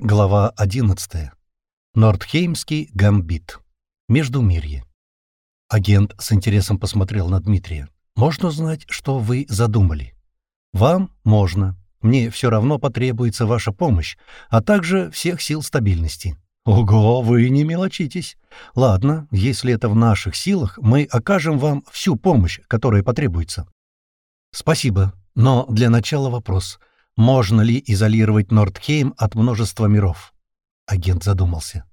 Глава 11. Нордхеймский гамбит. Междумирье. Агент с интересом посмотрел на Дмитрия. «Можно узнать, что вы задумали?» «Вам можно. Мне все равно потребуется ваша помощь, а также всех сил стабильности». «Ого, вы не мелочитесь. Ладно, если это в наших силах, мы окажем вам всю помощь, которая потребуется». «Спасибо. Но для начала вопрос. Можно ли изолировать Нордхейм от множества миров? Агент задумался.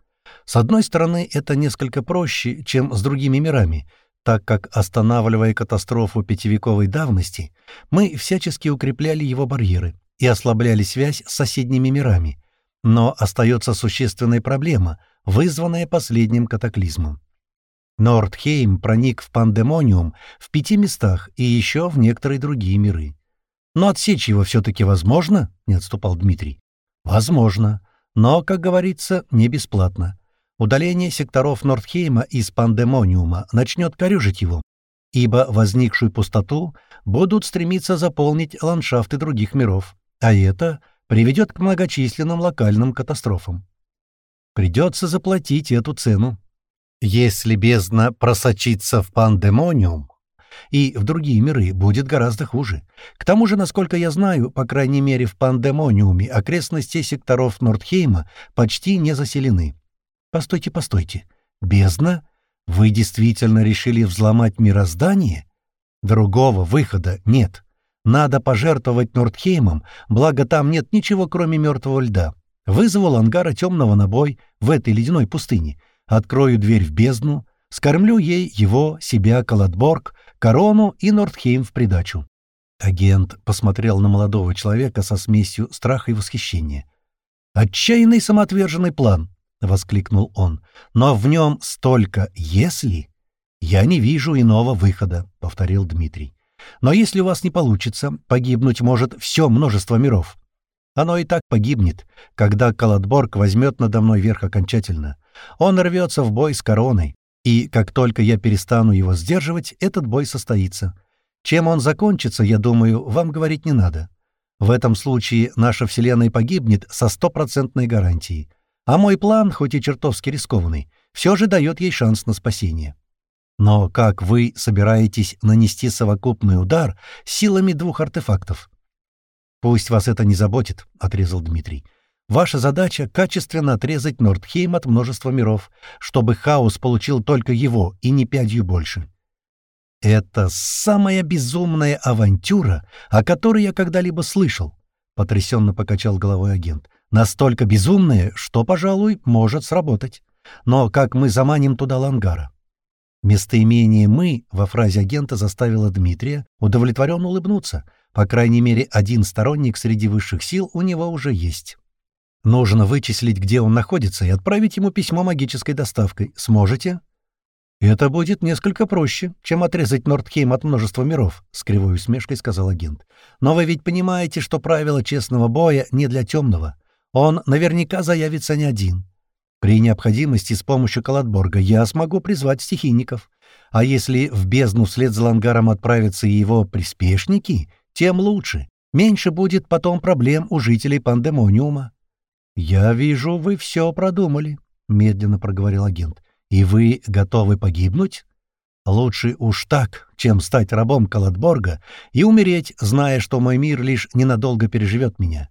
С одной стороны, это несколько проще, чем с другими мирами, так как, останавливая катастрофу пятивековой давности, мы всячески укрепляли его барьеры и ослабляли связь с соседними мирами. Но остается существенная проблема, вызванная последним катаклизмом. Нордхейм проник в пандемониум в пяти местах и еще в некоторые другие миры. Но отсечь его все-таки возможно?» — не отступал Дмитрий. «Возможно. Но, как говорится, не бесплатно. Удаление секторов Нордхейма из пандемониума начнет корюжить его, ибо возникшую пустоту будут стремиться заполнить ландшафты других миров, а это приведет к многочисленным локальным катастрофам. Придется заплатить эту цену. Если бездна просочится в пандемониум, и в другие миры будет гораздо хуже. К тому же, насколько я знаю, по крайней мере в Пандемониуме, окрестности секторов Нордхейма почти не заселены. Постойте, постойте. Бездна? Вы действительно решили взломать мироздание? Другого выхода нет. Надо пожертвовать Нордхеймом, благо там нет ничего, кроме мертвого льда. Вызову Лангара темного на бой в этой ледяной пустыне. Открою дверь в бездну, скормлю ей его, себя, Каладборг, корону и Нордхейм в придачу. Агент посмотрел на молодого человека со смесью страха и восхищения. «Отчаянный самоотверженный план!» — воскликнул он. «Но в нем столько «если». «Я не вижу иного выхода», — повторил Дмитрий. «Но если у вас не получится, погибнуть может все множество миров. Оно и так погибнет, когда Каладборг возьмет надо мной верх окончательно. Он рвется в бой с короной, и как только я перестану его сдерживать, этот бой состоится. Чем он закончится, я думаю, вам говорить не надо. В этом случае наша Вселенная погибнет со стопроцентной гарантией. А мой план, хоть и чертовски рискованный, все же дает ей шанс на спасение. Но как вы собираетесь нанести совокупный удар силами двух артефактов? «Пусть вас это не заботит», — отрезал Дмитрий. Ваша задача — качественно отрезать Нордхейм от множества миров, чтобы хаос получил только его и не пядью больше. «Это самая безумная авантюра, о которой я когда-либо слышал», — потрясенно покачал головой агент. «Настолько безумная, что, пожалуй, может сработать. Но как мы заманим туда Лангара?» Местоимение «мы» во фразе агента заставило Дмитрия удовлетворенно улыбнуться. По крайней мере, один сторонник среди высших сил у него уже есть. Нужно вычислить, где он находится, и отправить ему письмо магической доставкой. Сможете?» «Это будет несколько проще, чем отрезать Нордхейм от множества миров», — с кривой усмешкой сказал агент. «Но вы ведь понимаете, что правила честного боя не для темного. Он наверняка заявится не один. При необходимости с помощью Калатборга я смогу призвать стихийников. А если в бездну вслед за Лангаром отправятся его приспешники, тем лучше. Меньше будет потом проблем у жителей Пандемониума. «Я вижу, вы все продумали», — медленно проговорил агент. «И вы готовы погибнуть? Лучше уж так, чем стать рабом Калатборга и умереть, зная, что мой мир лишь ненадолго переживет меня.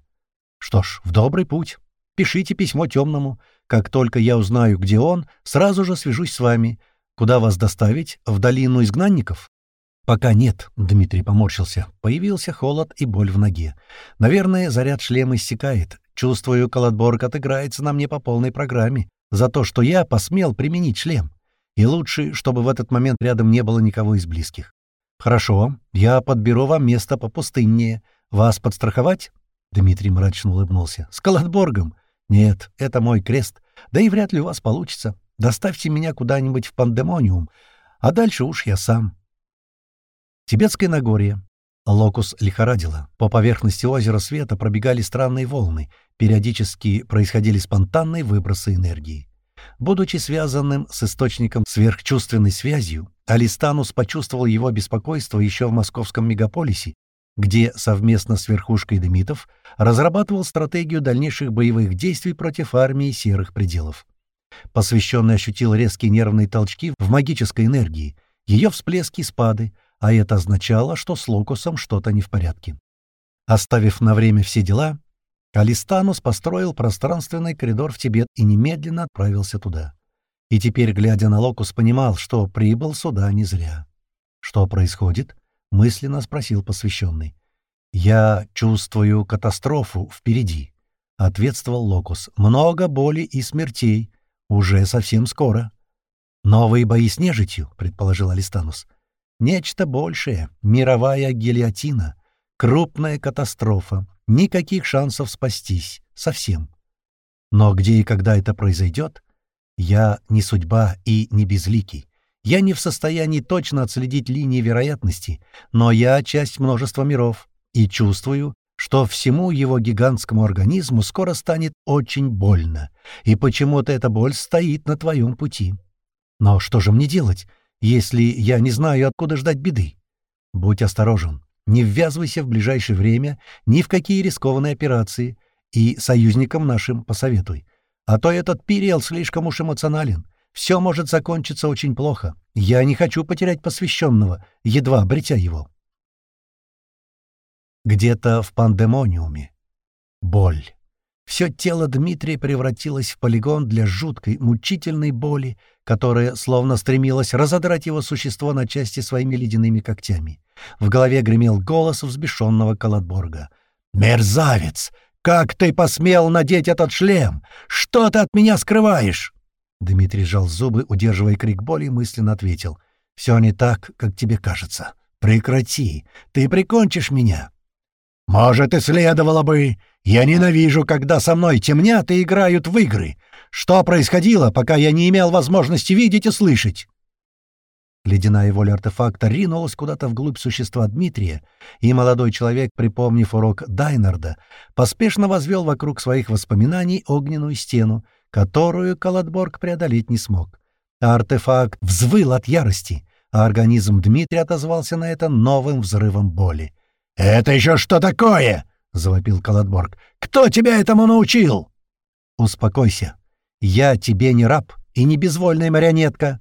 Что ж, в добрый путь. Пишите письмо темному. Как только я узнаю, где он, сразу же свяжусь с вами. Куда вас доставить? В долину изгнанников?» «Пока нет», — Дмитрий поморщился. Появился холод и боль в ноге. «Наверное, заряд шлема иссякает. Чувствую, Колотборг отыграется на мне по полной программе за то, что я посмел применить шлем. И лучше, чтобы в этот момент рядом не было никого из близких. «Хорошо, я подберу вам место попустыннее. Вас подстраховать?» Дмитрий мрачно улыбнулся. «С Колотборгом? Нет, это мой крест. Да и вряд ли у вас получится. Доставьте меня куда-нибудь в Пандемониум, а дальше уж я сам». Тибетское Нагорье. Локус лихорадило. По поверхности озера света пробегали странные волны, периодически происходили спонтанные выбросы энергии. Будучи связанным с источником сверхчувственной связью, Алистанус почувствовал его беспокойство еще в московском мегаполисе где совместно с верхушкой Демитов разрабатывал стратегию дальнейших боевых действий против армии серых пределов. Посвященный ощутил резкие нервные толчки в магической энергии, ее всплески и спады, а это означало, что с Локусом что-то не в порядке. Оставив на время все дела, Алистанус построил пространственный коридор в Тибет и немедленно отправился туда. И теперь, глядя на Локус, понимал, что прибыл сюда не зря. «Что происходит?» — мысленно спросил посвященный. «Я чувствую катастрофу впереди», — ответствовал Локус. «Много боли и смертей. Уже совсем скоро». «Новые бои с нежитью», — предположил Алистанус. «Нечто большее. Мировая гильотина. Крупная катастрофа. Никаких шансов спастись. Совсем. Но где и когда это произойдет? Я не судьба и не безликий. Я не в состоянии точно отследить линии вероятности, но я часть множества миров и чувствую, что всему его гигантскому организму скоро станет очень больно, и почему-то эта боль стоит на твоем пути. Но что же мне делать, если я не знаю, откуда ждать беды? Будь осторожен, не ввязывайся в ближайшее время ни в какие рискованные операции, и союзникам нашим посоветуй. А то этот Пириэл слишком уж эмоционален. Все может закончиться очень плохо. Я не хочу потерять посвященного, едва обретя его. Где-то в пандемониуме. Боль. Все тело Дмитрия превратилось в полигон для жуткой, мучительной боли, которая словно стремилась разодрать его существо на части своими ледяными когтями. В голове гремел голос взбешенного Калатборга. «Мерзавец! Как ты посмел надеть этот шлем? Что ты от меня скрываешь?» Дмитрий сжал зубы, удерживая крик боли, и мысленно ответил. «Все не так, как тебе кажется. Прекрати! Ты прикончишь меня!» «Может, и следовало бы. Я ненавижу, когда со мной темнят и играют в игры. Что происходило, пока я не имел возможности видеть и слышать?» Ледяная воля артефакта ринулась куда-то вглубь существа Дмитрия, и молодой человек, припомнив урок Дайнарда, поспешно возвел вокруг своих воспоминаний огненную стену, которую Калатборг преодолеть не смог. Артефакт взвыл от ярости, а организм Дмитрия отозвался на это новым взрывом боли. «Это еще что такое?» — завопил Калатборг. «Кто тебя этому научил?» «Успокойся. Я тебе не раб и не безвольная марионетка».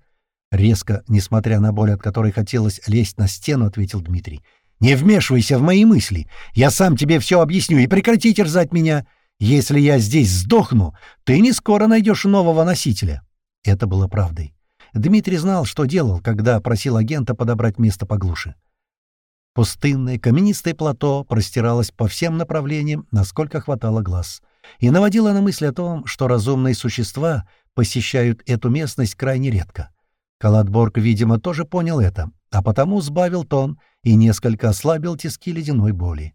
Резко, несмотря на боль, от которой хотелось лезть на стену, ответил Дмитрий. «Не вмешивайся в мои мысли. Я сам тебе все объясню, и прекрати терзать меня. Если я здесь сдохну, ты не скоро найдешь нового носителя». Это было правдой. Дмитрий знал, что делал, когда просил агента подобрать место поглуше. Пустынное каменистое плато простиралось по всем направлениям, насколько хватало глаз, и наводило на мысль о том, что разумные существа посещают эту местность крайне редко. Калатборг, видимо, тоже понял это, а потому сбавил тон и несколько ослабил тиски ледяной боли.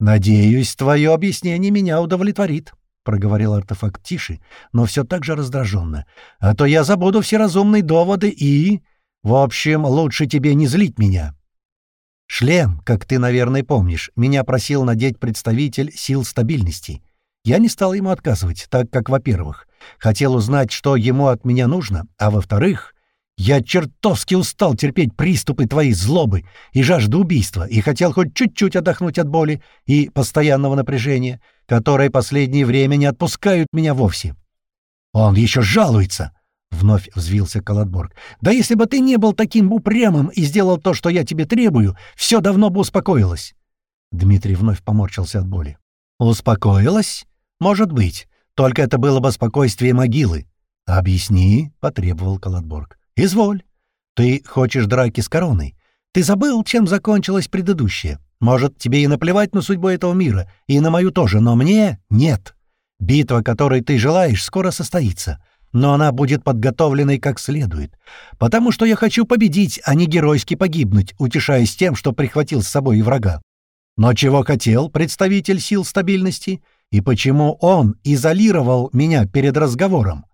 «Надеюсь, твое объяснение меня удовлетворит», — проговорил артефакт тише, но все так же раздраженно. «А то я забуду все разумные доводы и... В общем, лучше тебе не злить меня». Шлем, как ты, наверное, помнишь, меня просил надеть представитель сил стабильности. Я не стал ему отказывать, так как, во-первых, хотел узнать, что ему от меня нужно, а во-вторых, я чертовски устал терпеть приступы твоей злобы и жажды убийства и хотел хоть чуть-чуть отдохнуть от боли и постоянного напряжения, которые последнее время не отпускают меня вовсе. Он еще жалуется, Вновь взвился Калатборг. «Да если бы ты не был таким упрямым и сделал то, что я тебе требую, все давно бы успокоилось!» Дмитрий вновь поморщился от боли. «Успокоилась? Может быть. Только это было бы спокойствие могилы». «Объясни», — потребовал Калатборг. «Изволь. Ты хочешь драки с короной. Ты забыл, чем закончилась предыдущая. Может, тебе и наплевать на судьбу этого мира, и на мою тоже, но мне — нет. Битва, которой ты желаешь, скоро состоится но она будет подготовленной как следует, потому что я хочу победить, а не геройски погибнуть, утешаясь тем, что прихватил с собой врага. Но чего хотел представитель сил стабильности, и почему он изолировал меня перед разговором?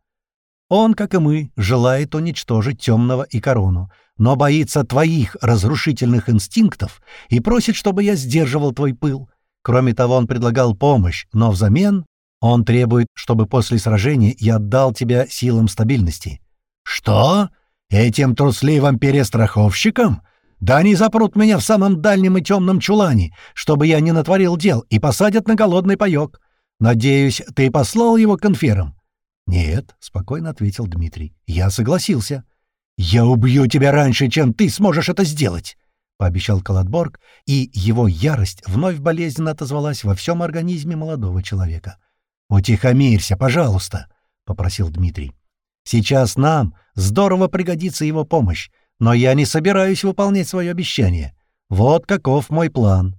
Он, как и мы, желает уничтожить темного и корону, но боится твоих разрушительных инстинктов и просит, чтобы я сдерживал твой пыл. Кроме того, он предлагал помощь, но взамен он требует, чтобы после сражения я отдал тебя силам стабильности». «Что? Этим трусливым перестраховщикам? Да они запрут меня в самом дальнем и темном чулане, чтобы я не натворил дел, и посадят на голодный паёк. Надеюсь, ты послал его конферам?» «Нет», — спокойно ответил Дмитрий. «Я согласился». «Я убью тебя раньше, чем ты сможешь это сделать!» — пообещал Калатборг, и его ярость вновь болезненно отозвалась во всем организме молодого человека. «Утихомирься, пожалуйста!» — попросил Дмитрий. «Сейчас нам здорово пригодится его помощь, но я не собираюсь выполнять свое обещание. Вот каков мой план».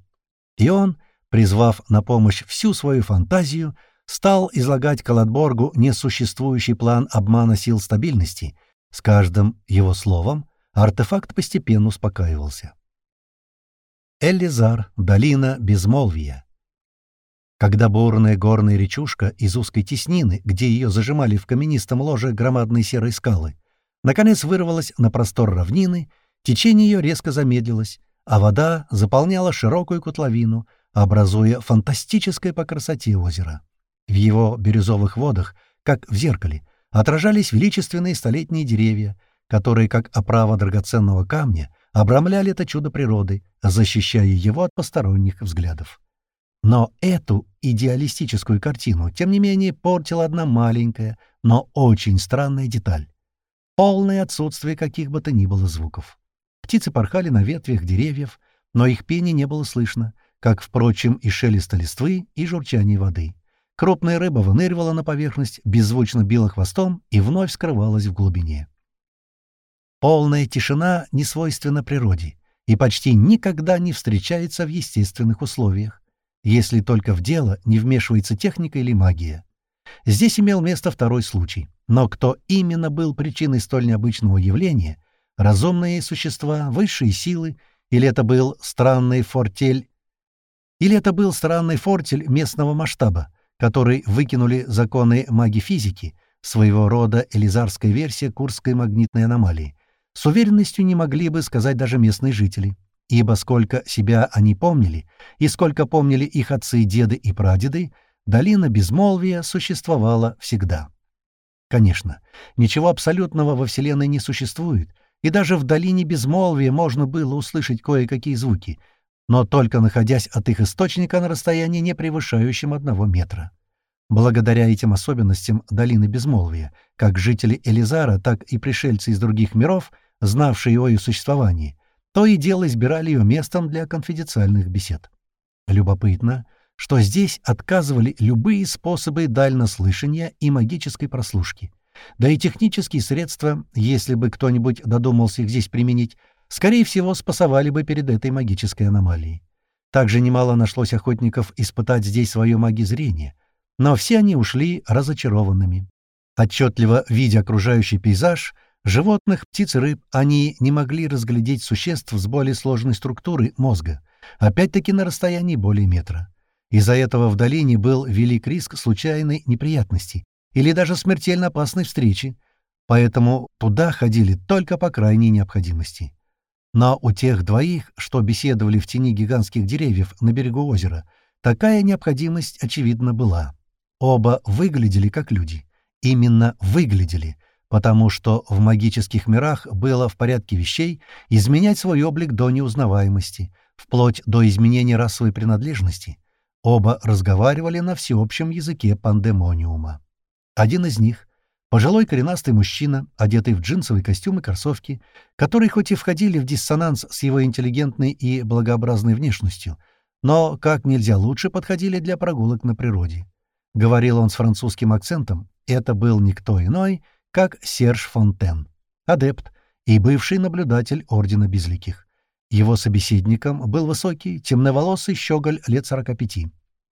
И он, призвав на помощь всю свою фантазию, стал излагать Калатборгу несуществующий план обмана сил стабильности. С каждым его словом артефакт постепенно успокаивался. Элизар, долина безмолвия. Когда бурная горная речушка из узкой теснины, где ее зажимали в каменистом ложе громадные серые скалы, наконец вырвалась на простор равнины, течение ее резко замедлилось, а вода заполняла широкую котловину, образуя фантастическое по красоте озеро. В его бирюзовых водах, как в зеркале, отражались величественные столетние деревья, которые, как оправа драгоценного камня, обрамляли это чудо природы, защищая его от посторонних взглядов. Но эту идеалистическую картину, тем не менее, портила одна маленькая, но очень странная деталь. Полное отсутствие каких бы то ни было звуков. Птицы порхали на ветвях деревьев, но их пение не было слышно, как, впрочем, и шелеста листвы, и журчание воды. Крупная рыба выныривала на поверхность, беззвучно била хвостом и вновь скрывалась в глубине. Полная тишина не свойственна природе и почти никогда не встречается в естественных условиях, если только в дело не вмешивается техника или магия. Здесь имел место второй случай. Но кто именно был причиной столь необычного явления? Разумные существа, высшие силы? Или это был странный фортель? Или это был странный фортель местного масштаба, который выкинули законы маги-физики, своего рода элизарская версия Курской магнитной аномалии? С уверенностью не могли бы сказать даже местные жители, ибо сколько себя они помнили, и сколько помнили их отцы, деды и прадеды, долина безмолвия существовала всегда. Конечно, ничего абсолютного во Вселенной не существует, и даже в долине безмолвия можно было услышать кое-какие звуки, но только находясь от их источника на расстоянии, не превышающем одного метра. Благодаря этим особенностям долины безмолвия, как жители Элизара, так и пришельцы из других миров, знавшие о ее существовании, то и дело избирали ее местом для конфиденциальных бесед. Любопытно, что здесь отказывали любые способы дальнослышания и магической прослушки. Да и технические средства, если бы кто-нибудь додумался их здесь применить, скорее всего, спасовали бы перед этой магической аномалией. Также немало нашлось охотников испытать здесь свою магию зрения, но все они ушли разочарованными. Отчетливо видя окружающий пейзаж, животных, птиц и рыб, они не могли разглядеть существ с более сложной структурой мозга, опять-таки на расстоянии более метра. Из-за этого в долине был велик риск случайной неприятности или даже смертельно опасной встречи, поэтому туда ходили только по крайней необходимости. Но у тех двоих, что беседовали в тени гигантских деревьев на берегу озера, такая необходимость, очевидно, была. Оба выглядели как люди. Именно выглядели, потому что в магических мирах было в порядке вещей изменять свой облик до неузнаваемости, вплоть до изменения расовой принадлежности. Оба разговаривали на всеобщем языке пандемониума. Один из них — пожилой коренастый мужчина, одетый в джинсовый костюм и кроссовки, которые хоть и входили в диссонанс с его интеллигентной и благообразной внешностью, но как нельзя лучше подходили для прогулок на природе. Говорил он с французским акцентом, это был никто иной, как Серж Фонтен, адепт и бывший наблюдатель Ордена Безликих. Его собеседником был высокий, темноволосый щеголь лет сорока пяти.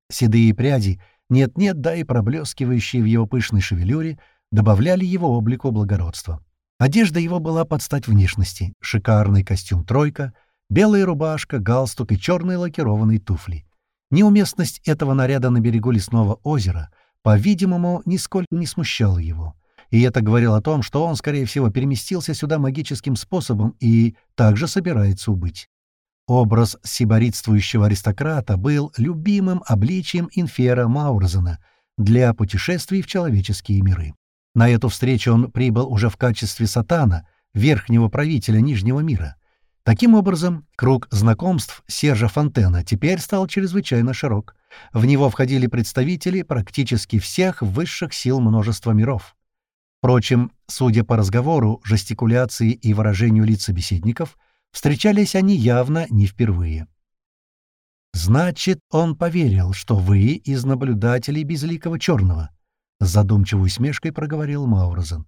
Седые пряди, нет-нет, да и проблескивающие в его пышной шевелюре, добавляли его облику благородства. Одежда его была под стать внешности. Шикарный костюм «тройка», белая рубашка, галстук и черные лакированные туфли. Неуместность этого наряда на берегу лесного озера, по-видимому, нисколько не смущала его и это говорило о том, что он, скорее всего, переместился сюда магическим способом и также собирается убыть. Образ сиборитствующего аристократа был любимым обличием инфера Маурзена для путешествий в человеческие миры. На эту встречу он прибыл уже в качестве сатана, верхнего правителя Нижнего мира. Таким образом, круг знакомств Сержа Фонтена теперь стал чрезвычайно широк. В него входили представители практически всех высших сил множества миров. Впрочем, судя по разговору, жестикуляции и выражению лиц собеседников, встречались они явно не впервые. «Значит, он поверил, что вы из наблюдателей Безликого Черного», — с задумчивой усмешкой проговорил Маурозен.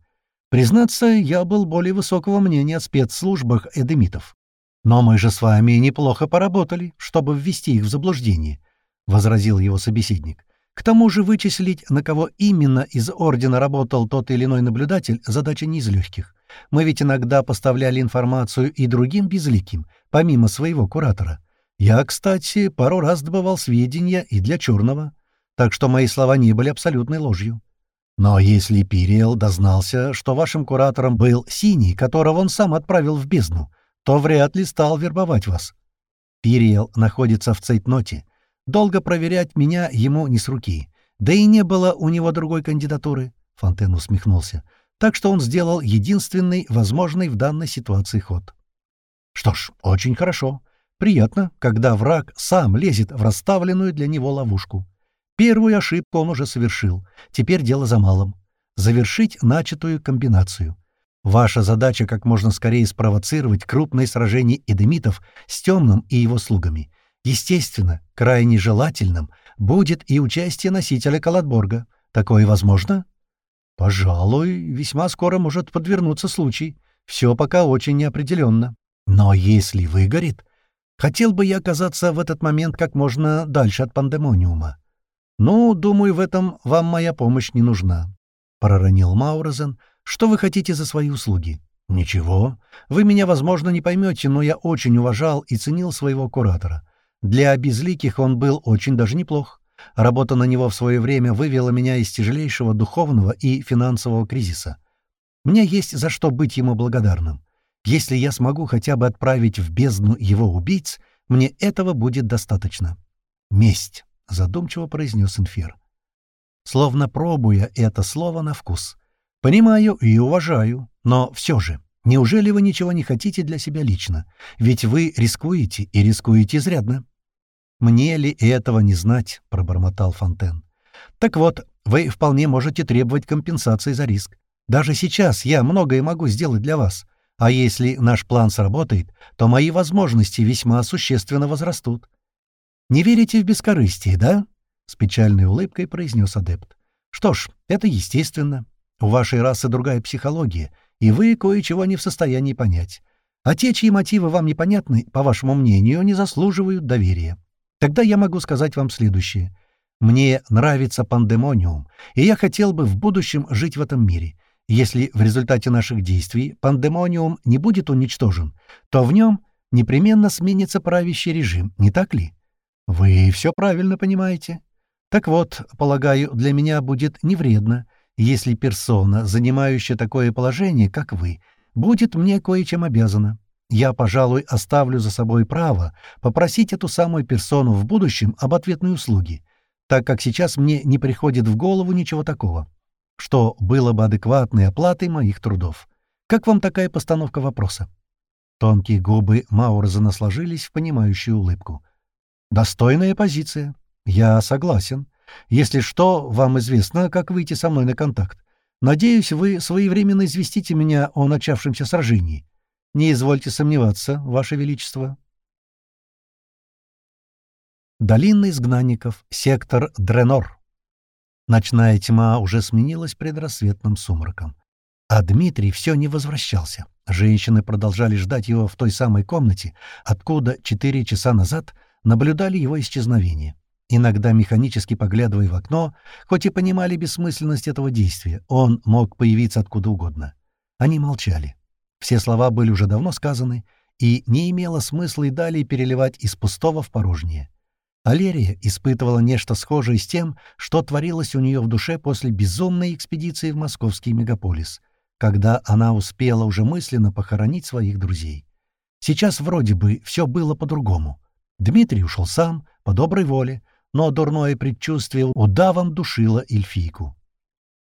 «Признаться, я был более высокого мнения о спецслужбах эдемитов. Но мы же с вами неплохо поработали, чтобы ввести их в заблуждение», — возразил его собеседник. «К тому же вычислить, на кого именно из Ордена работал тот или иной наблюдатель, задача не из легких. Мы ведь иногда поставляли информацию и другим безликим, помимо своего куратора». Я, кстати, пару раз добывал сведения и для черного, так что мои слова не были абсолютной ложью. Но если Пириэл дознался, что вашим куратором был Синий, которого он сам отправил в бездну, то вряд ли стал вербовать вас. Пириэл находится в цейтноте. Долго проверять меня ему не с руки. Да и не было у него другой кандидатуры. Фонтен усмехнулся. Так что он сделал единственный возможный в данной ситуации ход. Что ж, очень хорошо. Приятно, когда враг сам лезет в расставленную для него ловушку. Первую ошибку он уже совершил. Теперь дело за малым. Завершить начатую комбинацию. Ваша задача как можно скорее спровоцировать крупное сражение эдемитов с темным и его слугами. Естественно, крайне желательным будет и участие носителя Калатборга. Такое возможно? Пожалуй, весьма скоро может подвернуться случай. Все пока очень неопределенно. Но если выгорит, Хотел бы я оказаться в этот момент как можно дальше от пандемониума. Ну, думаю, в этом вам моя помощь не нужна. Проронил Маурозен. Что вы хотите за свои услуги? Ничего. Вы меня, возможно, не поймете, но я очень уважал и ценил своего куратора. Для безликих он был очень даже неплох. Работа на него в свое время вывела меня из тяжелейшего духовного и финансового кризиса. Мне есть за что быть ему благодарным. Если я смогу хотя бы отправить в бездну его убийц, мне этого будет достаточно. «Месть», — задумчиво произнес Инфер. Словно пробуя это слово на вкус. «Понимаю и уважаю, но все же, неужели вы ничего не хотите для себя лично? Ведь вы рискуете, и рискуете изрядно». «Мне ли этого не знать?» — пробормотал Фонтен. «Так вот, вы вполне можете требовать компенсации за риск. Даже сейчас я многое могу сделать для вас. А если наш план сработает, то мои возможности весьма существенно возрастут. Не верите в бескорыстие, да? С печальной улыбкой произнес адепт. Что ж, это естественно. У вашей расы другая психология, и вы кое-чего не в состоянии понять. А те, чьи мотивы вам непонятны, по вашему мнению, не заслуживают доверия. Тогда я могу сказать вам следующее. Мне нравится пандемониум, и я хотел бы в будущем жить в этом мире. Если в результате наших действий пандемониум не будет уничтожен, то в нем непременно сменится правящий режим, не так ли? Вы все правильно понимаете. Так вот, полагаю, для меня будет невредно, если персона, занимающая такое положение, как вы, будет мне кое-чем обязана. Я, пожалуй, оставлю за собой право попросить эту самую персону в будущем об ответной услуге, так как сейчас мне не приходит в голову ничего такого что было бы адекватной оплатой моих трудов. Как вам такая постановка вопроса?» Тонкие губы Маурзена сложились в понимающую улыбку. «Достойная позиция. Я согласен. Если что, вам известно, как выйти со мной на контакт. Надеюсь, вы своевременно известите меня о начавшемся сражении. Не извольте сомневаться, Ваше Величество». Долина изгнанников, сектор Дренор. Ночная тьма уже сменилась предрассветным сумраком. А Дмитрий все не возвращался. Женщины продолжали ждать его в той самой комнате, откуда четыре часа назад наблюдали его исчезновение. Иногда механически поглядывая в окно, хоть и понимали бессмысленность этого действия, он мог появиться откуда угодно. Они молчали. Все слова были уже давно сказаны, и не имело смысла и далее переливать из пустого в порожнее. Алерия испытывала нечто схожее с тем, что творилось у нее в душе после безумной экспедиции в московский мегаполис, когда она успела уже мысленно похоронить своих друзей. Сейчас вроде бы все было по-другому. Дмитрий ушел сам, по доброй воле, но дурное предчувствие удавом душило эльфийку.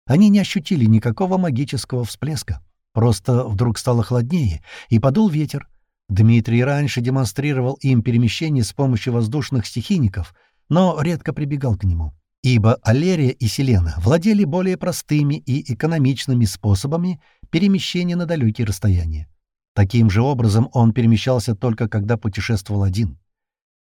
Они не ощутили никакого магического всплеска. Просто вдруг стало холоднее, и подул ветер. Дмитрий раньше демонстрировал им перемещение с помощью воздушных стихийников, но редко прибегал к нему, ибо Алерия и Селена владели более простыми и экономичными способами перемещения на далекие расстояния. Таким же образом он перемещался только когда путешествовал один.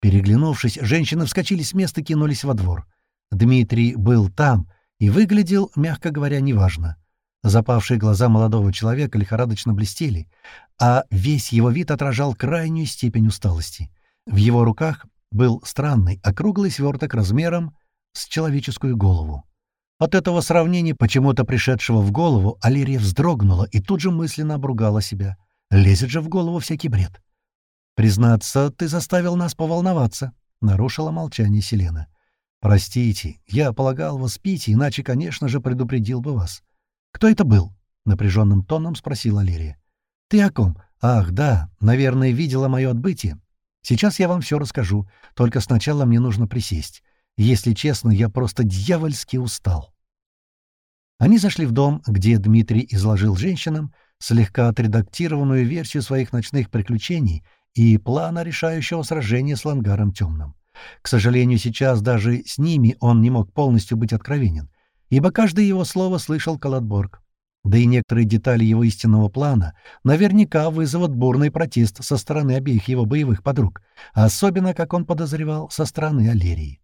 Переглянувшись, женщины вскочили с места и кинулись во двор. Дмитрий был там и выглядел, мягко говоря, неважно. Запавшие глаза молодого человека лихорадочно блестели, а весь его вид отражал крайнюю степень усталости. В его руках был странный округлый сверток размером с человеческую голову. От этого сравнения, почему-то пришедшего в голову, Алирия вздрогнула и тут же мысленно обругала себя. Лезет же в голову всякий бред. «Признаться, ты заставил нас поволноваться», — нарушила молчание Селена. «Простите, я полагал, вы спите, иначе, конечно же, предупредил бы вас. «Кто это был?» — напряженным тоном спросила Лерия. «Ты о ком? Ах, да, наверное, видела мое отбытие. Сейчас я вам все расскажу, только сначала мне нужно присесть. Если честно, я просто дьявольски устал». Они зашли в дом, где Дмитрий изложил женщинам слегка отредактированную версию своих ночных приключений и плана решающего сражения с Лангаром Темным. К сожалению, сейчас даже с ними он не мог полностью быть откровенен, ибо каждое его слово слышал Калатборг. Да и некоторые детали его истинного плана наверняка вызовут бурный протест со стороны обеих его боевых подруг, особенно, как он подозревал, со стороны Алерии.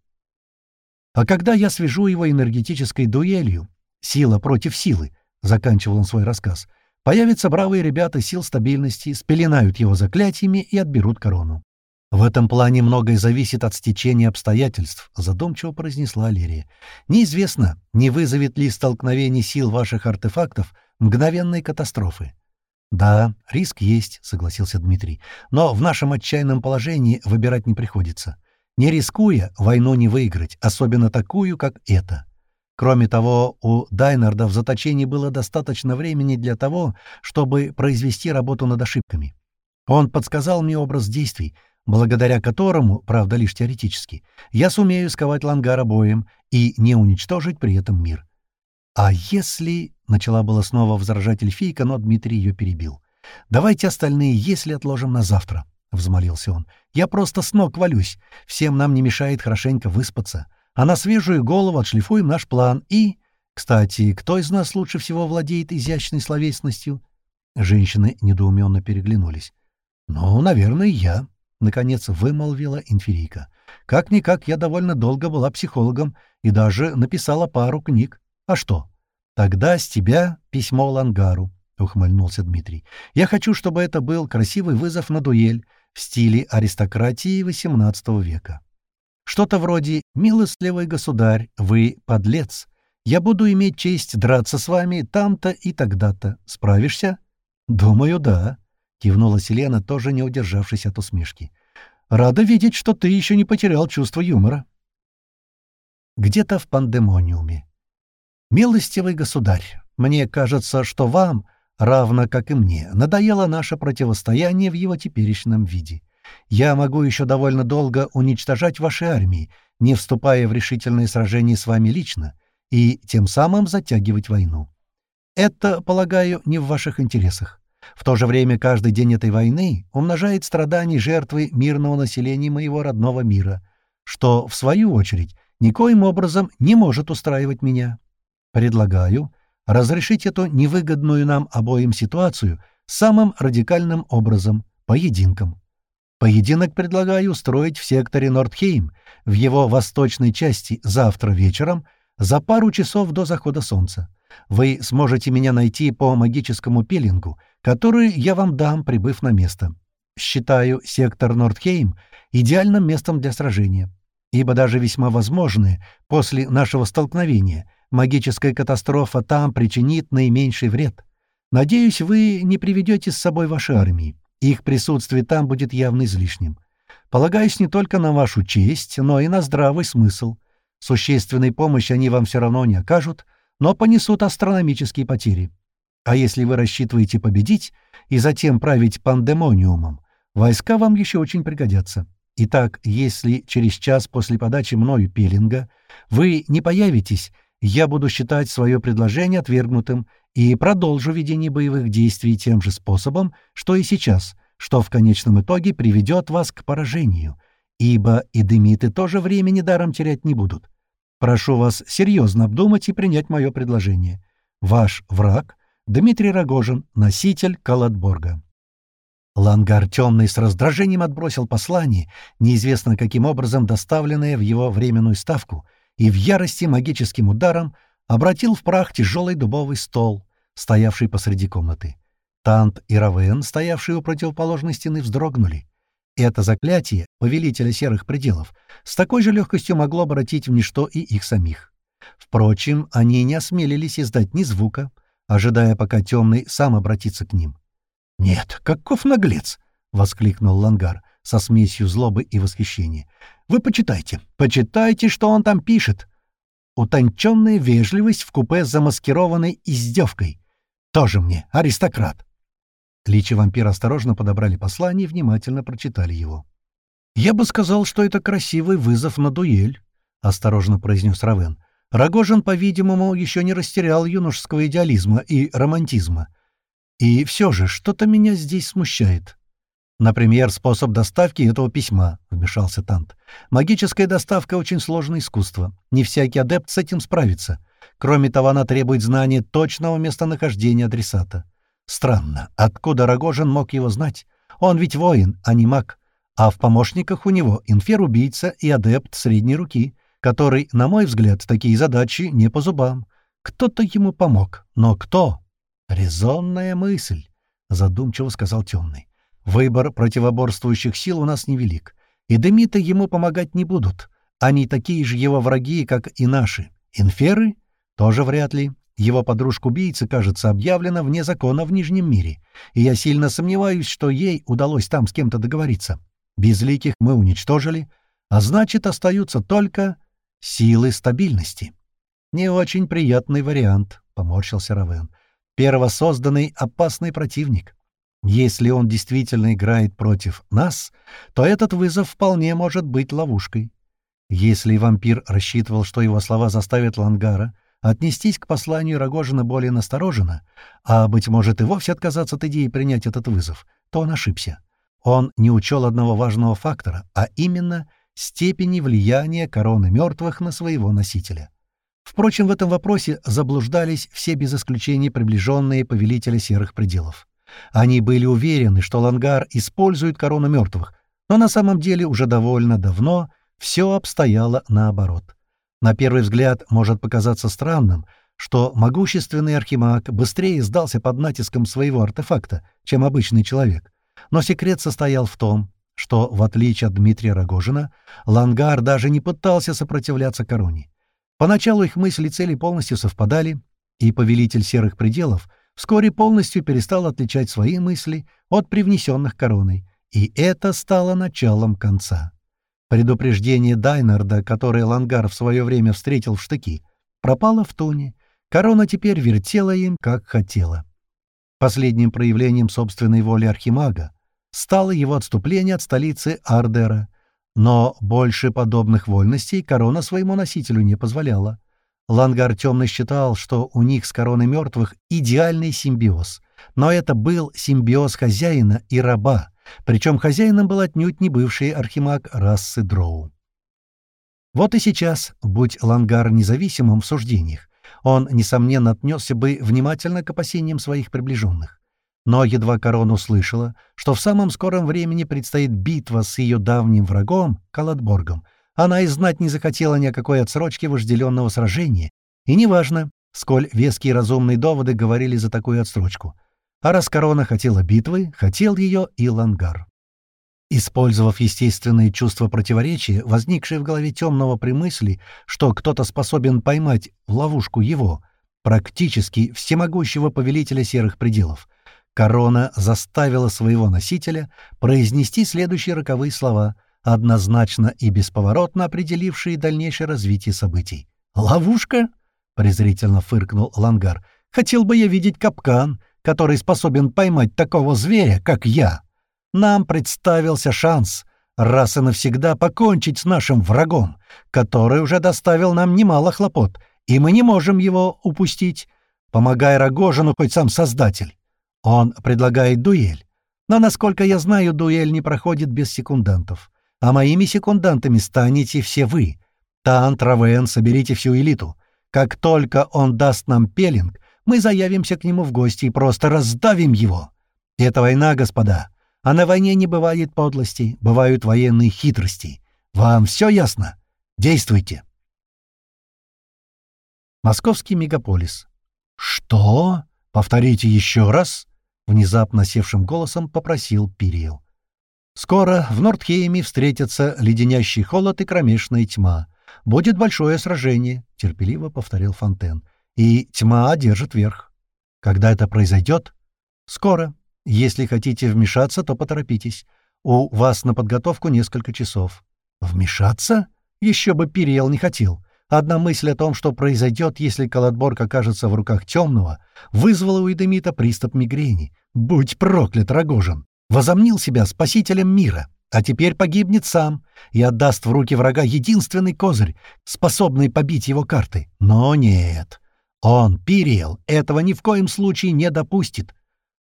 «А когда я свяжу его энергетической дуэлью, сила против силы», — заканчивал он свой рассказ, — «появятся бравые ребята сил стабильности, спеленают его заклятиями и отберут корону. «В этом плане многое зависит от стечения обстоятельств», — задумчиво произнесла Алерия. «Неизвестно, не вызовет ли столкновение сил ваших артефактов мгновенной катастрофы». «Да, риск есть», — согласился Дмитрий. «Но в нашем отчаянном положении выбирать не приходится. Не рискуя, войну не выиграть, особенно такую, как эта». Кроме того, у Дайнарда в заточении было достаточно времени для того, чтобы произвести работу над ошибками. Он подсказал мне образ действий, благодаря которому, правда лишь теоретически, я сумею сковать Лангара боем и не уничтожить при этом мир. «А если...» — начала было снова возражать эльфийка, но Дмитрий ее перебил. «Давайте остальные «если» отложим на завтра», — взмолился он. «Я просто с ног валюсь. Всем нам не мешает хорошенько выспаться. А на свежую голову отшлифуем наш план и... Кстати, кто из нас лучше всего владеет изящной словесностью?» Женщины недоуменно переглянулись. «Ну, наверное, я», — наконец вымолвила инферийка. «Как-никак я довольно долго была психологом и даже написала пару книг. А что?» «Тогда с тебя письмо Лангару», — ухмыльнулся Дмитрий. «Я хочу, чтобы это был красивый вызов на дуэль в стиле аристократии XVIII века. Что-то вроде «Милостливый государь, вы подлец. Я буду иметь честь драться с вами там-то и тогда-то. Справишься?» «Думаю, да», — кивнула Селена, тоже не удержавшись от усмешки. «Рада видеть, что ты еще не потерял чувство юмора». Где-то в пандемониуме. «Милостивый государь, мне кажется, что вам, равно как и мне, надоело наше противостояние в его теперешнем виде. Я могу еще довольно долго уничтожать ваши армии, не вступая в решительные сражения с вами лично, и тем самым затягивать войну. Это, полагаю, не в ваших интересах. В то же время каждый день этой войны умножает страдания жертвы мирного населения моего родного мира, что, в свою очередь, никоим образом не может устраивать меня. Предлагаю разрешить эту невыгодную нам обоим ситуацию самым радикальным образом — поединком. Поединок предлагаю устроить в секторе Нордхейм, в его восточной части, завтра вечером, за пару часов до захода солнца. Вы сможете меня найти по магическому пилингу, который я вам дам, прибыв на место. Считаю сектор Нордхейм идеальным местом для сражения, ибо даже весьма возможное после нашего столкновения магическая катастрофа там причинит наименьший вред. Надеюсь, вы не приведете с собой ваши армии. Их присутствие там будет явно излишним. Полагаюсь не только на вашу честь, но и на здравый смысл. Существенной помощи они вам все равно не окажут, но понесут астрономические потери. А если вы рассчитываете победить и затем править пандемониумом, войска вам еще очень пригодятся. Итак, если через час после подачи мною пилинга вы не появитесь, я буду считать свое предложение отвергнутым и продолжу ведение боевых действий тем же способом, что и сейчас, что в конечном итоге приведет вас к поражению, ибо и демиты тоже времени даром терять не будут. Прошу вас серьезно обдумать и принять мое предложение. Ваш враг — Дмитрий Рогожин, носитель Калатборга. Лангар темный с раздражением отбросил послание, неизвестно каким образом доставленное в его временную ставку, и в ярости магическим ударом обратил в прах тяжелый дубовый стол, стоявший посреди комнаты. Тант и Равен, стоявшие у противоположной стены, вздрогнули. Это заклятие, повелителя серых пределов, с такой же легкостью могло обратить в ничто и их самих. Впрочем, они не осмелились издать ни звука, ожидая, пока темный сам обратится к ним. «Нет, каков наглец!» — воскликнул Лангар со смесью злобы и восхищения. «Вы почитайте, почитайте, что он там пишет. Утонченная вежливость в купе с замаскированной издевкой. Тоже мне аристократ». Личи вампира осторожно подобрали послание и внимательно прочитали его. «Я бы сказал, что это красивый вызов на дуэль», — осторожно произнес Равен. Рогожин, по-видимому, еще не растерял юношеского идеализма и романтизма — и все же что-то меня здесь смущает. Например, способ доставки этого письма, — вмешался Тант. Магическая доставка — очень сложное искусство. Не всякий адепт с этим справится. Кроме того, она требует знания точного местонахождения адресата. Странно, откуда Рогожин мог его знать? Он ведь воин, а не маг. А в помощниках у него инфер-убийца и адепт средней руки, который, на мой взгляд, такие задачи не по зубам. Кто-то ему помог. Но кто? «Резонная мысль», — задумчиво сказал темный. «Выбор противоборствующих сил у нас невелик, и демиты ему помогать не будут. Они такие же его враги, как и наши. Инферы? Тоже вряд ли. Его подружка-убийца, кажется, объявлена вне закона в Нижнем мире, и я сильно сомневаюсь, что ей удалось там с кем-то договориться. Безликих мы уничтожили, а значит, остаются только силы стабильности». «Не очень приятный вариант», — поморщился Равен первосозданный опасный противник. Если он действительно играет против нас, то этот вызов вполне может быть ловушкой. Если вампир рассчитывал, что его слова заставят Лангара отнестись к посланию Рогожина более настороженно, а, быть может, и вовсе отказаться от идеи принять этот вызов, то он ошибся. Он не учел одного важного фактора, а именно степени влияния короны мертвых на своего носителя. Впрочем, в этом вопросе заблуждались все без исключения приближенные повелителя серых пределов. Они были уверены, что Лангар использует корону мертвых, но на самом деле уже довольно давно все обстояло наоборот. На первый взгляд может показаться странным, что могущественный архимаг быстрее сдался под натиском своего артефакта, чем обычный человек. Но секрет состоял в том, что, в отличие от Дмитрия Рогожина, Лангар даже не пытался сопротивляться короне. Поначалу их мысли и цели полностью совпадали, и повелитель серых пределов вскоре полностью перестал отличать свои мысли от привнесенных короной, и это стало началом конца. Предупреждение Дайнарда, которое Лангар в свое время встретил в штыки, пропало в туне. Корона теперь вертела им, как хотела. Последним проявлением собственной воли Архимага стало его отступление от столицы Ардера — но больше подобных вольностей корона своему носителю не позволяла. Лангар темный считал, что у них с короной мертвых идеальный симбиоз. Но это был симбиоз хозяина и раба, причем хозяином был отнюдь не бывший архимаг расы Дроу. Вот и сейчас, будь Лангар независимым в суждениях, он, несомненно, отнесся бы внимательно к опасениям своих приближенных. Но едва корона услышала, что в самом скором времени предстоит битва с ее давним врагом, Калатборгом, она и знать не захотела ни о какой отсрочке вожделенного сражения, и неважно, сколь веские разумные доводы говорили за такую отсрочку. А раз корона хотела битвы, хотел ее и Лангар. Использовав естественные чувства противоречия, возникшие в голове темного при мысли, что кто-то способен поймать в ловушку его, практически всемогущего повелителя серых пределов — Корона заставила своего носителя произнести следующие роковые слова, однозначно и бесповоротно определившие дальнейшее развитие событий. «Ловушка?» — презрительно фыркнул Лангар. «Хотел бы я видеть капкан, который способен поймать такого зверя, как я. Нам представился шанс раз и навсегда покончить с нашим врагом, который уже доставил нам немало хлопот, и мы не можем его упустить, помогая Рогожину хоть сам Создатель. Он предлагает дуэль. Но, насколько я знаю, дуэль не проходит без секундантов. А моими секундантами станете все вы. Тан, Травен, соберите всю элиту. Как только он даст нам пелинг, мы заявимся к нему в гости и просто раздавим его. Это война, господа. А на войне не бывает подлости, бывают военные хитрости. Вам все ясно? Действуйте. Московский мегаполис. «Что? Повторите еще раз?» — внезапно севшим голосом попросил Пириел. «Скоро в Нордхейме встретятся леденящий холод и кромешная тьма. Будет большое сражение», — терпеливо повторил Фонтен. «И тьма одержит верх. Когда это произойдет?» «Скоро. Если хотите вмешаться, то поторопитесь. У вас на подготовку несколько часов». «Вмешаться?» Еще бы Пириел не хотел. Одна мысль о том, что произойдет, если Каладборг окажется в руках темного, вызвала у Эдемита приступ мигрени. «Будь проклят, Рогожин!» Возомнил себя спасителем мира, а теперь погибнет сам и отдаст в руки врага единственный козырь, способный побить его карты. Но нет. Он, Пириел, этого ни в коем случае не допустит.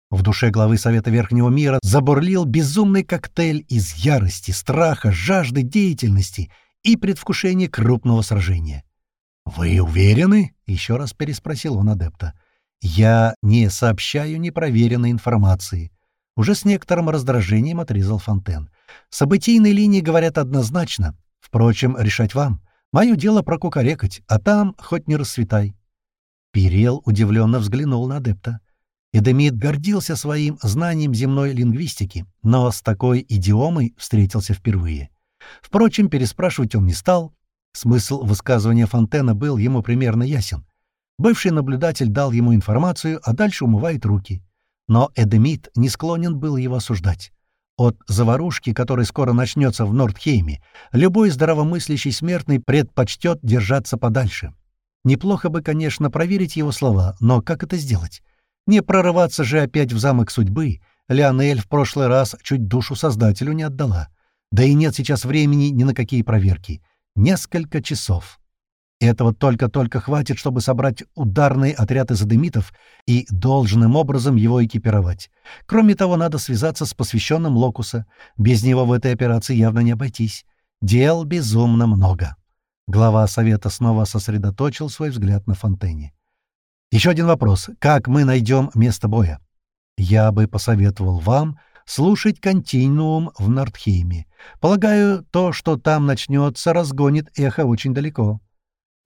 В душе главы Совета Верхнего Мира забурлил безумный коктейль из ярости, страха, жажды деятельности и предвкушения крупного сражения. «Вы уверены?» — еще раз переспросил он адепта. «Я не сообщаю непроверенной информации». Уже с некоторым раздражением отрезал Фонтен. «Событийные линии говорят однозначно. Впрочем, решать вам. Мое дело прокукарекать, а там хоть не расцветай». Пирел удивленно взглянул на адепта. Эдемид гордился своим знанием земной лингвистики, но с такой идиомой встретился впервые. Впрочем, переспрашивать он не стал. Смысл высказывания Фонтена был ему примерно ясен. Бывший наблюдатель дал ему информацию, а дальше умывает руки. Но Эдемид не склонен был его осуждать. От заварушки, которая скоро начнется в Нордхейме, любой здравомыслящий смертный предпочтет держаться подальше. Неплохо бы, конечно, проверить его слова, но как это сделать? Не прорываться же опять в замок судьбы. Леонель в прошлый раз чуть душу создателю не отдала. Да и нет сейчас времени ни на какие проверки. Несколько часов. Этого только-только хватит, чтобы собрать ударный отряд из адемитов и должным образом его экипировать. Кроме того, надо связаться с посвященным Локуса. Без него в этой операции явно не обойтись. Дел безумно много. Глава совета снова сосредоточил свой взгляд на Фонтене. Еще один вопрос. Как мы найдем место боя? Я бы посоветовал вам слушать континуум в Нордхейме. Полагаю, то, что там начнется, разгонит эхо очень далеко.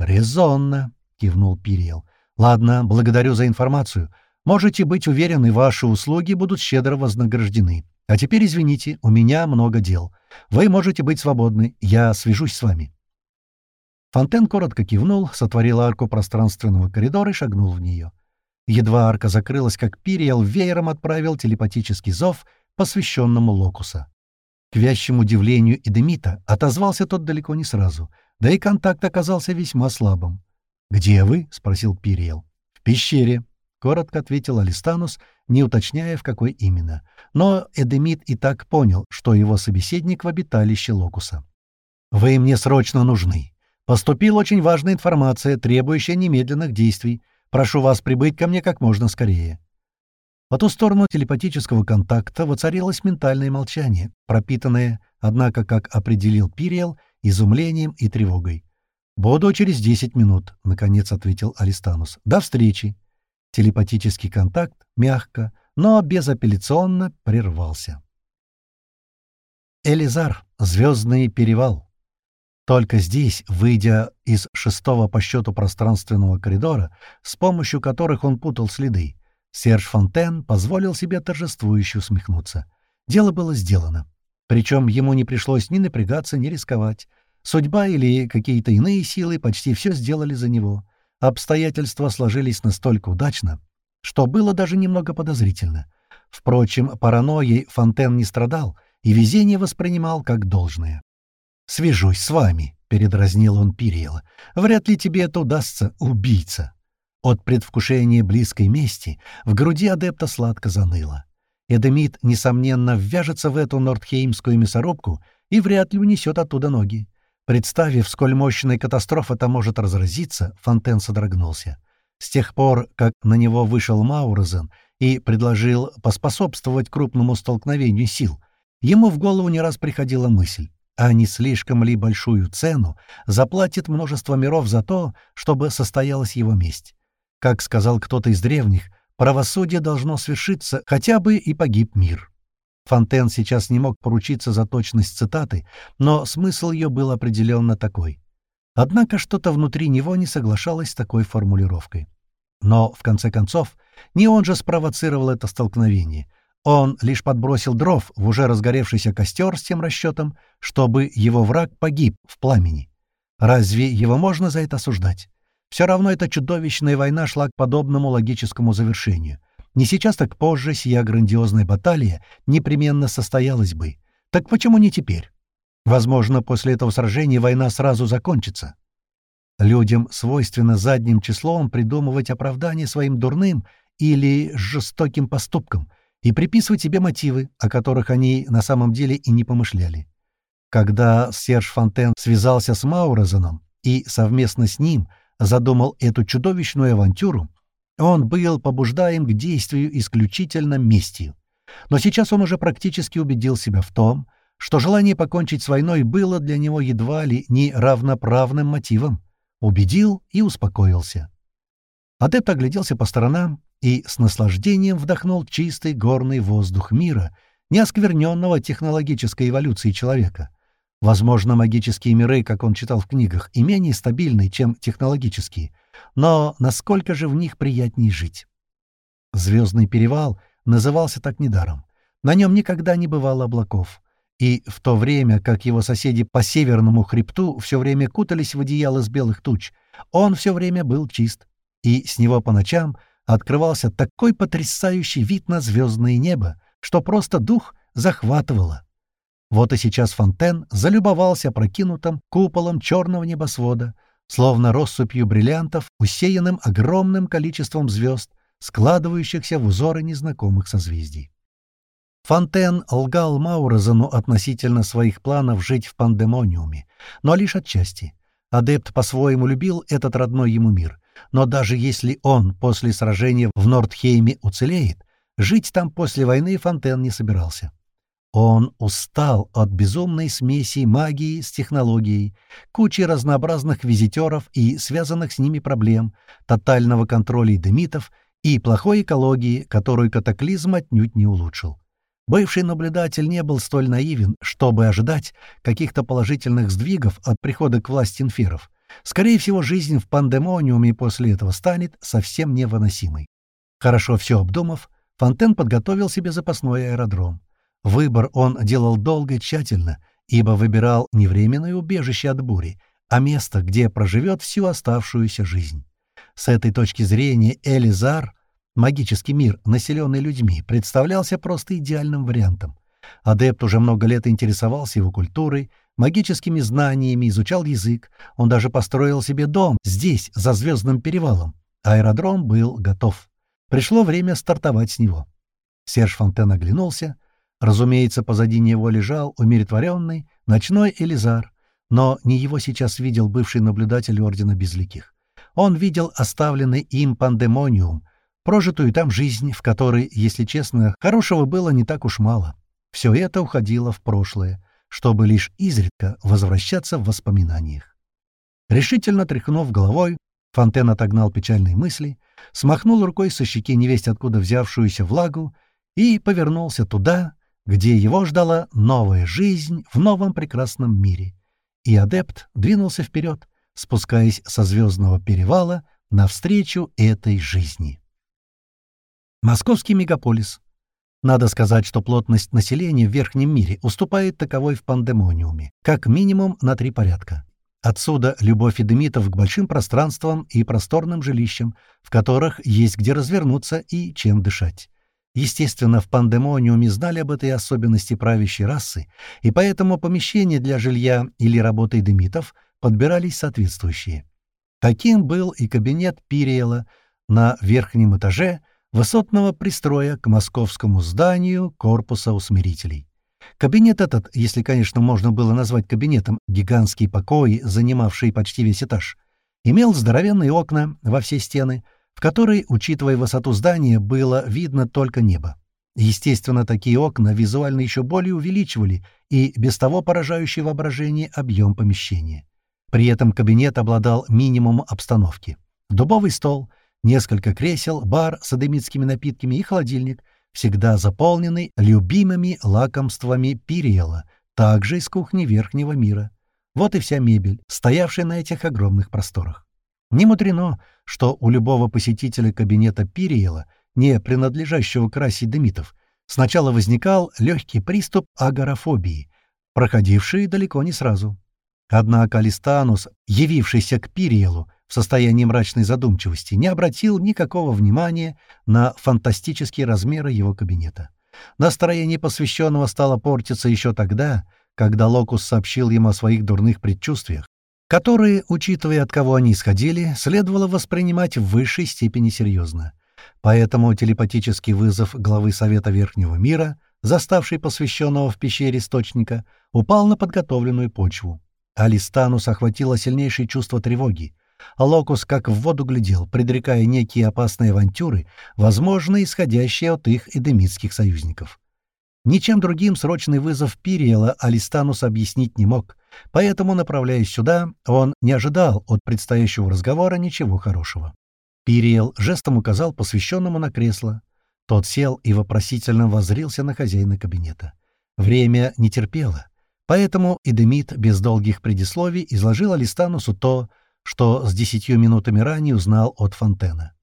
«Резонно», — кивнул Пириел. «Ладно, благодарю за информацию. Можете быть уверены, ваши услуги будут щедро вознаграждены. А теперь, извините, у меня много дел. Вы можете быть свободны. Я свяжусь с вами». Фонтен коротко кивнул, сотворил арку пространственного коридора и шагнул в нее. Едва арка закрылась, как Пириел веером отправил телепатический зов, посвященному Локуса. К вящему удивлению Эдемита отозвался тот далеко не сразу, да и контакт оказался весьма слабым. «Где вы?» — спросил Пириел. «В пещере», — коротко ответил Алистанус, не уточняя, в какой именно. Но Эдемит и так понял, что его собеседник в обиталище Локуса. «Вы мне срочно нужны. Поступила очень важная информация, требующая немедленных действий. Прошу вас прибыть ко мне как можно скорее». По ту сторону телепатического контакта воцарилось ментальное молчание, пропитанное, однако, как определил Пириел, изумлением и тревогой. «Буду через десять минут», — наконец ответил Алистанус. «До встречи». Телепатический контакт мягко, но безапелляционно прервался. Элизар. Звездный перевал. Только здесь, выйдя из шестого по счету пространственного коридора, с помощью которых он путал следы, Серж Фонтен позволил себе торжествующе усмехнуться. Дело было сделано. Причем ему не пришлось ни напрягаться, ни рисковать. Судьба или какие-то иные силы почти все сделали за него. Обстоятельства сложились настолько удачно, что было даже немного подозрительно. Впрочем, паранойей Фонтен не страдал и везение воспринимал как должное. «Свяжусь с вами», — передразнил он Пириела. «Вряд ли тебе это удастся, убийца». От предвкушения близкой мести в груди адепта сладко заныло. Эдемид, несомненно, ввяжется в эту нордхеймскую мясорубку и вряд ли унесет оттуда ноги. Представив, сколь мощная катастрофа-то может разразиться, Фонтен содрогнулся. С тех пор, как на него вышел Маурозен и предложил поспособствовать крупному столкновению сил, ему в голову не раз приходила мысль, а не слишком ли большую цену заплатит множество миров за то, чтобы состоялась его месть. Как сказал кто-то из древних, правосудие должно свершиться, хотя бы и погиб мир. Фонтен сейчас не мог поручиться за точность цитаты, но смысл ее был определенно такой. Однако что-то внутри него не соглашалось с такой формулировкой. Но, в конце концов, не он же спровоцировал это столкновение. Он лишь подбросил дров в уже разгоревшийся костер с тем расчетом, чтобы его враг погиб в пламени. Разве его можно за это осуждать? Все равно эта чудовищная война шла к подобному логическому завершению. Не сейчас, так позже сия грандиозная баталия непременно состоялась бы. Так почему не теперь? Возможно, после этого сражения война сразу закончится. Людям свойственно задним числом придумывать оправдание своим дурным или жестоким поступкам и приписывать себе мотивы, о которых они на самом деле и не помышляли. Когда Серж Фонтен связался с Маурозеном и совместно с ним задумал эту чудовищную авантюру, он был побуждаем к действию исключительно местью. Но сейчас он уже практически убедил себя в том, что желание покончить с войной было для него едва ли не равноправным мотивом. Убедил и успокоился. Адепт огляделся по сторонам и с наслаждением вдохнул чистый горный воздух мира, не оскверненного технологической эволюцией человека. Возможно, магические миры, как он читал в книгах, и менее стабильны, чем технологические, но насколько же в них приятнее жить? Звездный перевал назывался так недаром. На нем никогда не бывало облаков. И в то время, как его соседи по северному хребту все время кутались в одеяло из белых туч, он все время был чист. И с него по ночам открывался такой потрясающий вид на звездное небо, что просто дух захватывало. Вот и сейчас Фонтен залюбовался прокинутым куполом черного небосвода, словно россыпью бриллиантов, усеянным огромным количеством звезд, складывающихся в узоры незнакомых созвездий. Фонтен лгал Маурозену относительно своих планов жить в пандемониуме, но лишь отчасти. Адепт по-своему любил этот родной ему мир, но даже если он после сражения в Нордхейме уцелеет, жить там после войны Фонтен не собирался. Он устал от безумной смеси магии с технологией, кучи разнообразных визитеров и связанных с ними проблем, тотального контроля эдемитов и плохой экологии, которую катаклизм отнюдь не улучшил. Бывший наблюдатель не был столь наивен, чтобы ожидать каких-то положительных сдвигов от прихода к власти инферов. Скорее всего, жизнь в пандемониуме после этого станет совсем невыносимой. Хорошо все обдумав, Фонтен подготовил себе запасной аэродром. Выбор он делал долго и тщательно, ибо выбирал не временное убежище от бури, а место, где проживет всю оставшуюся жизнь. С этой точки зрения Элизар, магический мир, населенный людьми, представлялся просто идеальным вариантом. Адепт уже много лет интересовался его культурой, магическими знаниями, изучал язык. Он даже построил себе дом здесь, за Звездным перевалом. Аэродром был готов. Пришло время стартовать с него. Серж Фонтен оглянулся — Разумеется, позади него лежал умиротворенный ночной Элизар, но не его сейчас видел бывший наблюдатель Ордена Безликих. Он видел оставленный им пандемониум, прожитую там жизнь, в которой, если честно, хорошего было не так уж мало. Все это уходило в прошлое, чтобы лишь изредка возвращаться в воспоминаниях. Решительно тряхнув головой, Фонтен отогнал печальные мысли, смахнул рукой со щеки невесть откуда взявшуюся влагу и повернулся туда, где его ждала новая жизнь в новом прекрасном мире. И адепт двинулся вперед, спускаясь со звездного перевала навстречу этой жизни. Московский мегаполис. Надо сказать, что плотность населения в верхнем мире уступает таковой в пандемониуме, как минимум на три порядка. Отсюда любовь эдемитов к большим пространствам и просторным жилищам, в которых есть где развернуться и чем дышать. Естественно, в пандемониуме знали об этой особенности правящей расы, и поэтому помещения для жилья или работы демитов подбирались соответствующие. Таким был и кабинет Пириэла на верхнем этаже высотного пристроя к московскому зданию корпуса усмирителей. Кабинет этот, если, конечно, можно было назвать кабинетом гигантский покой, занимавший почти весь этаж, имел здоровенные окна во все стены, в которой, учитывая высоту здания, было видно только небо. Естественно, такие окна визуально еще более увеличивали и без того поражающий воображение объем помещения. При этом кабинет обладал минимумом обстановки. Дубовый стол, несколько кресел, бар с адемитскими напитками и холодильник, всегда заполненный любимыми лакомствами Пириэла, также из кухни Верхнего мира. Вот и вся мебель, стоявшая на этих огромных просторах. Не мудрено, что у любого посетителя кабинета Пириэла, не принадлежащего к расе демитов, сначала возникал легкий приступ агорафобии, проходивший далеко не сразу. Однако Алистанус, явившийся к Пириелу в состоянии мрачной задумчивости, не обратил никакого внимания на фантастические размеры его кабинета. Настроение посвященного стало портиться еще тогда, когда Локус сообщил ему о своих дурных предчувствиях, которые, учитывая, от кого они исходили, следовало воспринимать в высшей степени серьезно. Поэтому телепатический вызов главы Совета Верхнего мира, заставший посвященного в пещере источника, упал на подготовленную почву. Алистанус охватило сильнейшее чувство тревоги. Локус как в воду глядел, предрекая некие опасные авантюры, возможно, исходящие от их эдемитских союзников. Ничем другим срочный вызов Пириэла Алистанус объяснить не мог, поэтому, направляясь сюда, он не ожидал от предстоящего разговора ничего хорошего. Пириэл жестом указал посвященному на кресло. Тот сел и вопросительно воззрился на хозяина кабинета. Время не терпело. Поэтому Эдемид без долгих предисловий изложил Алистанусу то, что с десятью минутами ранее узнал от Фонтена.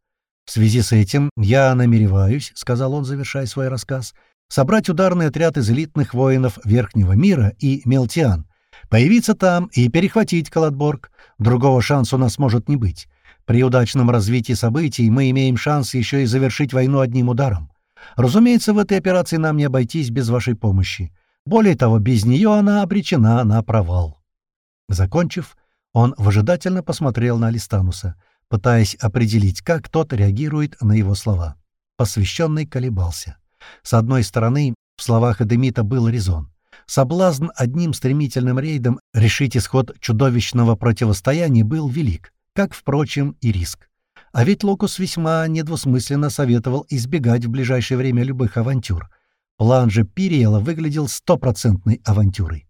«В связи с этим я намереваюсь», — сказал он, завершая свой рассказ, «собрать ударный отряд из элитных воинов Верхнего мира и Мелтиан, появиться там и перехватить Каладборг. Другого шанса у нас может не быть. При удачном развитии событий мы имеем шанс еще и завершить войну одним ударом. Разумеется, в этой операции нам не обойтись без вашей помощи. Более того, без нее она обречена на провал. Закончив, он выжидательно посмотрел на Алистануса, пытаясь определить, как тот реагирует на его слова. Посвященный колебался. С одной стороны, в словах Эдемита был резон. Соблазн одним стремительным рейдом решить исход чудовищного противостояния был велик, как, впрочем, и риск. А ведь Локус весьма недвусмысленно советовал избегать в ближайшее время любых авантюр, План же Пириэла выглядел стопроцентной авантюрой.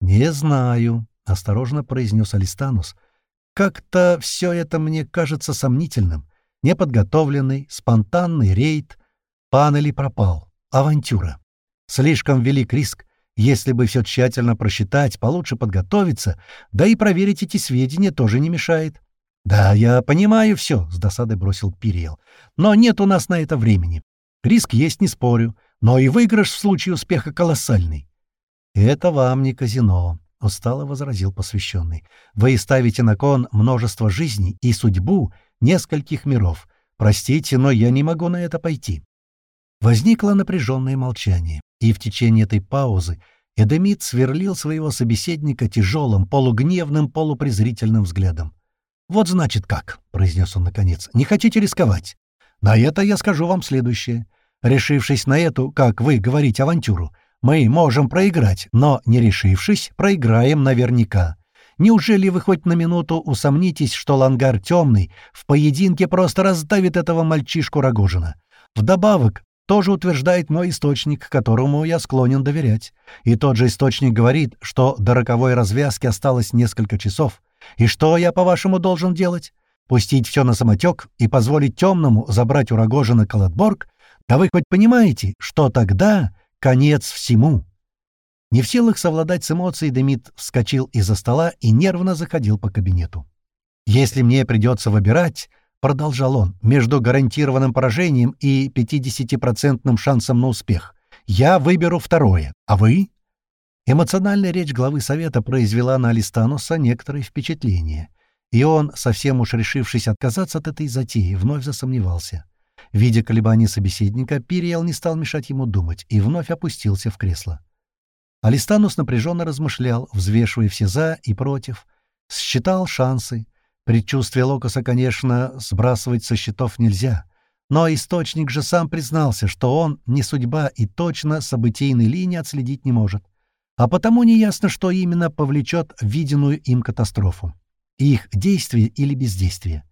«Не знаю», — осторожно произнес Алистанус. «Как-то все это мне кажется сомнительным. Неподготовленный, спонтанный рейд. Панели пропал. Авантюра. Слишком велик риск. Если бы все тщательно просчитать, получше подготовиться, да и проверить эти сведения тоже не мешает». «Да, я понимаю все», — с досадой бросил Пириэл. «Но нет у нас на это времени. Риск есть, не спорю но и выигрыш в случае успеха колоссальный. «Это вам не казино», — устало возразил посвященный. «Вы ставите на кон множество жизней и судьбу нескольких миров. Простите, но я не могу на это пойти». Возникло напряженное молчание, и в течение этой паузы Эдемид сверлил своего собеседника тяжелым, полугневным, полупрезрительным взглядом. «Вот значит как», — произнес он наконец, — «не хотите рисковать? На это я скажу вам следующее. Решившись на эту, как вы говорите, авантюру, мы можем проиграть, но, не решившись, проиграем наверняка. Неужели вы хоть на минуту усомнитесь, что Лангар Темный в поединке просто раздавит этого мальчишку Рогожина? Вдобавок, тоже утверждает мой источник, которому я склонен доверять. И тот же источник говорит, что до роковой развязки осталось несколько часов. И что я, по-вашему, должен делать? Пустить все на самотек и позволить темному забрать у Рогожина Калатборг а вы хоть понимаете, что тогда конец всему?» Не в силах совладать с эмоцией, Демид вскочил из-за стола и нервно заходил по кабинету. «Если мне придется выбирать, — продолжал он, — между гарантированным поражением и 50% шансом на успех, я выберу второе. А вы?» Эмоциональная речь главы Совета произвела на Алистануса некоторое впечатление, и он, совсем уж решившись отказаться от этой затеи, вновь засомневался. Видя колебания собеседника, Пириэл не стал мешать ему думать и вновь опустился в кресло. Алистанус напряженно размышлял, взвешивая все «за» и «против». Считал шансы. Предчувствие Локоса, конечно, сбрасывать со счетов нельзя. Но источник же сам признался, что он не судьба и точно событийной линии отследить не может. А потому неясно, что именно повлечет виденную им катастрофу. Их действие или бездействие.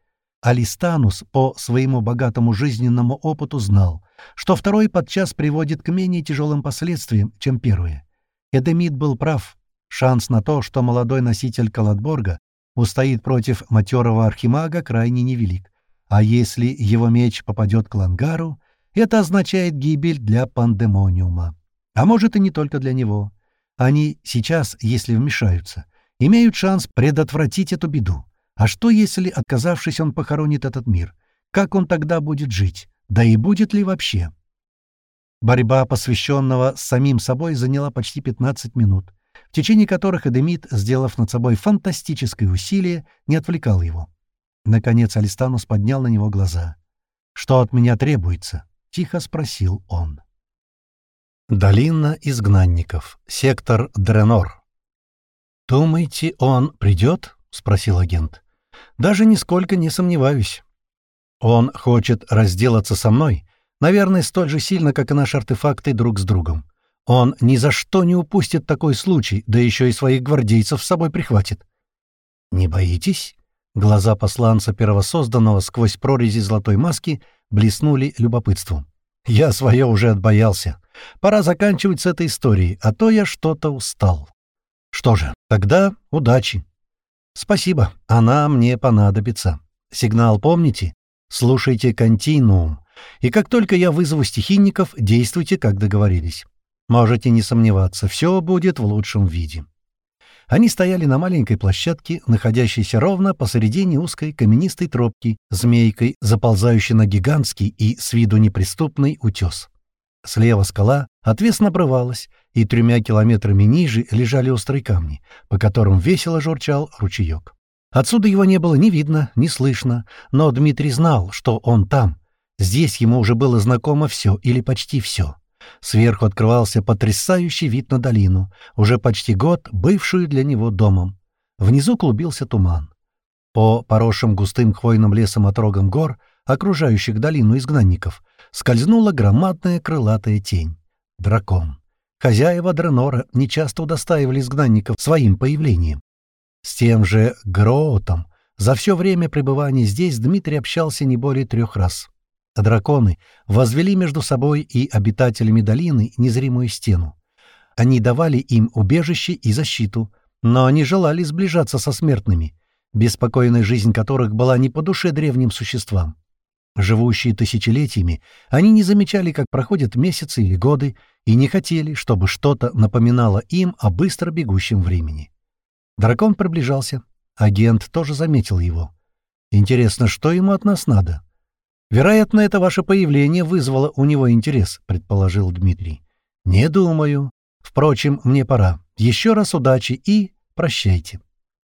Алистанус по своему богатому жизненному опыту знал, что второй подчас приводит к менее тяжелым последствиям, чем первые. Эдемид был прав. Шанс на то, что молодой носитель Каладборга устоит против матерого архимага, крайне невелик. А если его меч попадет к Лангару, это означает гибель для пандемониума. А может и не только для него. Они сейчас, если вмешаются, имеют шанс предотвратить эту беду. А что, если, отказавшись, он похоронит этот мир? Как он тогда будет жить? Да и будет ли вообще? Борьба посвященного самим собой заняла почти 15 минут, течение которых Эдемид, сделав над собой фантастическое усилие, не отвлекал его. Наконец Алистанус поднял на него глаза. «Что от меня требуется?» — тихо спросил он. Долина изгнанников. Сектор Дренор. «Думаете, он придет?» — спросил агент. «Даже нисколько не сомневаюсь. Он хочет разделаться со мной, наверное, столь же сильно, как и наши артефакты друг с другом. Он ни за что не упустит такой случай, да еще и своих гвардейцев с собой прихватит». «Не боитесь?» Глаза посланца первосозданного сквозь прорези золотой маски блеснули любопытством. «Я свое уже отбоялся. Пора заканчивать с этой историей, а то я что-то устал. Что же, тогда удачи. Спасибо, она мне понадобится. Сигнал помните? Слушайте континуум. И как только я вызову стихийников, действуйте, как договорились. Можете не сомневаться, все будет в лучшем виде. Они стояли на маленькой площадке, находящейся ровно посередине узкой каменистой тропки, змейкой, заползающей на гигантский и с виду неприступный утес. Слева скала отвесно обрывалась, и тремя километрами ниже лежали острые камни, по которым весело журчал ручеек. Отсюда его не было ни видно, ни слышно, но Дмитрий знал, что он там. Здесь ему уже было знакомо все или почти все. Сверху открывался потрясающий вид на долину, уже почти год бывшую для него домом. Внизу клубился туман. По поросшим густым хвойным лесом отрогам гор, окружающих долину изгнанников, скользнула громадная крылатая тень. Дракон. Хозяева Дренора нечасто удостаивали изгнанников своим появлением. С тем же Гроотом за все время пребывания здесь Дмитрий общался не более трех раз. Драконы возвели между собой и обитателями долины незримую стену. Они давали им убежище и защиту, но они желали сближаться со смертными, беспокойная жизнь которых была не по душе древним существам. Живущие тысячелетиями, они не замечали, как проходят месяцы или годы, и не хотели, чтобы что-то напоминало им о быстро бегущем времени. Дракон приближался. Агент тоже заметил его. «Интересно, что ему от нас надо?» «Вероятно, это ваше появление вызвало у него интерес», — предположил Дмитрий. «Не думаю. Впрочем, мне пора. Еще раз удачи и прощайте».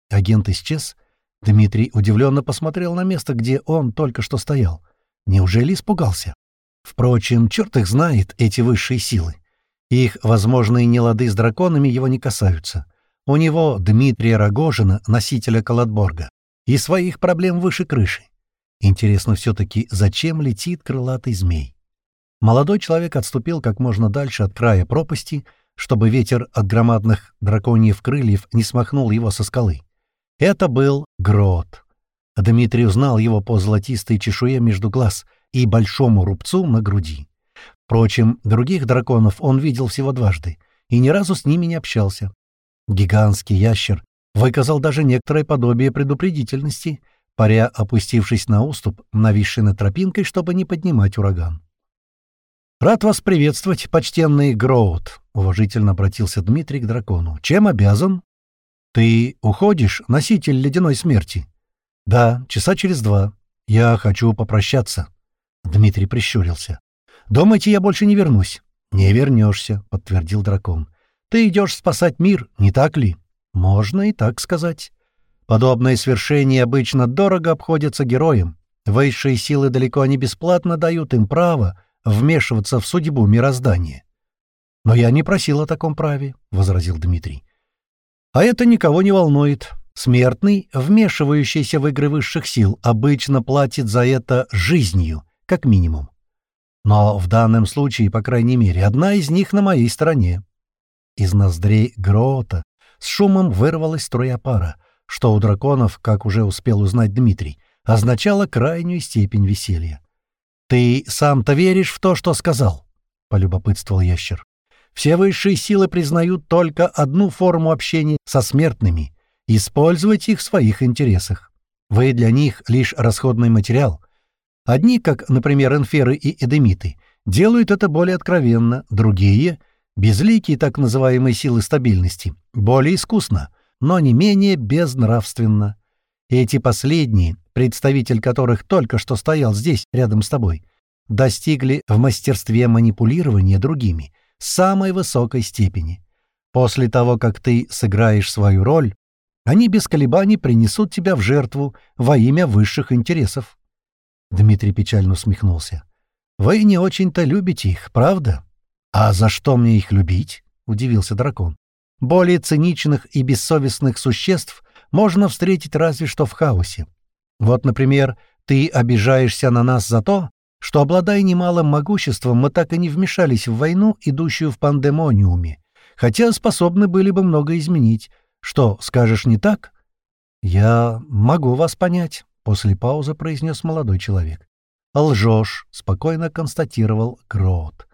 Агент исчез. Дмитрий удивленно посмотрел на место, где он только что стоял. Неужели испугался? Впрочем, черт их знает, эти высшие силы. Их возможные нелады с драконами его не касаются. У него, Дмитрия Рогожина, носителя Калатборга, и своих проблем выше крыши. Интересно все-таки, зачем летит крылатый змей? Молодой человек отступил как можно дальше от края пропасти, чтобы ветер от громадных драконьев крыльев не смахнул его со скалы. Это был Грот. Дмитрий узнал его по золотистой чешуе между глаз и большому рубцу на груди. Впрочем, других драконов он видел всего дважды и ни разу с ними не общался. Гигантский ящер выказал даже некоторое подобие предупредительности, паря опустившись на уступ, нависший над тропинкой, чтобы не поднимать ураган. «Рад вас приветствовать, почтенный Гроут», — уважительно обратился Дмитрий к дракону. «Чем обязан?» «Ты уходишь, носитель ледяной смерти?» «Да, часа через два. Я хочу попрощаться». Дмитрий прищурился. «Думаете, я больше не вернусь?» «Не вернешься», — подтвердил дракон. «Ты идешь спасать мир, не так ли?» «Можно и так сказать. Подобные свершения обычно дорого обходятся героям. Высшие силы далеко не бесплатно дают им право вмешиваться в судьбу мироздания». «Но я не просил о таком праве», — возразил Дмитрий. «А это никого не волнует. Смертный, вмешивающийся в игры высших сил, обычно платит за это жизнью, как минимум. Но в данном случае, по крайней мере, одна из них на моей стороне. Из ноздрей Грота с шумом вырвалась струя пара, что у драконов, как уже успел узнать Дмитрий, означало крайнюю степень веселья. «Ты сам-то веришь в то, что сказал?» — полюбопытствовал ящер. «Все высшие силы признают только одну форму общения со смертными — использовать их в своих интересах. Вы для них лишь расходный материал. Одни, как, например, энферы и эдемиты, делают это более откровенно, другие — безликие так называемые силы стабильности, более искусно, но не менее безнравственно. Эти последние, представитель которых только что стоял здесь, рядом с тобой, достигли в мастерстве манипулирования другими самой высокой степени. После того, как ты сыграешь свою роль, они без колебаний принесут тебя в жертву во имя высших интересов. Дмитрий печально усмехнулся. «Вы не очень-то любите их, правда?» «А за что мне их любить?» — удивился дракон. «Более циничных и бессовестных существ можно встретить разве что в хаосе. Вот, например, ты обижаешься на нас за то, что, обладая немалым могуществом, мы так и не вмешались в войну, идущую в пандемониуме, хотя способны были бы много изменить. Что, скажешь не так? «Я могу вас понять», — после паузы произнес молодой человек. «Лжешь», — спокойно констатировал Гроот.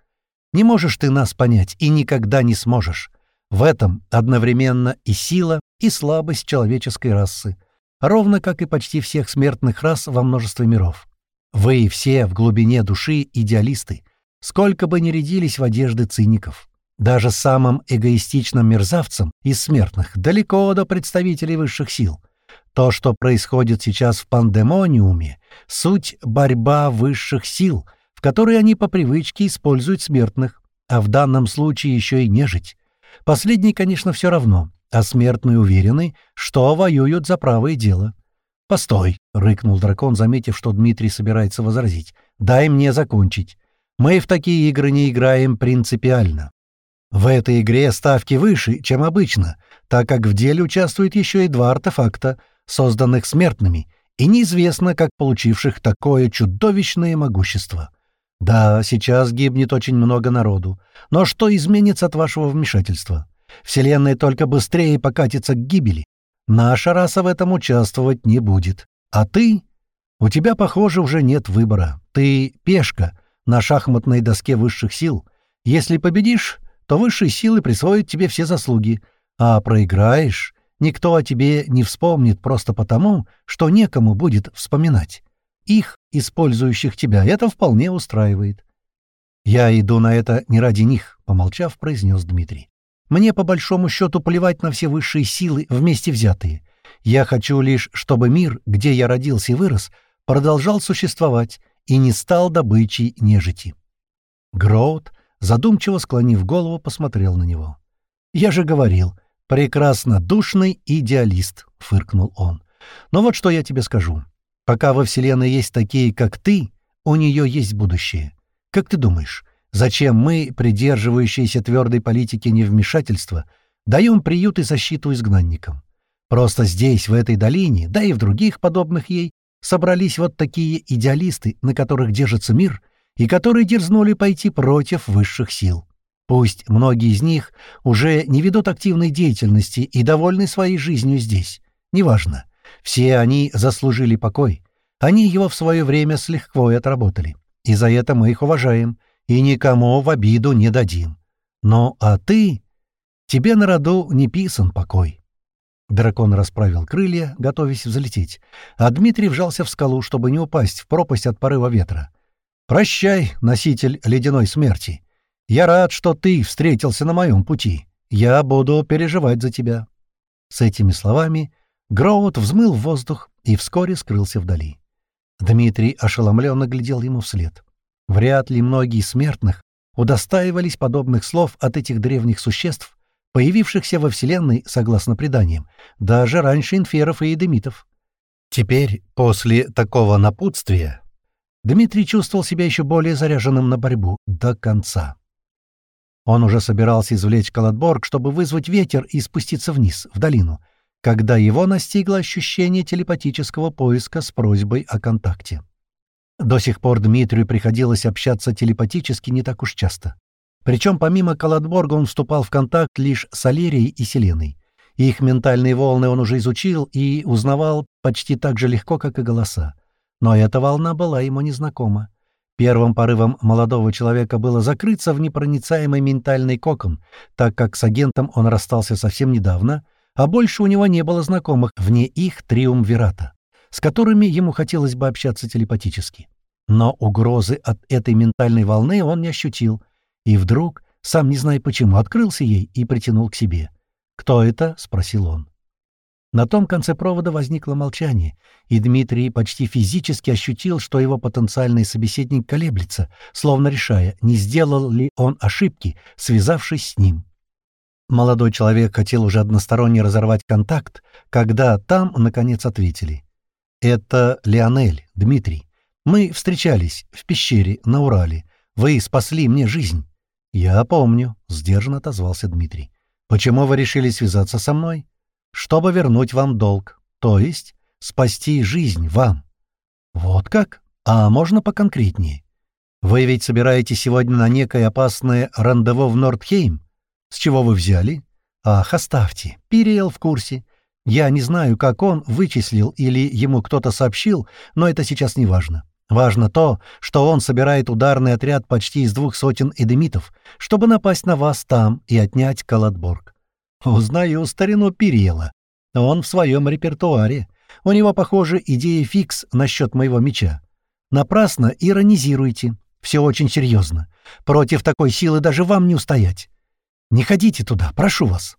«Не можешь ты нас понять и никогда не сможешь. В этом одновременно и сила, и слабость человеческой расы, ровно как и почти всех смертных рас во множестве миров. Вы все в глубине души идеалисты, сколько бы ни рядились в одежды циников. Даже самым эгоистичным мерзавцам из смертных далеко до представителей высших сил. То, что происходит сейчас в пандемониуме, суть борьба высших сил, в которой они по привычке используют смертных, а в данном случае еще и нежить. Последний, конечно, все равно, а смертные уверены, что воюют за правое дело. «Постой!» — рыкнул дракон, заметив, что Дмитрий собирается возразить. «Дай мне закончить. Мы в такие игры не играем принципиально. В этой игре ставки выше, чем обычно, так как в деле участвуют еще и два артефакта, созданных смертными, и неизвестно, как получивших такое чудовищное могущество. Да, сейчас гибнет очень много народу, но что изменится от вашего вмешательства? Вселенная только быстрее покатится к гибели. Наша раса в этом участвовать не будет. А ты? У тебя, похоже, уже нет выбора. Ты пешка на шахматной доске высших сил. Если победишь, то высшие силы присвоят тебе все заслуги. А проиграешь, никто о тебе не вспомнит просто потому, что некому будет вспоминать. Их, использующих тебя, это вполне устраивает. «Я иду на это не ради них», — помолчав, произнес Дмитрий. «Мне, по большому счету, плевать на все высшие силы, вместе взятые. Я хочу лишь, чтобы мир, где я родился и вырос, продолжал существовать и не стал добычей нежити». Гроут задумчиво склонив голову, посмотрел на него. «Я же говорил, прекрасно душный идеалист», — фыркнул он. «Но вот что я тебе скажу. Пока во Вселенной есть такие, как ты, у нее есть будущее. Как ты думаешь, зачем мы, придерживающиеся твердой политики невмешательства, даем приют и защиту изгнанникам? Просто здесь, в этой долине, да и в других подобных ей, собрались вот такие идеалисты, на которых держится мир — и которые дерзнули пойти против высших сил. Пусть многие из них уже не ведут активной деятельности и довольны своей жизнью здесь. Неважно. Все они заслужили покой. Они его в свое время с лихвой отработали. И за это мы их уважаем и никому в обиду не дадим. Но а ты... Тебе на роду не писан покой. Дракон расправил крылья, готовясь взлететь, а Дмитрий вжался в скалу, чтобы не упасть в пропасть от порыва ветра. «Прощай, носитель ледяной смерти. Я рад, что ты встретился на моем пути. Я буду переживать за тебя». С этими словами Гроут взмыл в воздух и вскоре скрылся вдали. Дмитрий ошеломленно глядел ему вслед. Вряд ли многие смертных удостаивались подобных слов от этих древних существ, появившихся во Вселенной, согласно преданиям, даже раньше инферов и эдемитов. Теперь, после такого напутствия, Дмитрий чувствовал себя еще более заряженным на борьбу до конца. Он уже собирался извлечь колотборг, чтобы вызвать ветер и спуститься вниз, в долину, когда его настигло ощущение телепатического поиска с просьбой о контакте. До сих пор Дмитрию приходилось общаться телепатически не так уж часто. Причем помимо Каладборга он вступал в контакт лишь с Алерией и Селеной. Их ментальные волны он уже изучил и узнавал почти так же легко, как и голоса. Но эта волна была ему незнакома. Первым порывом молодого человека было закрыться в непроницаемый ментальный кокон, так как с агентом он расстался совсем недавно, а больше у него не было знакомых вне их триумвирата, с которыми ему хотелось бы общаться телепатически. Но угрозы от этой ментальной волны он не ощутил, и вдруг, сам не зная почему, открылся ей и притянул к себе. «Кто это?» — спросил он. На том конце провода возникло молчание, и Дмитрий почти физически ощутил, что его потенциальный собеседник колеблется, словно решая, не сделал ли он ошибки, связавшись с ним. Молодой человек хотел уже односторонне разорвать контакт, когда там, наконец, ответили. «Это Леонель, Дмитрий. Мы встречались в пещере на Урале. Вы спасли мне жизнь». «Я помню», — сдержанно отозвался Дмитрий. «Почему вы решили связаться со мной?» чтобы вернуть вам долг, то есть спасти жизнь вам. Вот как? А можно поконкретнее? Вы ведь собираетесь сегодня на некое опасное рандеву в Нордхейм? С чего вы взяли? Ах, оставьте. Переел в курсе. Я не знаю, как он вычислил или ему кто-то сообщил, но это сейчас не важно. Важно то, что он собирает ударный отряд почти из двух сотен эдемитов, чтобы напасть на вас там и отнять Каладборг. Узнаю старину Периела. Он в своем репертуаре. У него, похоже, идея фикс насчет моего меча. Напрасно иронизируйте. Все очень серьезно. Против такой силы даже вам не устоять. Не ходите туда, прошу вас.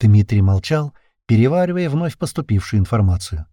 Дмитрий молчал, переваривая вновь поступившую информацию.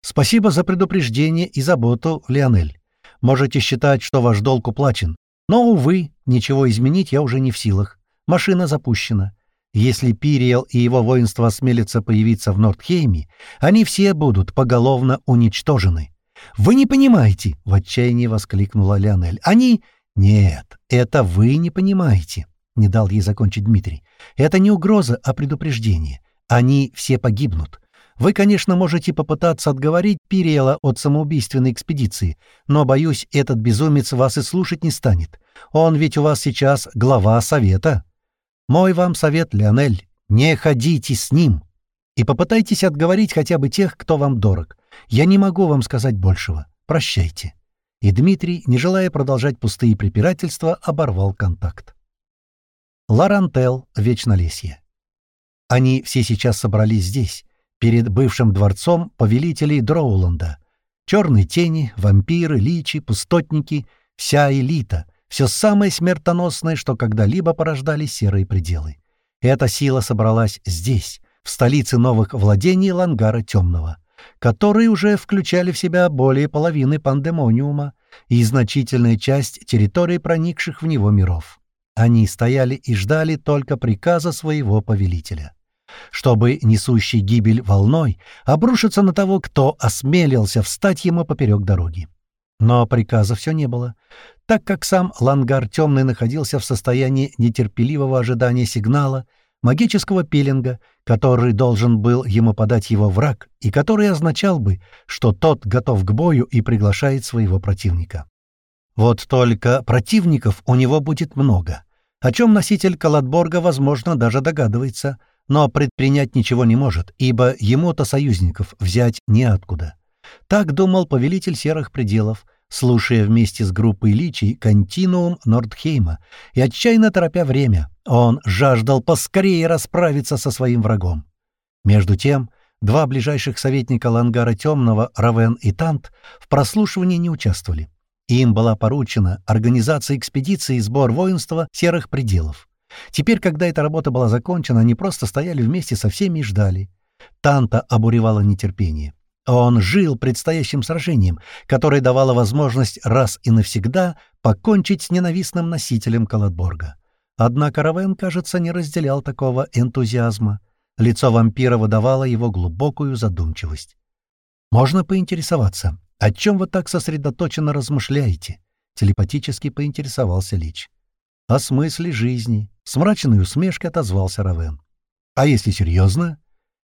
«Спасибо за предупреждение и заботу, Леонель. Можете считать, что ваш долг уплачен. Но, увы, ничего изменить я уже не в силах. Машина запущена. Если Пириел и его воинство осмелятся появиться в Нордхейме, они все будут поголовно уничтожены. «Вы не понимаете!» — в отчаянии воскликнула Леонель. «Они...» «Нет, это вы не понимаете», — не дал ей закончить Дмитрий. «Это не угроза, а предупреждение. Они все погибнут. Вы, конечно, можете попытаться отговорить Пириэла от самоубийственной экспедиции, но, боюсь, этот безумец вас и слушать не станет. Он ведь у вас сейчас глава совета». Мой вам совет, Леонель, не ходите с ним и попытайтесь отговорить хотя бы тех, кто вам дорог. Я не могу вам сказать большего. Прощайте». И Дмитрий, не желая продолжать пустые препирательства, оборвал контакт. Ларантел, Вечнолесье. Они все сейчас собрались здесь, перед бывшим дворцом повелителей Дроуланда. Черные тени, вампиры, личи, пустотники, вся элита — все самое смертоносное, что когда-либо порождали серые пределы. Эта сила собралась здесь, в столице новых владений Лангара Темного, которые уже включали в себя более половины пандемониума и значительная часть территорий, проникших в него миров. Они стояли и ждали только приказа своего повелителя чтобы несущий гибель волной обрушиться на того, кто осмелился встать ему поперек дороги. Но приказа все не было так как сам Лангар Темный находился в состоянии нетерпеливого ожидания сигнала, магического пилинга, который должен был ему подать его враг и который означал бы, что тот готов к бою и приглашает своего противника. Вот только противников у него будет много, о чем носитель Калатборга, возможно, даже догадывается, но предпринять ничего не может, ибо ему-то союзников взять неоткуда. Так думал повелитель Серых Пределов — слушая вместе с группой личий континуум Нордхейма и отчаянно торопя время. Он жаждал поскорее расправиться со своим врагом. Между тем, два ближайших советника Лангара Темного, Равен и Тант, в прослушивании не участвовали. Им была поручена организация экспедиции и сбор воинства серых пределов. Теперь, когда эта работа была закончена, они просто стояли вместе со всеми и ждали. Танта обуревало нетерпение. Он жил предстоящим сражением, которое давало возможность раз и навсегда покончить с ненавистным носителем Каладборга. Однако Равен, кажется, не разделял такого энтузиазма. Лицо вампира выдавало его глубокую задумчивость. «Можно поинтересоваться, о чем вы так сосредоточенно размышляете?» — телепатически поинтересовался Лич. «О смысле жизни», — с мрачной усмешкой отозвался Равен. «А если серьезно?»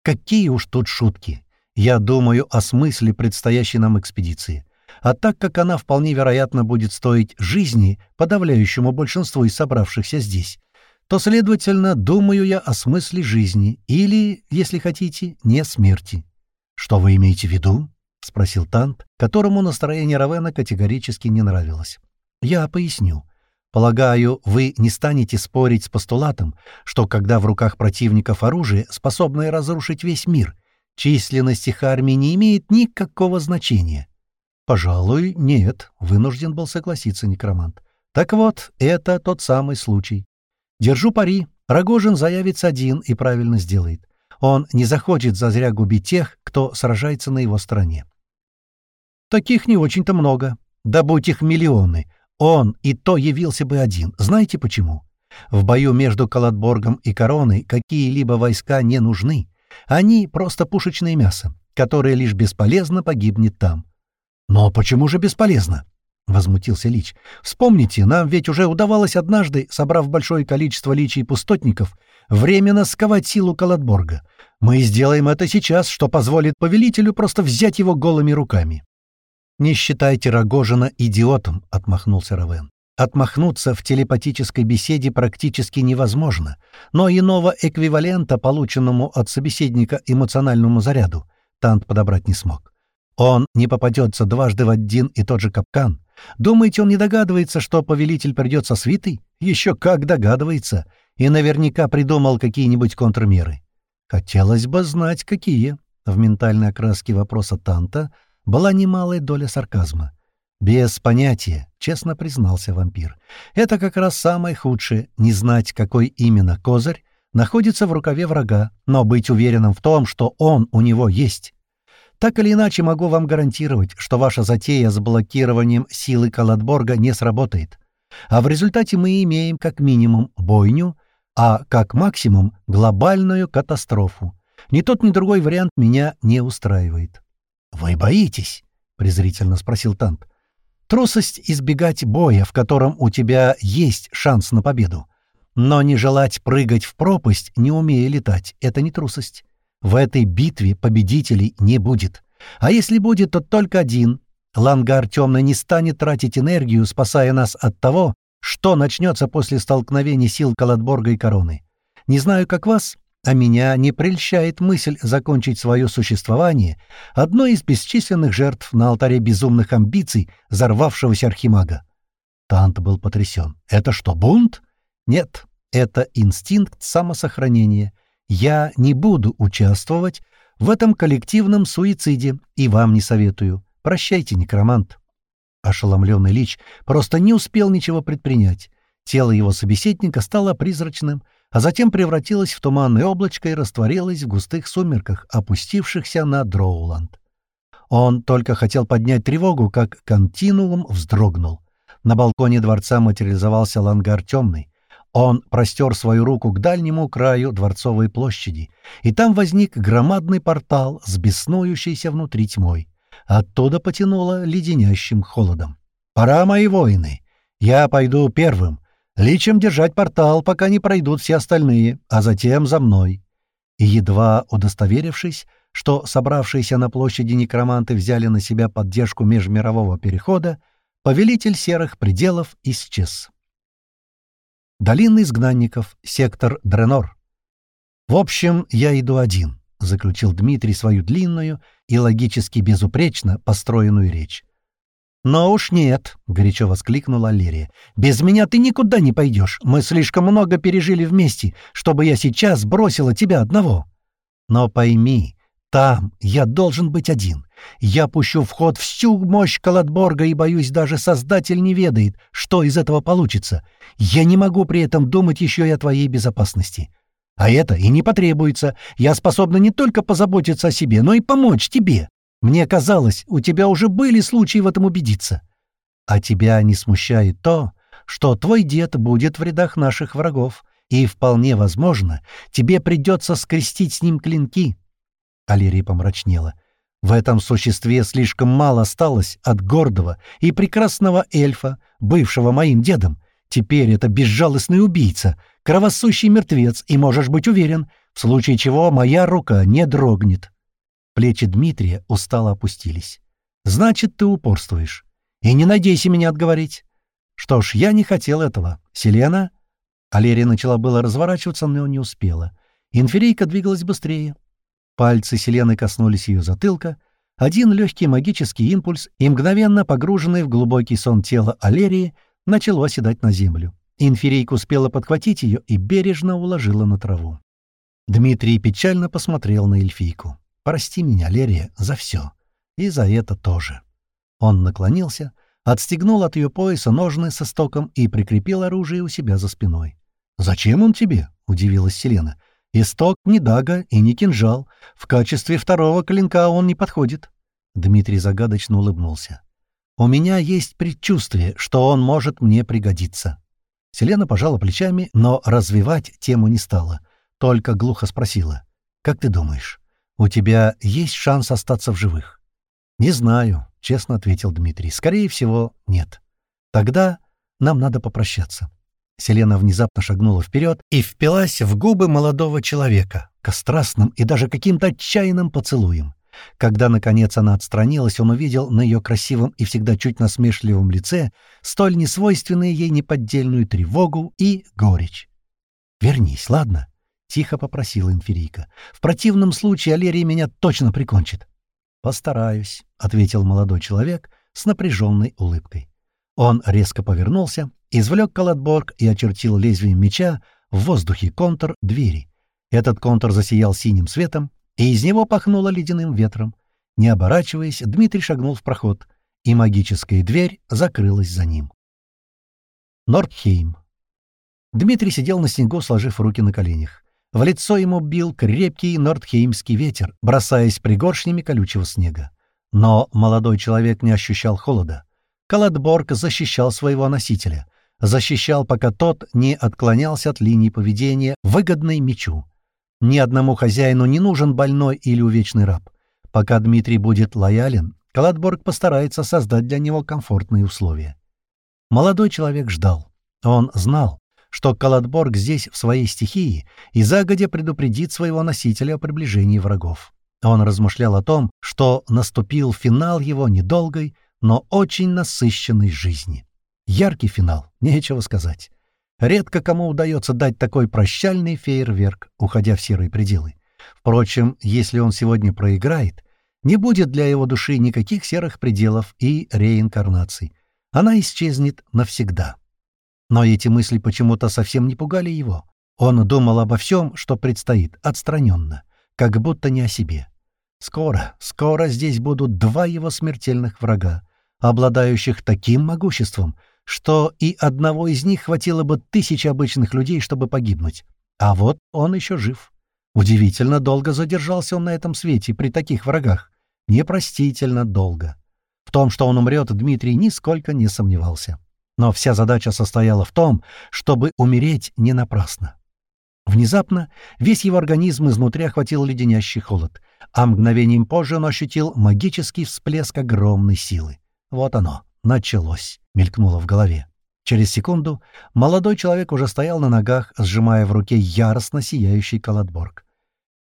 «Какие уж тут шутки!» Я думаю о смысле предстоящей нам экспедиции. А так как она вполне вероятно будет стоить жизни подавляющему большинству из собравшихся здесь, то, следовательно, думаю я о смысле жизни или, если хотите, не смерти. Что вы имеете в виду? Спросил Тант, которому настроение Равена категорически не нравилось. «Я поясню. Полагаю, вы не станете спорить с постулатом, что когда в руках противников оружие, способное разрушить весь мир, численность их армии не имеет никакого значения. «Пожалуй, нет», — вынужден был согласиться некромант. «Так вот, это тот самый случай. Держу пари, Рогожин заявится один и правильно сделает. Он не захочет зазря губить тех, кто сражается на его стороне. Таких не очень-то много. Да будь их миллионы. Он и то явился бы один. Знаете почему? В бою между Калатборгом и Короной какие-либо войска не нужны. Они просто пушечное мясо, которое лишь бесполезно погибнет там. «Но почему же бесполезно?» — возмутился Лич. «Вспомните, нам ведь уже удавалось однажды, собрав большое количество личий и пустотников, временно сковать силу Калатборга. Мы сделаем это сейчас, что позволит повелителю просто взять его голыми руками». «Не считайте Рогожина идиотом», — отмахнулся Равен. «Отмахнуться в телепатической беседе практически невозможно, но иного эквивалента, полученному от собеседника эмоциональному заряду, Тант подобрать не смог. Он не попадется дважды в один и тот же капкан. Думаете, он не догадывается, что повелитель придет со свитой? Еще как догадывается. И наверняка придумал какие-нибудь контрмеры. Хотелось бы знать, какие. В ментальной окраске вопроса Танта была немалая доля сарказма. «Без понятия», — честно признался вампир. «Это как раз самое худшее — не знать, какой именно козырь находится в рукаве врага, но быть уверенным в том, что он у него есть. Так или иначе, могу вам гарантировать, что ваша затея с блокированием силы Калатборга не сработает. А в результате мы имеем как минимум бойню, а как максимум глобальную катастрофу. Ни тот, ни другой вариант меня не устраивает. «Вы боитесь?» — презрительно спросил Тант. «Трусость избегать боя, в котором у тебя есть шанс на победу. Но не желать прыгать в пропасть, не умея летать, — это не трусость. В этой битве победителей не будет. А если будет, то только один. Лангар Темный не станет тратить энергию, спасая нас от того, что начнется после столкновения сил Калатборга и Короны. Не знаю, как вас, а меня не прельщает мысль закончить свое существование одной из бесчисленных жертв на алтаре безумных амбиций взорвавшегося архимага. Тант был потрясен. «Это что, бунт?» «Нет, это инстинкт самосохранения. Я не буду участвовать в этом коллективном суициде и вам не советую. Прощайте, некромант». Ошеломленный Лич просто не успел ничего предпринять. Тело его собеседника стало призрачным, а затем превратилось в туманное облачко и растворилось в густых сумерках, опустившихся на Дроуланд. Он только хотел поднять тревогу, как континуум вздрогнул. На балконе дворца материализовался лангар темный. Он простер свою руку к дальнему краю Дворцовой площади, и там возник громадный портал с беснующейся внутри тьмой. Оттуда потянуло леденящим холодом. «Пора, мои воины! Я пойду первым. Личем держать портал, пока не пройдут все остальные, а затем за мной». И едва удостоверившись, что собравшиеся на площади некроманты взяли на себя поддержку межмирового перехода, повелитель серых пределов исчез. Долина изгнанников, сектор Дренор. «В общем, я иду один», — заключил Дмитрий свою длинную и логически безупречно построенную речь. «Но уж нет», — горячо воскликнула Лерия. «Без меня ты никуда не пойдешь. Мы слишком много пережили вместе, чтобы я сейчас бросила тебя одного. Но пойми, там я должен быть один. Я пущу в ход всю мощь Калатборга и, боюсь, даже Создатель не ведает, что из этого получится. Я не могу при этом думать еще и о твоей безопасности. А это и не потребуется. Я способна не только позаботиться о себе, но и помочь тебе. Мне казалось, у тебя уже были случаи в этом убедиться. А тебя не смущает то, что твой дед будет в рядах наших врагов, и, вполне возможно, тебе придется скрестить с ним клинки». Алерия помрачнела. В этом существе слишком мало осталось от гордого и прекрасного эльфа, бывшего моим дедом. Теперь это безжалостный убийца, кровосущий мертвец, и можешь быть уверен, в случае чего моя рука не дрогнет». Плечи Дмитрия устало опустились. «Значит, ты упорствуешь. И не надейся меня отговорить. Что ж, я не хотел этого. Селена?» Алерия начала было разворачиваться, но не успела. Инферийка двигалась быстрее. Пальцы Селены коснулись ее затылка, Один легкий магический импульс и мгновенно погруженный в глубокий сон тело Алерии начало оседать на землю. Инферийка успела подхватить ее и бережно уложила на траву. Дмитрий печально посмотрел на эльфийку. «Прости меня, Лерия, за все. И за это тоже». Он наклонился, отстегнул от ее пояса ножны со стоком и прикрепил оружие у себя за спиной. «Зачем он тебе?» — удивилась Селена. «Исток не дага и не кинжал. В качестве второго клинка он не подходит». Дмитрий загадочно улыбнулся. «У меня есть предчувствие, что он может мне пригодиться». Селена пожала плечами, но развивать тему не стала. Только глухо спросила. «Как ты думаешь, у тебя есть шанс остаться в живых?» «Не знаю», — честно ответил Дмитрий. «Скорее всего, нет. Тогда нам надо попрощаться». Селена внезапно шагнула вперед и впилась в губы молодого человека, к страстным и даже каким-то отчаянным поцелуем. Когда, наконец, она отстранилась, он увидел на ее красивом и всегда чуть насмешливом лице столь несвойственную ей неподдельную тревогу и горечь. «Вернись, ладно?» — тихо попросила инферийка. «В противном случае Алерия меня точно прикончит». «Постараюсь», — ответил молодой человек с напряженной улыбкой. Он резко повернулся, извлек колотборг и очертил лезвием меча в воздухе контур двери. Этот контур засиял синим светом, и из него пахнуло ледяным ветром. Не оборачиваясь, Дмитрий шагнул в проход, и магическая дверь закрылась за ним. Нордхейм. Дмитрий сидел на снегу, сложив руки на коленях. В лицо ему бил крепкий нордхеймский ветер, бросаясь пригоршнями колючего снега. Но молодой человек не ощущал холода. Каладборг защищал своего носителя. Защищал, пока тот не отклонялся от линии поведения, выгодной мечу. Ни одному хозяину не нужен больной или увечный раб. Пока Дмитрий будет лоялен, Каладборг постарается создать для него комфортные условия. Молодой человек ждал. Он знал, что Каладборг здесь в своей стихии и загодя предупредит своего носителя о приближении врагов. Он размышлял о том, что наступил финал его недолгой, но очень насыщенной жизни. Яркий финал, нечего сказать. Редко кому удается дать такой прощальный фейерверк, уходя в серые пределы. Впрочем, если он сегодня проиграет, не будет для его души никаких серых пределов и реинкарнаций. Она исчезнет навсегда. Но эти мысли почему-то совсем не пугали его. Он думал обо всем, что предстоит, отстраненно, как будто не о себе. Скоро, скоро здесь будут два его смертельных врага, обладающих таким могуществом, что и одного из них хватило бы тысячи обычных людей, чтобы погибнуть. А вот он еще жив. Удивительно долго задержался он на этом свете при таких врагах. Непростительно долго. В том, что он умрет, Дмитрий нисколько не сомневался. Но вся задача состояла в том, чтобы умереть не напрасно. Внезапно весь его организм изнутри охватил леденящий холод, а мгновением позже он ощутил магический всплеск огромной силы. Вот оно, началось мелькнуло в голове. Через секунду молодой человек уже стоял на ногах, сжимая в руке яростно сияющий колотборг.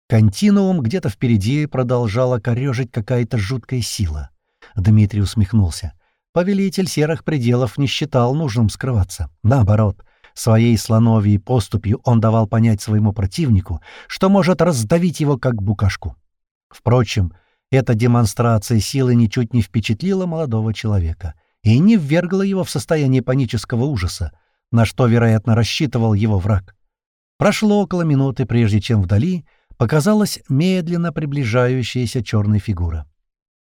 Континуум где-то впереди продолжала корежить какая-то жуткая сила. Дмитрий усмехнулся. Повелитель серых пределов не считал нужным скрываться. Наоборот, своей слоновьей поступью он давал понять своему противнику, что может раздавить его как букашку. Впрочем, эта демонстрация силы ничуть не впечатлила молодого человека — и не ввергла его в состояние панического ужаса, на что, вероятно, рассчитывал его враг. Прошло около минуты, прежде чем вдали показалась медленно приближающаяся черная фигура.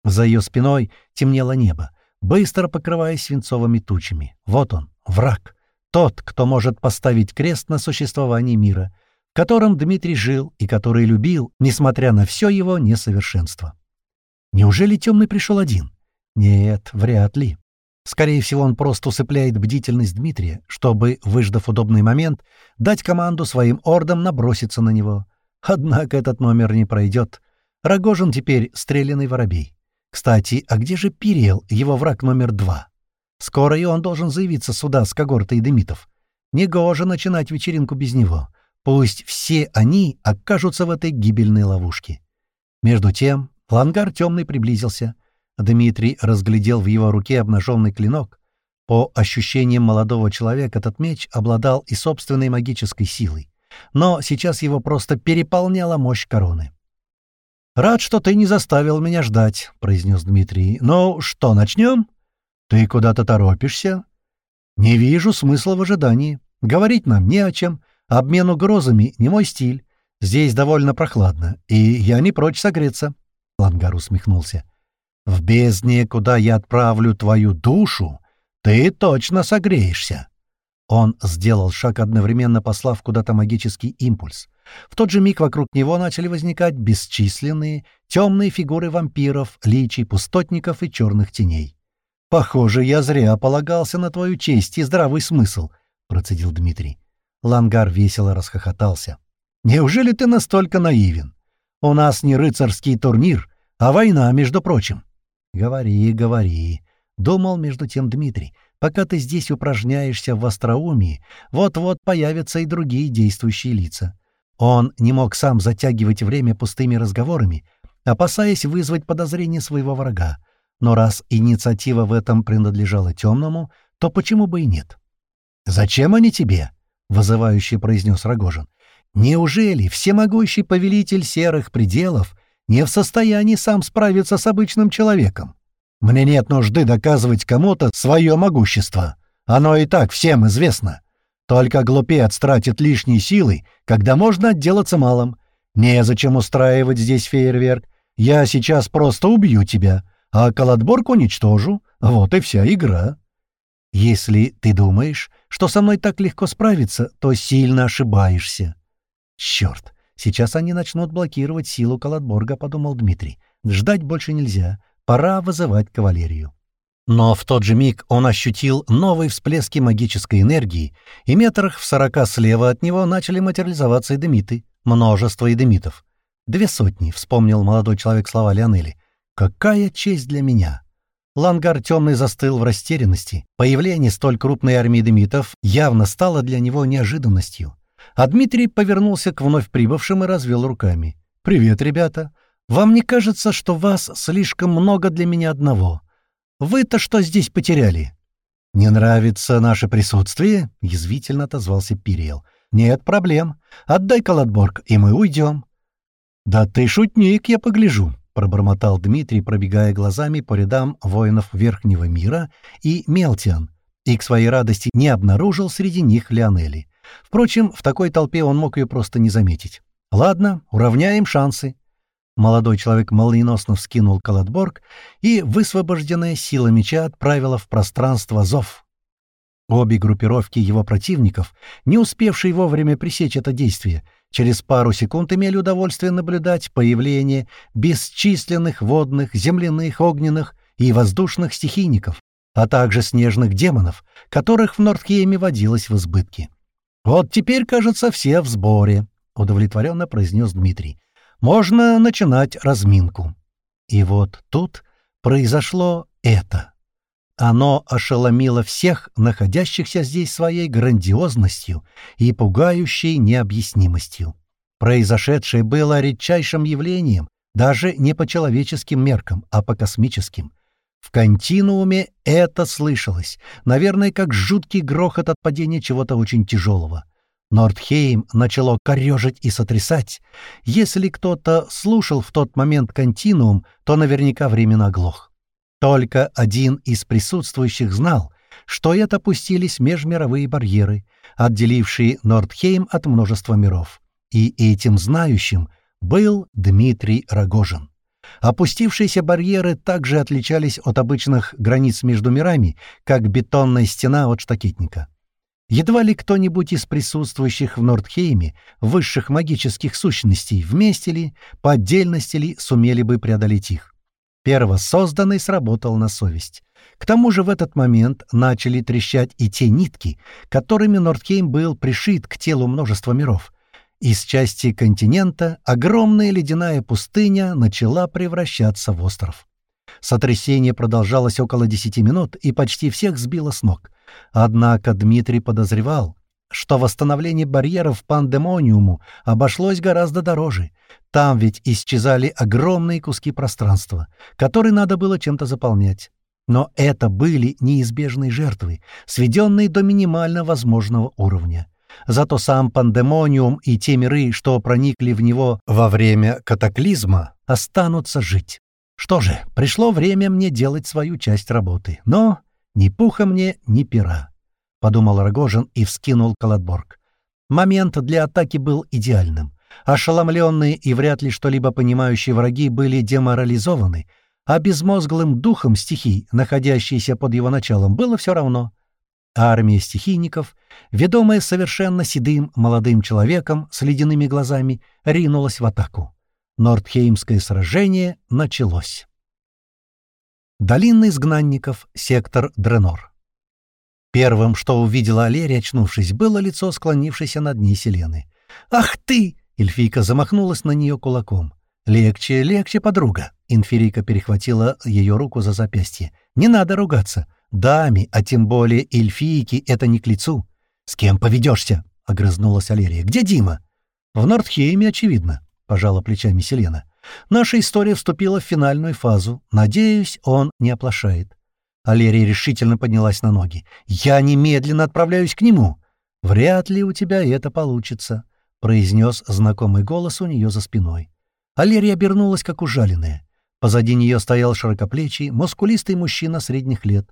За ее спиной темнело небо, быстро покрываясь свинцовыми тучами. Вот он, враг, тот, кто может поставить крест на существовании мира, в котором Дмитрий жил и который любил, несмотря на все его несовершенство. Неужели темный пришел один? Нет, вряд ли. Скорее всего, он просто усыпляет бдительность Дмитрия, чтобы, выждав удобный момент, дать команду своим ордам наброситься на него. Однако этот номер не пройдет. Рогожин теперь стрелянный воробей. Кстати, а где же Пириэл, его враг номер два? Скоро и он должен заявиться сюда с когортой демитов. Негоже начинать вечеринку без него. Пусть все они окажутся в этой гибельной ловушке. Между тем, Лангар темный приблизился — Дмитрий разглядел в его руке обнаженный клинок. По ощущениям молодого человека этот меч обладал и собственной магической силой. Но сейчас его просто переполняла мощь короны. «Рад, что ты не заставил меня ждать», — произнес Дмитрий. «Ну что, начнем?» «Ты куда-то торопишься?» «Не вижу смысла в ожидании. Говорить нам не о чем. Обмен угрозами — не мой стиль. Здесь довольно прохладно, и я не прочь согреться». Лангар усмехнулся. «В бездне, куда я отправлю твою душу, ты точно согреешься». Он сделал шаг, одновременно послав куда-то магический импульс. В тот же миг вокруг него начали возникать бесчисленные темные фигуры вампиров, личий, пустотников и черных теней. «Похоже, я зря полагался на твою честь и здравый смысл», — процедил Дмитрий. Лангар весело расхохотался. «Неужели ты настолько наивен? У нас не рыцарский турнир, а война, между прочим». «Говори, говори», — думал между тем Дмитрий. «Пока ты здесь упражняешься в остроумии, вот-вот появятся и другие действующие лица». Он не мог сам затягивать время пустыми разговорами, опасаясь вызвать подозрение своего врага. Но раз инициатива в этом принадлежала темному, то почему бы и нет? «Зачем они тебе?» — вызывающе произнес Рогожин. «Неужели всемогущий повелитель серых пределов не в состоянии сам справиться с обычным человеком? Мне нет нужды доказывать кому-то свое могущество. Оно и так всем известно. Только глупец тратит лишние силы, когда можно отделаться малым. Незачем устраивать здесь фейерверк. Я сейчас просто убью тебя, а Каладборг уничтожу. Вот и вся игра. Если ты думаешь, что со мной так легко справиться, то сильно ошибаешься. Черт, сейчас они начнут блокировать силу Каладборга, подумал Дмитрий. Ждать больше нельзя. Пора вызывать кавалерию. Но в тот же миг он ощутил новые всплески магической энергии, и метрах в сорока слева от него начали материализоваться эдемиты. Множество эдемитов. «Две сотни», — вспомнил молодой человек слова Леонели. «Какая честь для меня!» Лангар темный застыл в растерянности. Появление столь крупной армии демитов явно стало для него неожиданностью. А Дмитрий повернулся к вновь прибывшим и развел руками. «Привет, ребята. Вам не кажется, что вас слишком много для меня одного?» Вы-то что здесь потеряли?» «Не нравится наше присутствие?» — язвительно отозвался Пириел. «Нет проблем. Отдай колотборг, и мы уйдем». «Да ты шутник, я погляжу», — пробормотал Дмитрий, пробегая глазами по рядам воинов Верхнего мира и Мелтиан, и к своей радости не обнаружил среди них Леонели. Впрочем, в такой толпе он мог ее просто не заметить. «Ладно, уравняем шансы. Молодой человек молниеносно вскинул колотборг, и высвобожденная сила меча отправила в пространство зов. Обе группировки его противников, не успевшие вовремя пресечь это действие, через пару секунд имели удовольствие наблюдать появление бесчисленных водных, земляных, огненных и воздушных стихийников, а также снежных демонов, которых в Нордхейме водилось в избытке. «Вот теперь, кажется, все в сборе», — удовлетворенно произнес Дмитрий можно начинать разминку. И вот тут произошло это. Оно ошеломило всех находящихся здесь своей грандиозностью и пугающей необъяснимостью. Произошедшее было редчайшим явлением, даже не по человеческим меркам, а по космическим. В континууме это слышалось, наверное, как жуткий грохот от падения чего-то очень тяжелого. Нордхейм начало корежить и сотрясать. Если кто-то слушал в тот момент континуум, то наверняка временно оглох. Только один из присутствующих знал, что это опустились межмировые барьеры, отделившие Нордхейм от множества миров. И этим знающим был Дмитрий Рогожин. Опустившиеся барьеры также отличались от обычных границ между мирами, как бетонная стена от штакетника. Едва ли кто-нибудь из присутствующих в Нордхейме, высших магических сущностей, вместе ли, по отдельности ли, сумели бы преодолеть их. Первосозданный сработал на совесть. К тому же в этот момент начали трещать и те нитки, которыми Нордхейм был пришит к телу множества миров. Из части континента огромная ледяная пустыня начала превращаться в остров. Сотрясение продолжалось около десяти минут и почти всех сбило с ног. Однако Дмитрий подозревал, что восстановление барьеров пандемониуму обошлось гораздо дороже. Там ведь исчезали огромные куски пространства, которые надо было чем-то заполнять. Но это были неизбежные жертвы, сведенные до минимально возможного уровня. Зато сам пандемониум и те миры, что проникли в него во время катаклизма, останутся жить. Что же, пришло время мне делать свою часть работы. Но ни пуха мне, ни пера. — подумал Рогожин и вскинул колотборг. Момент для атаки был идеальным. Ошеломленные и вряд ли что-либо понимающие враги были деморализованы, а безмозглым духом стихий, находящийся под его началом, было все равно. Армия стихийников, ведомая совершенно седым молодым человеком с ледяными глазами, ринулась в атаку. Нордхеймское сражение началось. Долина изгнанников, сектор Дренор. Первым, что увидела Алерия, очнувшись, было лицо склонившейся над ней Селены. «Ах ты!» — Эльфийка замахнулась на нее кулаком. «Легче, легче, подруга!» — Инферика перехватила ее руку за запястье. «Не надо ругаться. Даме, а тем более эльфийке, это не к лицу. С кем поведешься?» — огрызнулась Алерия. «Где Дима?» «В Нордхейме, очевидно», — пожала плечами Селена. «Наша история вступила в финальную фазу. Надеюсь, он не оплошает. Алерия решительно поднялась на ноги. «Я немедленно отправляюсь к нему!» «Вряд ли у тебя это получится», — произнес знакомый голос у нее за спиной. Алерия обернулась, как ужаленная. Позади нее стоял широкоплечий, мускулистый мужчина средних лет.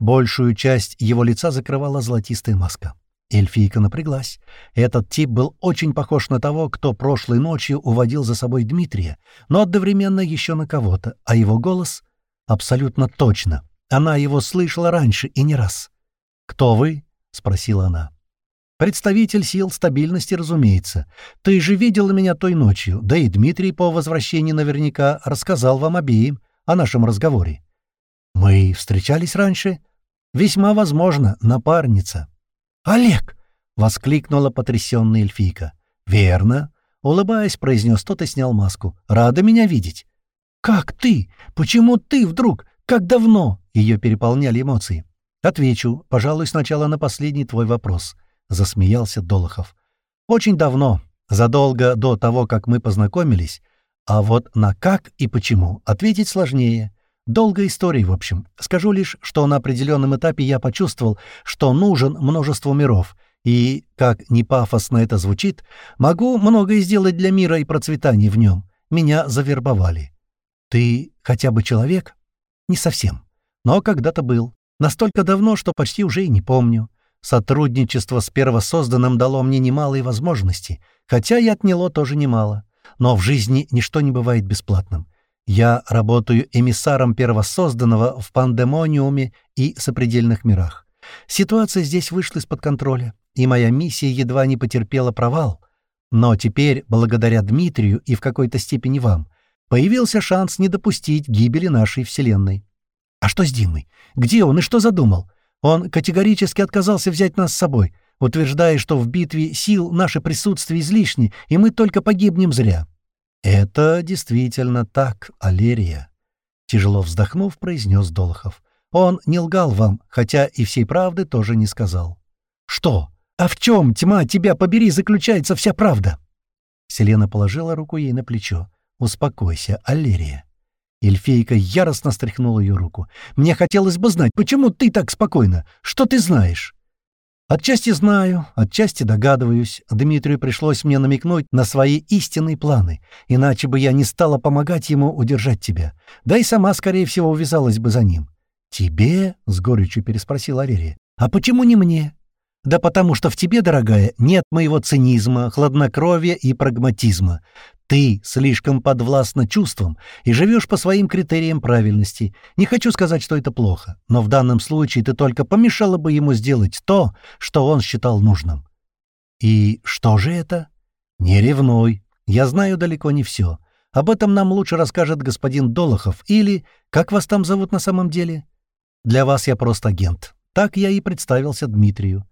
Большую часть его лица закрывала золотистая маска. Эльфийка напряглась. Этот тип был очень похож на того, кто прошлой ночью уводил за собой Дмитрия, но одновременно еще на кого-то, а его голос абсолютно точно она его слышала раньше и не раз. «Кто вы?» — спросила она. «Представитель сил стабильности, разумеется. Ты же видела меня той ночью, да и Дмитрий по возвращении наверняка рассказал вам обеим о нашем разговоре. Мы встречались раньше? Весьма возможно, напарница». «Олег!» — воскликнула потрясённая эльфийка. «Верно», — улыбаясь, произнес тот и снял маску. «Рада меня видеть». «Как ты? Почему ты вдруг? Как давно?» Ее переполняли эмоции. «Отвечу, пожалуй, сначала на последний твой вопрос», — засмеялся Долохов. «Очень давно, задолго до того, как мы познакомились, а вот на как и почему ответить сложнее. Долгая история, в общем. Скажу лишь, что на определенном этапе я почувствовал, что нужен множество миров, и, как не пафосно это звучит, могу многое сделать для мира и процветания в нем. Меня завербовали. Ты хотя бы человек? Не совсем но когда-то был. Настолько давно, что почти уже и не помню. Сотрудничество с первосозданным дало мне немалые возможности, хотя и отняло тоже немало. Но в жизни ничто не бывает бесплатным. Я работаю эмиссаром первосозданного в пандемониуме и сопредельных мирах. Ситуация здесь вышла из-под контроля, и моя миссия едва не потерпела провал. Но теперь, благодаря Дмитрию и в какой-то степени вам, появился шанс не допустить гибели нашей Вселенной. А что с Димой? Где он и что задумал? Он категорически отказался взять нас с собой, утверждая, что в битве сил наше присутствие излишне, и мы только погибнем зря. «Это действительно так, Алерия», — тяжело вздохнув, произнес Долохов. «Он не лгал вам, хотя и всей правды тоже не сказал». «Что? А в чем, тьма, тебя побери, заключается вся правда?» Селена положила руку ей на плечо. «Успокойся, Алерия. Эльфейка яростно стряхнула ее руку. «Мне хотелось бы знать, почему ты так спокойна? Что ты знаешь?» «Отчасти знаю, отчасти догадываюсь. Дмитрию пришлось мне намекнуть на свои истинные планы, иначе бы я не стала помогать ему удержать тебя. Да и сама, скорее всего, увязалась бы за ним». «Тебе?» — с горечью переспросила Арерия. «А почему не мне?» «Да потому что в тебе, дорогая, нет моего цинизма, хладнокровия и прагматизма. Ты слишком подвластна чувствам и живешь по своим критериям правильности. Не хочу сказать, что это плохо, но в данном случае ты только помешала бы ему сделать то, что он считал нужным. И что же это? Не ревнуй. Я знаю далеко не все. Об этом нам лучше расскажет господин Долохов или... Как вас там зовут на самом деле? Для вас я просто агент. Так я и представился Дмитрию.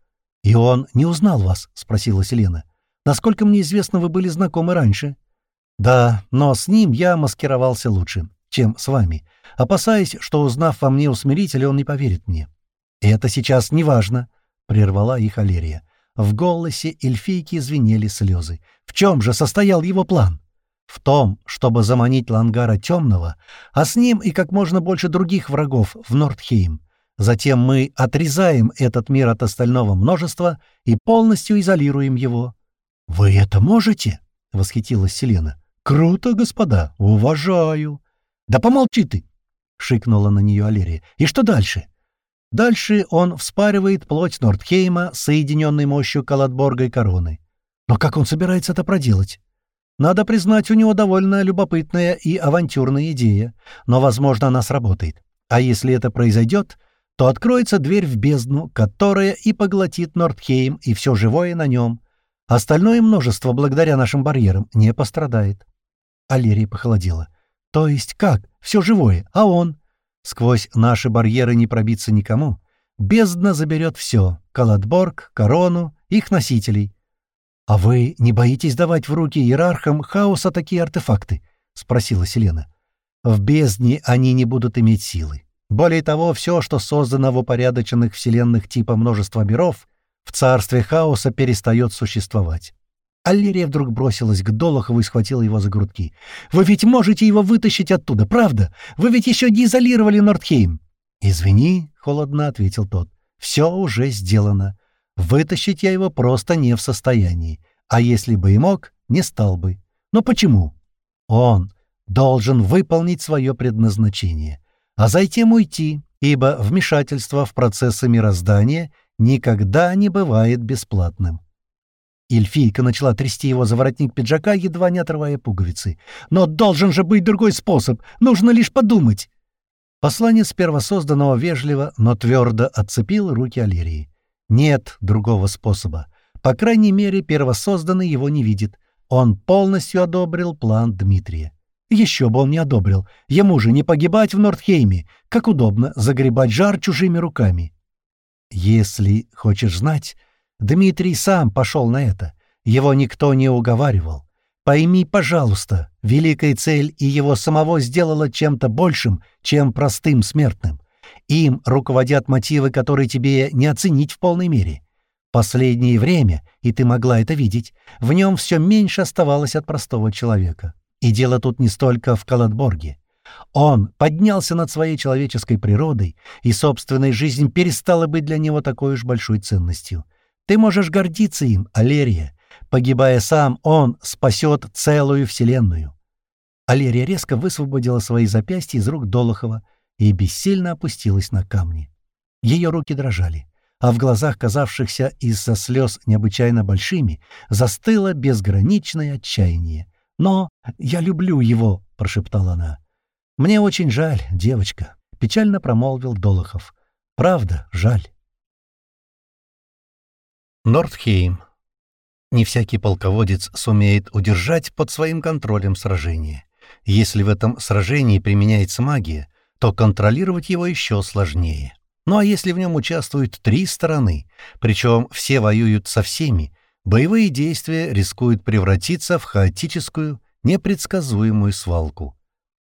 «И он не узнал вас?» — спросила Селена. «Насколько мне известно, вы были знакомы раньше». Да, но с ним я маскировался лучше, чем с вами, опасаясь, что, узнав во мне усмирителя, он не поверит мне. Это сейчас не важно, — прервала их Алерия. В голосе эльфийки звенели слезы. В чем же состоял его план? В том, чтобы заманить Лангара Темного, а с ним и как можно больше других врагов в Нордхейм. Затем мы отрезаем этот мир от остального множества и полностью изолируем его. «Вы это можете?» — восхитилась Селена. «Круто, господа, уважаю!» «Да помолчи ты!» — шикнула на нее Алерия. «И что дальше?» Дальше он вспаривает плоть Нордхейма, соединенной мощью Калатборга и Короны. Но как он собирается это проделать? Надо признать, у него довольно любопытная и авантюрная идея, но, возможно, она сработает. А если это произойдет, то откроется дверь в бездну, которая и поглотит Нордхейм и все живое на нем. Остальное множество, благодаря нашим барьерам, не пострадает. Алерия похолодела. То есть как? Все живое, а он? Сквозь наши барьеры не пробиться никому. Бездна заберет все — Каладборг, Корону, их носителей. «А вы не боитесь давать в руки иерархам хаоса такие артефакты?» — спросила Селена. «В бездне они не будут иметь силы. Более того, все, что создано в упорядоченных вселенных типа множества миров, в царстве хаоса перестает существовать». Аллерия вдруг бросилась к Долохову и схватила его за грудки. «Вы ведь можете его вытащить оттуда, правда? Вы ведь еще не изолировали Нордхейм!» «Извини», — холодно ответил тот. «Все уже сделано. Вытащить я его просто не в состоянии. А если бы и мог, не стал бы. Но почему? Он должен выполнить свое предназначение, а затем уйти, ибо вмешательство в процессы мироздания никогда не бывает бесплатным. Эльфийка начала трясти его за воротник пиджака, едва не отрывая пуговицы. «Но должен же быть другой способ! Нужно лишь подумать!» Посланец первосозданного вежливо, но твердо отцепил руки Алерии. Нет другого способа. По крайней мере, первосозданный его не видит. Он полностью одобрил план Дмитрия. Еще бы он не одобрил. Ему же не погибать в Нордхейме. Как удобно загребать жар чужими руками. Если хочешь знать, Дмитрий сам пошел на это. Его никто не уговаривал. Пойми, пожалуйста, великая цель и его самого сделала чем-то большим, чем простым смертным. Им руководят мотивы, которые тебе не оценить в полной мере. Последнее время, и ты могла это видеть, в нем все меньше оставалось от простого человека. И дело тут не столько в Калатборге. Он поднялся над своей человеческой природой, и собственная жизнь перестала быть для него такой уж большой ценностью. Ты можешь гордиться им, Алерия. Погибая сам, он спасет целую вселенную. Алерия резко высвободила свои запястья из рук Долохова и бессильно опустилась на камни. Ее руки дрожали, а в глазах, казавшихся из-за слез необычайно большими, застыло безграничное отчаяние. «Но я люблю его», — прошептала она. «Мне очень жаль, девочка», — печально промолвил Долохов. «Правда, жаль». Нордхейм. Не всякий полководец сумеет удержать под своим контролем сражение. Если в этом сражении применяется магия, то контролировать его еще сложнее. Ну а если в нем участвуют три стороны, причем все воюют со всеми, боевые действия рискуют превратиться в хаотическую, непредсказуемую свалку.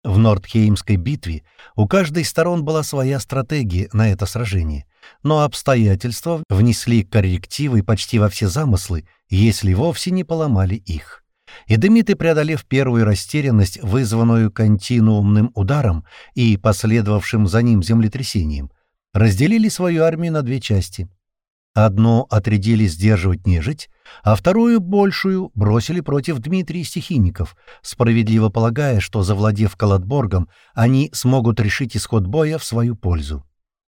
В Нордхеймской битве у каждой из сторон была своя стратегия на это сражение, но обстоятельства внесли коррективы почти во все замыслы, если вовсе не поломали их. Эдемиты, преодолев первую растерянность, вызванную континуумным ударом и последовавшим за ним землетрясением, разделили свою армию на две части. Одну отрядили сдерживать нежить, а вторую, большую, бросили против Дмитрия стихийников, справедливо полагая, что, завладев Калатборгом, они смогут решить исход боя в свою пользу.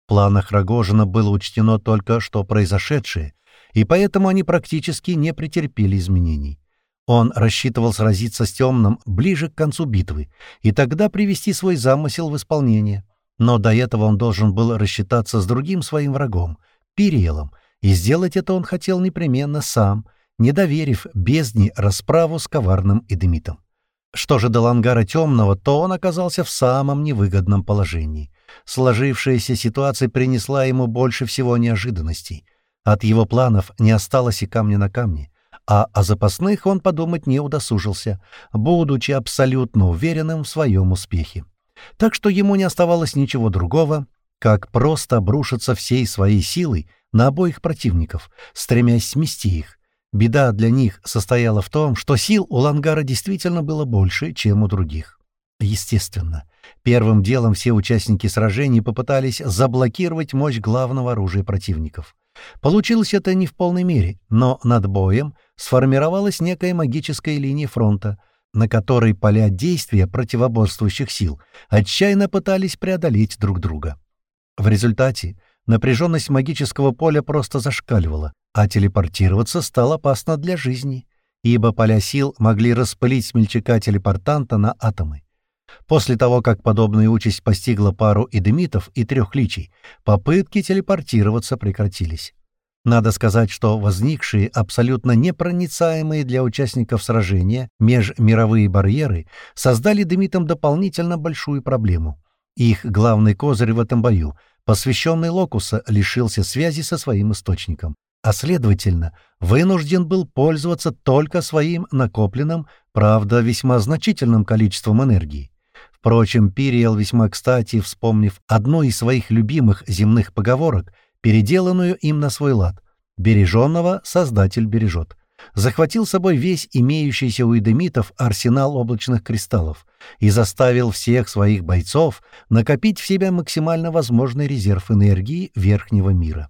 В планах Рогожина было учтено только что произошедшее, и поэтому они практически не претерпели изменений. Он рассчитывал сразиться с темным ближе к концу битвы и тогда привести свой замысел в исполнение. Но до этого он должен был рассчитаться с другим своим врагом — Пириелом, и сделать это он хотел непременно сам, не доверив бездне расправу с коварным Эдемитом. Что же до Лангара Темного, то он оказался в самом невыгодном положении. Сложившаяся ситуация принесла ему больше всего неожиданностей. От его планов не осталось и камня на камне а о запасных он подумать не удосужился, будучи абсолютно уверенным в своем успехе. Так что ему не оставалось ничего другого, как просто обрушиться всей своей силой на обоих противников, стремясь смести их. Беда для них состояла в том, что сил у Лангара действительно было больше, чем у других. Естественно, первым делом все участники сражений попытались заблокировать мощь главного оружия противников. Получилось это не в полной мере, но над боем сформировалась некая магическая линия фронта, на которой поля действия противоборствующих сил отчаянно пытались преодолеть друг друга. В результате напряженность магического поля просто зашкаливала, а телепортироваться стало опасно для жизни, ибо поля сил могли распылить смельчака-телепортанта на атомы. После того, как подобная участь постигла пару эдемитов и трех личий, попытки телепортироваться прекратились. Надо сказать, что возникшие абсолютно непроницаемые для участников сражения межмировые барьеры создали демитам дополнительно большую проблему. Их главный козырь в этом бою, посвященный Локуса, лишился связи со своим источником, а следовательно, вынужден был пользоваться только своим накопленным, правда, весьма значительным количеством энергии. Впрочем, Пириел весьма кстати, вспомнив одну из своих любимых земных поговорок, переделанную им на свой лад. «Береженного Создатель бережет». Захватил с собой весь имеющийся у эдемитов арсенал облачных кристаллов и заставил всех своих бойцов накопить в себя максимально возможный резерв энергии верхнего мира.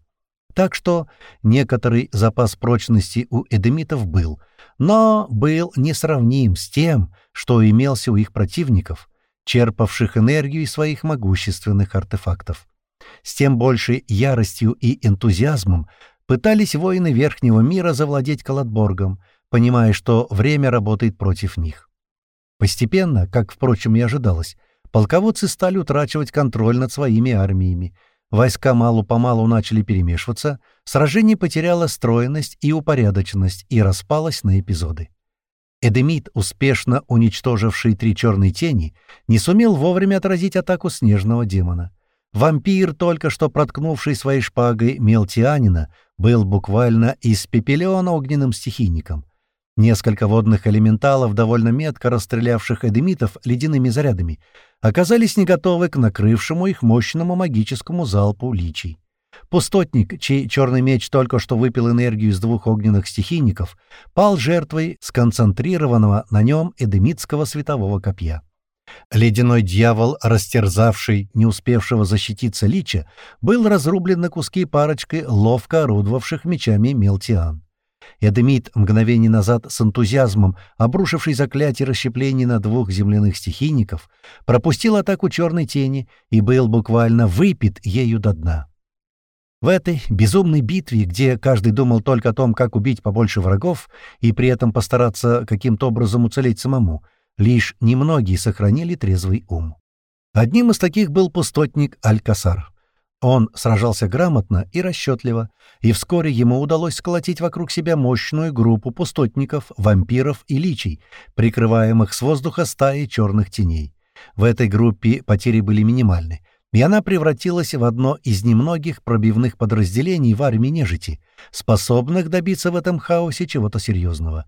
Так что некоторый запас прочности у эдемитов был, но был несравним с тем, что имелся у их противников — черпавших энергию из своих могущественных артефактов. С тем большей яростью и энтузиазмом пытались воины Верхнего мира завладеть Калатборгом, понимая, что время работает против них. Постепенно, как, впрочем, и ожидалось, полководцы стали утрачивать контроль над своими армиями. Войска малу-помалу начали перемешиваться, сражение потеряло стройность и упорядоченность и распалось на эпизоды. Эдемид, успешно уничтоживший три черные тени, не сумел вовремя отразить атаку снежного демона. Вампир, только что проткнувший своей шпагой Мелтианина, был буквально испепелен огненным стихийником. Несколько водных элементалов, довольно метко расстрелявших эдемитов ледяными зарядами, оказались не готовы к накрывшему их мощному магическому залпу личий. Пустотник, чей черный меч только что выпил энергию из двух огненных стихийников, пал жертвой сконцентрированного на нем эдемитского светового копья. Ледяной дьявол, растерзавший не успевшего защититься лича, был разрублен на куски парочкой ловко орудовавших мечами мелтиан. Эдемит, мгновение назад с энтузиазмом обрушивший заклятие расщепления на двух земляных стихийников, пропустил атаку черной тени и был буквально выпит ею до дна. В этой безумной битве, где каждый думал только о том, как убить побольше врагов и при этом постараться каким-то образом уцелеть самому, лишь немногие сохранили трезвый ум. Одним из таких был пустотник Алькасар. Он сражался грамотно и расчетливо, и вскоре ему удалось сколотить вокруг себя мощную группу пустотников, вампиров и личий, прикрываемых с воздуха стаей черных теней. В этой группе потери были минимальны — и она превратилась в одно из немногих пробивных подразделений в армии нежити, способных добиться в этом хаосе чего-то серьезного.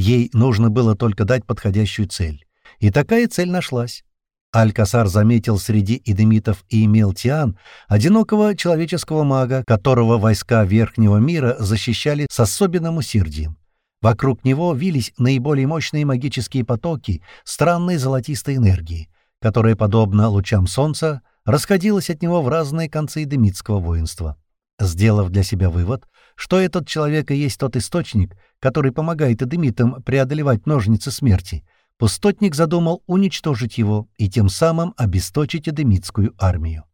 Ей нужно было только дать подходящую цель. И такая цель нашлась. Алькасар заметил среди идемитов и Мелтиан одинокого человеческого мага, которого войска Верхнего мира защищали с особенным усердием. Вокруг него вились наиболее мощные магические потоки странной золотистой энергии, которая, подобно лучам солнца, расходилась от него в разные концы демитского воинства. Сделав для себя вывод, что этот человек и есть тот источник, который помогает эдемитам преодолевать ножницы смерти, пустотник задумал уничтожить его и тем самым обесточить эдемитскую армию.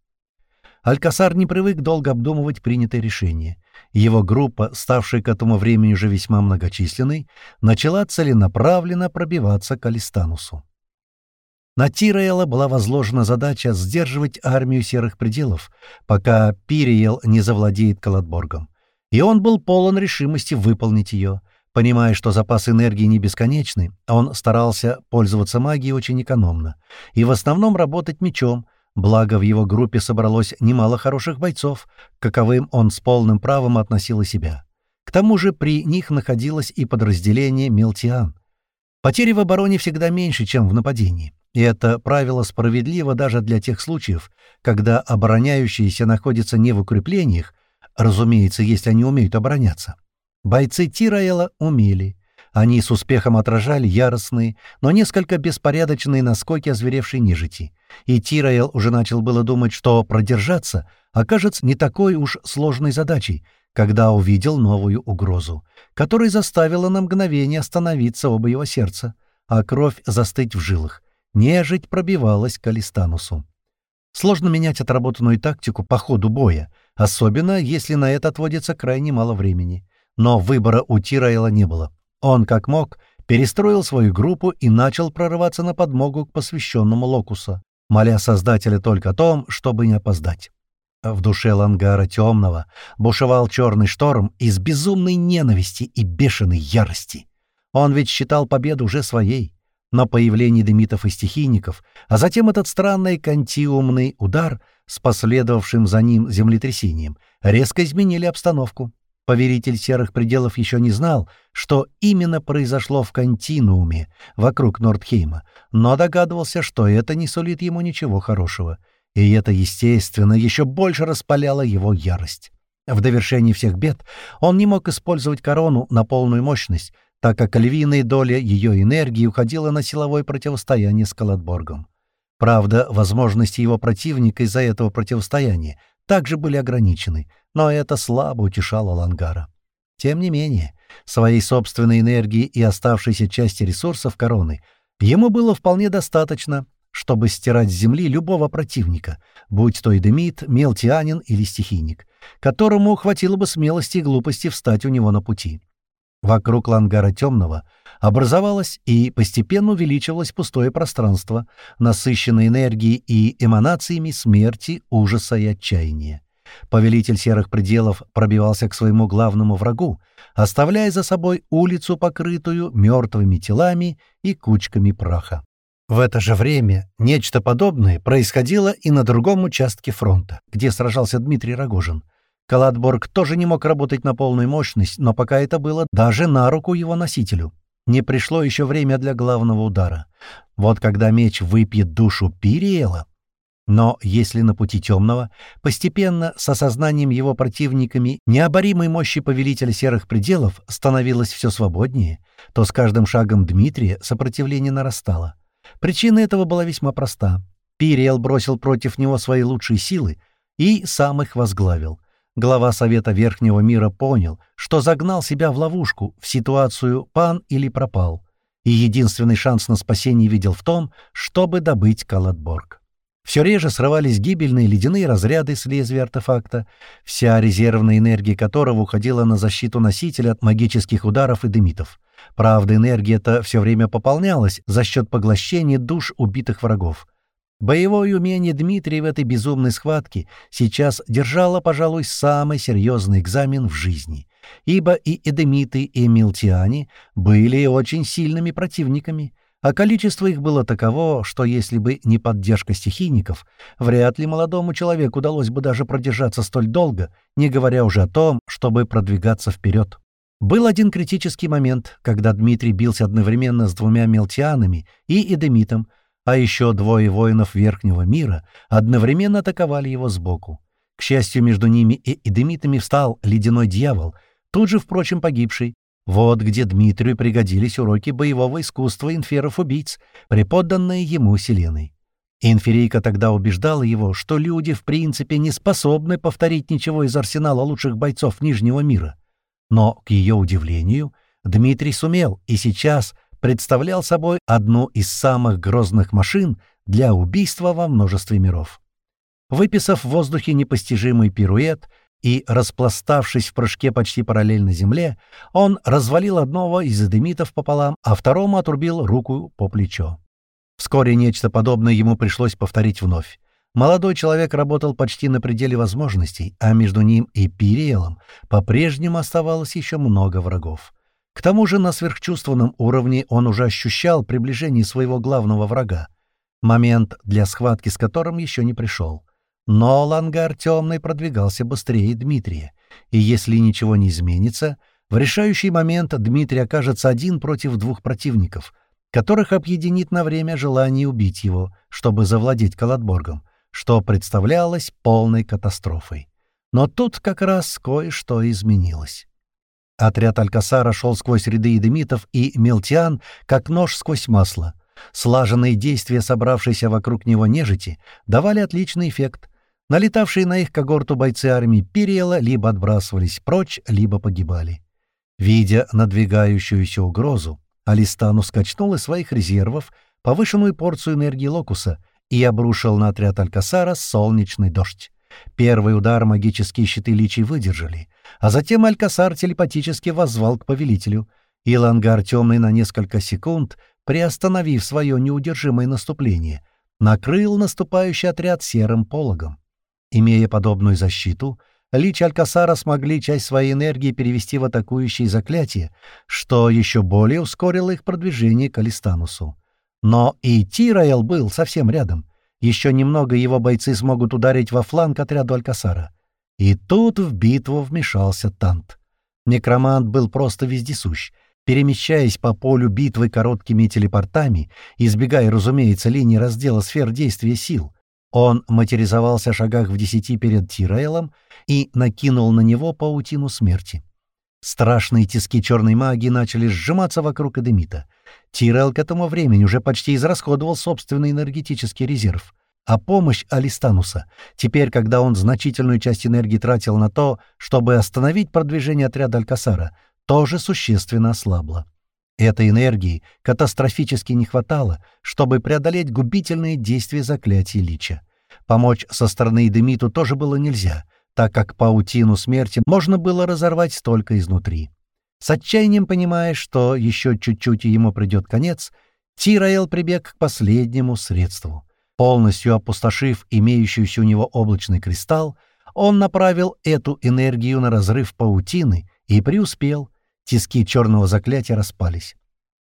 Алькасар не привык долго обдумывать принятое решение. Его группа, ставшая к этому времени уже весьма многочисленной, начала целенаправленно пробиваться к Алистанусу. На Тираэла была возложена задача сдерживать армию Серых Пределов, пока Пириел не завладеет Калатборгом. И он был полон решимости выполнить ее. Понимая, что запас энергии не бесконечный, он старался пользоваться магией очень экономно и в основном работать мечом, благо в его группе собралось немало хороших бойцов, каковым он с полным правом относил и себя. К тому же при них находилось и подразделение Мелтиан. Потери в обороне всегда меньше, чем в нападении. И это правило справедливо даже для тех случаев, когда обороняющиеся находятся не в укреплениях, разумеется, если они умеют обороняться. Бойцы Тираэла умели. Они с успехом отражали яростные, но несколько беспорядочные наскоки озверевшей нежити. И Тираэл уже начал было думать, что продержаться окажется не такой уж сложной задачей, когда увидел новую угрозу, которая заставила на мгновение остановиться оба его сердца — а кровь застыть в жилах. Нежить пробивалась к Алистанусу. Сложно менять отработанную тактику по ходу боя, особенно если на это отводится крайне мало времени. Но выбора у Тираэла не было. Он, как мог, перестроил свою группу и начал прорываться на подмогу к посвященному Локуса, моля Создателя только о том, чтобы не опоздать. В душе Лангара Темного бушевал черный шторм из безумной ненависти и бешеной ярости. Он ведь считал победу уже своей. Но появление демитов и стихийников, а затем этот странный контиумный удар с последовавшим за ним землетрясением, резко изменили обстановку. Поверитель серых пределов еще не знал, что именно произошло в континууме вокруг Нордхейма, но догадывался, что это не сулит ему ничего хорошего. И это, естественно, еще больше распаляло его ярость. В довершении всех бед он не мог использовать корону на полную мощность, так как львиная доля ее энергии уходила на силовое противостояние с Каладборгом. Правда, возможности его противника из-за этого противостояния также были ограничены, но это слабо утешало Лангара. Тем не менее, своей собственной энергии и оставшейся части ресурсов короны ему было вполне достаточно, чтобы стирать с земли любого противника, будь то эдемит, мелтианин или стихийник, которому хватило бы смелости и глупости встать у него на пути. Вокруг Лангара Темного образовалось и постепенно увеличивалось пустое пространство, насыщенное энергией и эманациями смерти, ужаса и отчаяния. Повелитель Серых Пределов пробивался к своему главному врагу, оставляя за собой улицу, покрытую мертвыми телами и кучками праха. В это же время нечто подобное происходило и на другом участке фронта, где сражался Дмитрий Рогожин — Каладборг тоже не мог работать на полную мощность, но пока это было даже на руку его носителю. Не пришло еще время для главного удара. Вот когда меч выпьет душу Пириэла... Но если на пути темного, постепенно, с осознанием его противниками, необоримой мощи повелителя серых пределов становилось все свободнее, то с каждым шагом Дмитрия сопротивление нарастало. Причина этого была весьма проста. Пириэл бросил против него свои лучшие силы и сам их возглавил. Глава Совета Верхнего мира понял, что загнал себя в ловушку, в ситуацию «пан или пропал», и единственный шанс на спасение видел в том, чтобы добыть Калатборг. Все реже срывались гибельные ледяные разряды с лезвия артефакта, вся резервная энергия которого уходила на защиту носителя от магических ударов и дымитов. Правда, энергия-то все время пополнялась за счет поглощения душ убитых врагов. Боевое умение Дмитрия в этой безумной схватке сейчас держало, пожалуй, самый серьезный экзамен в жизни, ибо и эдемиты, и милтиане были очень сильными противниками, а количество их было таково, что если бы не поддержка стихийников, вряд ли молодому человеку удалось бы даже продержаться столь долго, не говоря уже о том, чтобы продвигаться вперед. Был один критический момент, когда Дмитрий бился одновременно с двумя мелтианами и эдемитом, а еще двое воинов Верхнего мира одновременно атаковали его сбоку. К счастью, между ними и эдемитами встал ледяной дьявол, тут же, впрочем, погибший. Вот где Дмитрию пригодились уроки боевого искусства инферов-убийц, преподанные ему Селеной. Инферийка тогда убеждала его, что люди в принципе не способны повторить ничего из арсенала лучших бойцов Нижнего мира. Но, к ее удивлению, Дмитрий сумел, и сейчас — представлял собой одну из самых грозных машин для убийства во множестве миров. Выписав в воздухе непостижимый пируэт и распластавшись в прыжке почти параллельно земле, он развалил одного из эдемитов пополам, а второму отрубил руку по плечо. Вскоре нечто подобное ему пришлось повторить вновь. Молодой человек работал почти на пределе возможностей, а между ним и Пириэлом по-прежнему оставалось еще много врагов. К тому же на сверхчувственном уровне он уже ощущал приближение своего главного врага, момент для схватки с которым еще не пришел. Но Лангар Темный продвигался быстрее Дмитрия, и если ничего не изменится, в решающий момент Дмитрий окажется один против двух противников, которых объединит на время желание убить его, чтобы завладеть Калатборгом, что представлялось полной катастрофой. Но тут как раз кое-что изменилось. Отряд Алькасара шел сквозь ряды эдемитов и мелтиан, как нож сквозь масло. Слаженные действия, собравшиеся вокруг него нежити, давали отличный эффект. Налетавшие на их когорту бойцы армии Периела либо отбрасывались прочь, либо погибали. Видя надвигающуюся угрозу, Алистану скачнул из своих резервов повышенную порцию энергии Локуса и обрушил на отряд Алькасара солнечный дождь. Первый удар магические щиты личий выдержали, а затем Алькасар телепатически воззвал к повелителю, и Лангар Темный на несколько секунд, приостановив свое неудержимое наступление, накрыл наступающий отряд серым пологом. Имея подобную защиту, личи Алькасара смогли часть своей энергии перевести в атакующие заклятия, что еще более ускорило их продвижение к Алистанусу. Но и Тираэл был совсем рядом. Еще немного его бойцы смогут ударить во фланг отряду Алькасара. И тут в битву вмешался Тант. Некромант был просто вездесущ, перемещаясь по полю битвы короткими телепортами, избегая, разумеется, линии раздела сфер действия сил. Он материализовался в шагах в десяти перед Тираэлом и накинул на него паутину смерти. Страшные тиски черной магии начали сжиматься вокруг Эдемита. Тирел к этому времени уже почти израсходовал собственный энергетический резерв. А помощь Алистануса, теперь, когда он значительную часть энергии тратил на то, чтобы остановить продвижение отряда Алькасара, тоже существенно ослабла. Этой энергии катастрофически не хватало, чтобы преодолеть губительные действия заклятия Лича. Помочь со стороны Эдемиту тоже было нельзя — так как паутину смерти можно было разорвать только изнутри. С отчаянием понимая, что еще чуть-чуть и ему придет конец, Тираэл прибег к последнему средству. Полностью опустошив имеющийся у него облачный кристалл, он направил эту энергию на разрыв паутины и преуспел. Тиски черного заклятия распались.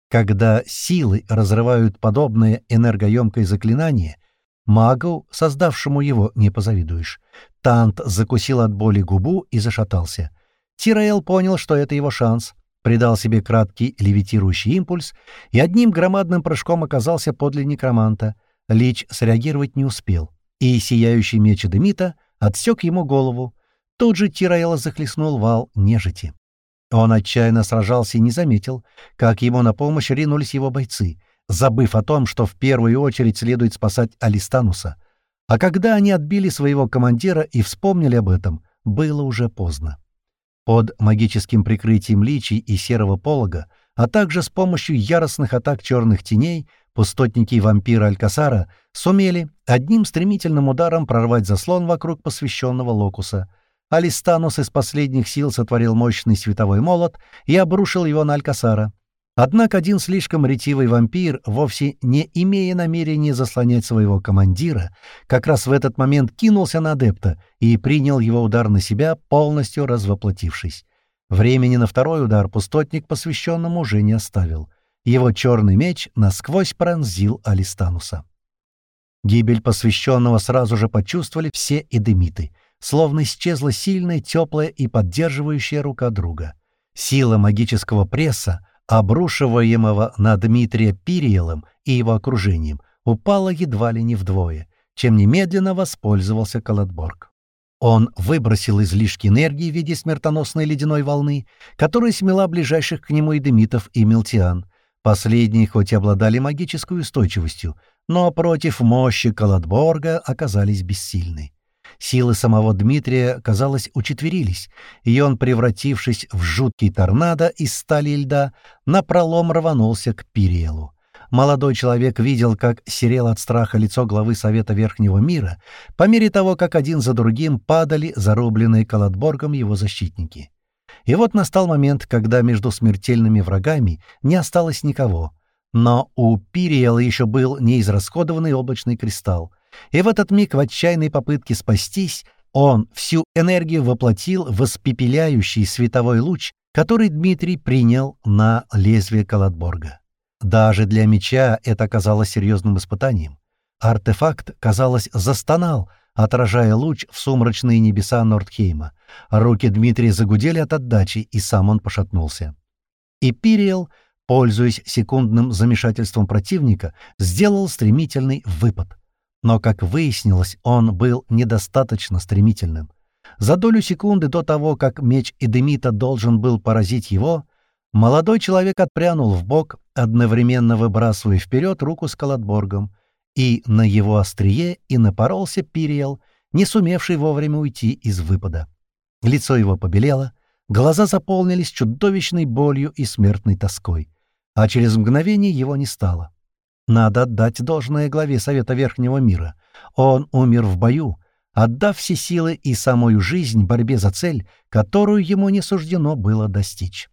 Когда силы разрывают подобное энергоемкое заклинание, Магу, создавшему его, не позавидуешь. Тант закусил от боли губу и зашатался. Тираэл понял, что это его шанс, придал себе краткий левитирующий импульс и одним громадным прыжком оказался подле некроманта. Лич среагировать не успел, и сияющий меч Демита отсек ему голову. Тут же Тираэла захлестнул вал нежити. Он отчаянно сражался и не заметил, как ему на помощь ринулись его бойцы — забыв о том, что в первую очередь следует спасать Алистануса. А когда они отбили своего командира и вспомнили об этом, было уже поздно. Под магическим прикрытием личий и серого полога, а также с помощью яростных атак черных теней, пустотники и вампира Алькасара сумели одним стремительным ударом прорвать заслон вокруг посвященного локуса. Алистанус из последних сил сотворил мощный световой молот и обрушил его на Алькасара — Однако один слишком ретивый вампир, вовсе не имея намерения заслонять своего командира, как раз в этот момент кинулся на адепта и принял его удар на себя, полностью развоплотившись. Времени на второй удар пустотник посвященному уже не оставил. Его черный меч насквозь пронзил Алистануса. Гибель посвященного сразу же почувствовали все эдемиты, словно исчезла сильная, теплая и поддерживающая рука друга. Сила магического пресса — обрушиваемого на Дмитрия Пириелом и его окружением, упало едва ли не вдвое, чем немедленно воспользовался Калатборг. Он выбросил излишки энергии в виде смертоносной ледяной волны, которая смела ближайших к нему эдемитов и мелтиан. Последние хоть и обладали магической устойчивостью, но против мощи Калатборга оказались бессильны. Силы самого Дмитрия, казалось, учетверились, и он, превратившись в жуткий торнадо из стали и льда, напролом рванулся к Пириелу. Молодой человек видел, как серело от страха лицо главы Совета Верхнего мира, по мере того, как один за другим падали зарубленные Калатборгом его защитники. И вот настал момент, когда между смертельными врагами не осталось никого. Но у Пириела еще был неизрасходованный облачный кристалл, и в этот миг в отчаянной попытке спастись он всю энергию воплотил в испепеляющий световой луч, который Дмитрий принял на лезвие Калатборга. Даже для меча это оказалось серьезным испытанием. Артефакт, казалось, застонал, отражая луч в сумрачные небеса Нордхейма. Руки Дмитрия загудели от отдачи, и сам он пошатнулся. И Пириэл, пользуясь секундным замешательством противника, сделал стремительный выпад — но, как выяснилось, он был недостаточно стремительным. За долю секунды до того, как меч Эдемита должен был поразить его, молодой человек отпрянул в бок, одновременно выбрасывая вперед руку с колотборгом, и на его острие и напоролся Пириел, не сумевший вовремя уйти из выпада. Лицо его побелело, глаза заполнились чудовищной болью и смертной тоской. а через мгновение его не стало. Надо отдать должное главе Совета Верхнего мира. Он умер в бою, отдав все силы и самую жизнь борьбе за цель, которую ему не суждено было достичь.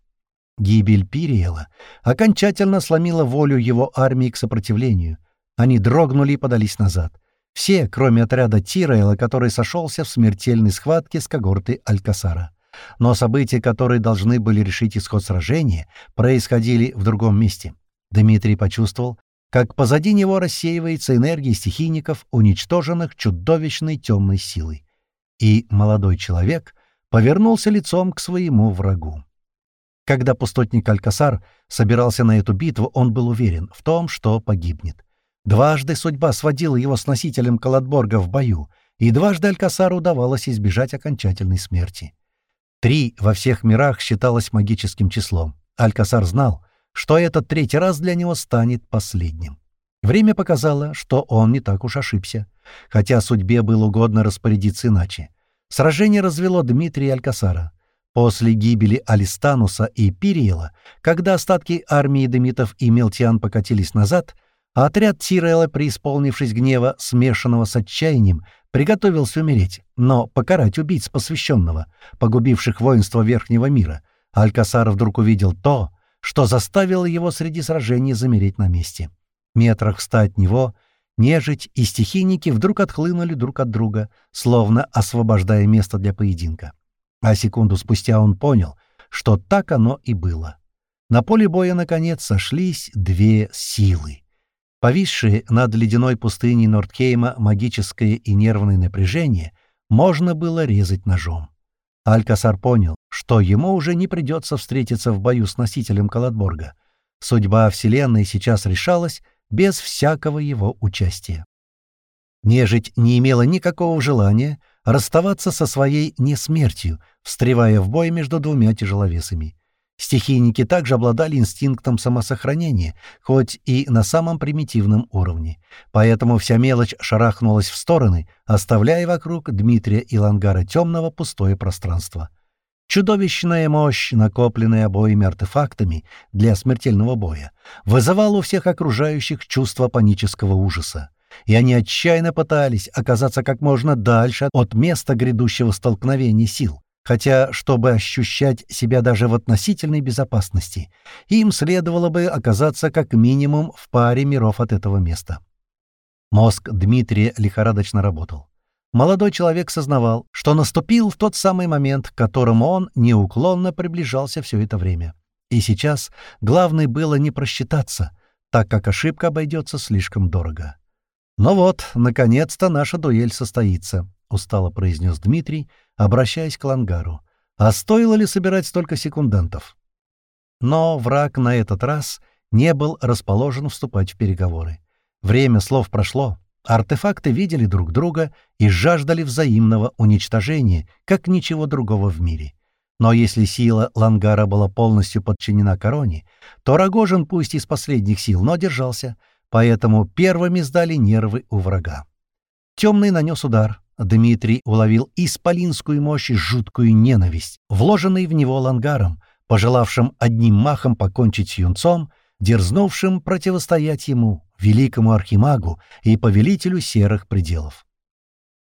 Гибель Пириэла окончательно сломила волю его армии к сопротивлению. Они дрогнули и подались назад. Все, кроме отряда Тираэла, который сошелся в смертельной схватке с когортой Алькасара. Но события, которые должны были решить исход сражения, происходили в другом месте. Дмитрий почувствовал, как позади него рассеивается энергия стихийников, уничтоженных чудовищной темной силой. И молодой человек повернулся лицом к своему врагу. Когда пустотник Алькасар собирался на эту битву, он был уверен в том, что погибнет. Дважды судьба сводила его с носителем Каладборга в бою, и дважды Алькасару удавалось избежать окончательной смерти. Три во всех мирах считалось магическим числом. Алькасар знал, что этот третий раз для него станет последним. Время показало, что он не так уж ошибся, хотя судьбе было угодно распорядиться иначе. Сражение развело Дмитрия Алькасара. После гибели Алистануса и Пириела, когда остатки армии Демитов и Мелтиан покатились назад, отряд Тирелла, преисполнившись гнева, смешанного с отчаянием, приготовился умереть, но покарать убийц посвященного, погубивших воинство Верхнего мира, Алькасар вдруг увидел то, что заставило его среди сражений замереть на месте. Метрах вста от него нежить и стихийники вдруг отхлынули друг от друга, словно освобождая место для поединка. А секунду спустя он понял, что так оно и было. На поле боя, наконец, сошлись две силы. Повисшие над ледяной пустыней Нордхейма магическое и нервное напряжение можно было резать ножом. Алькасар понял, что ему уже не придется встретиться в бою с носителем Каладборга. Судьба Вселенной сейчас решалась без всякого его участия. Нежить не имела никакого желания расставаться со своей несмертью, встревая в бой между двумя тяжеловесами. Стихийники также обладали инстинктом самосохранения, хоть и на самом примитивном уровне. Поэтому вся мелочь шарахнулась в стороны, оставляя вокруг Дмитрия и Лангара темного пустое пространство. Чудовищная мощь, накопленная обоими артефактами для смертельного боя, вызывала у всех окружающих чувство панического ужаса. И они отчаянно пытались оказаться как можно дальше от места грядущего столкновения сил. Хотя, чтобы ощущать себя даже в относительной безопасности, им следовало бы оказаться как минимум в паре миров от этого места. Мозг Дмитрия лихорадочно работал. Молодой человек сознавал, что наступил в тот самый момент, к которому он неуклонно приближался все это время. И сейчас главное было не просчитаться, так как ошибка обойдется слишком дорого. «Ну вот, наконец-то наша дуэль состоится», — устало произнес Дмитрий, обращаясь к Лангару. «А стоило ли собирать столько секундантов?» Но враг на этот раз не был расположен вступать в переговоры. Время слов прошло, артефакты видели друг друга и жаждали взаимного уничтожения, как ничего другого в мире. Но если сила Лангара была полностью подчинена короне, то Рогожин, пусть из последних сил, но держался, поэтому первыми сдали нервы у врага. Темный нанес удар, Дмитрий уловил исполинскую мощь и жуткую ненависть, вложенной в него лангаром, пожелавшим одним махом покончить с юнцом, дерзнувшим противостоять ему, великому архимагу и повелителю серых пределов.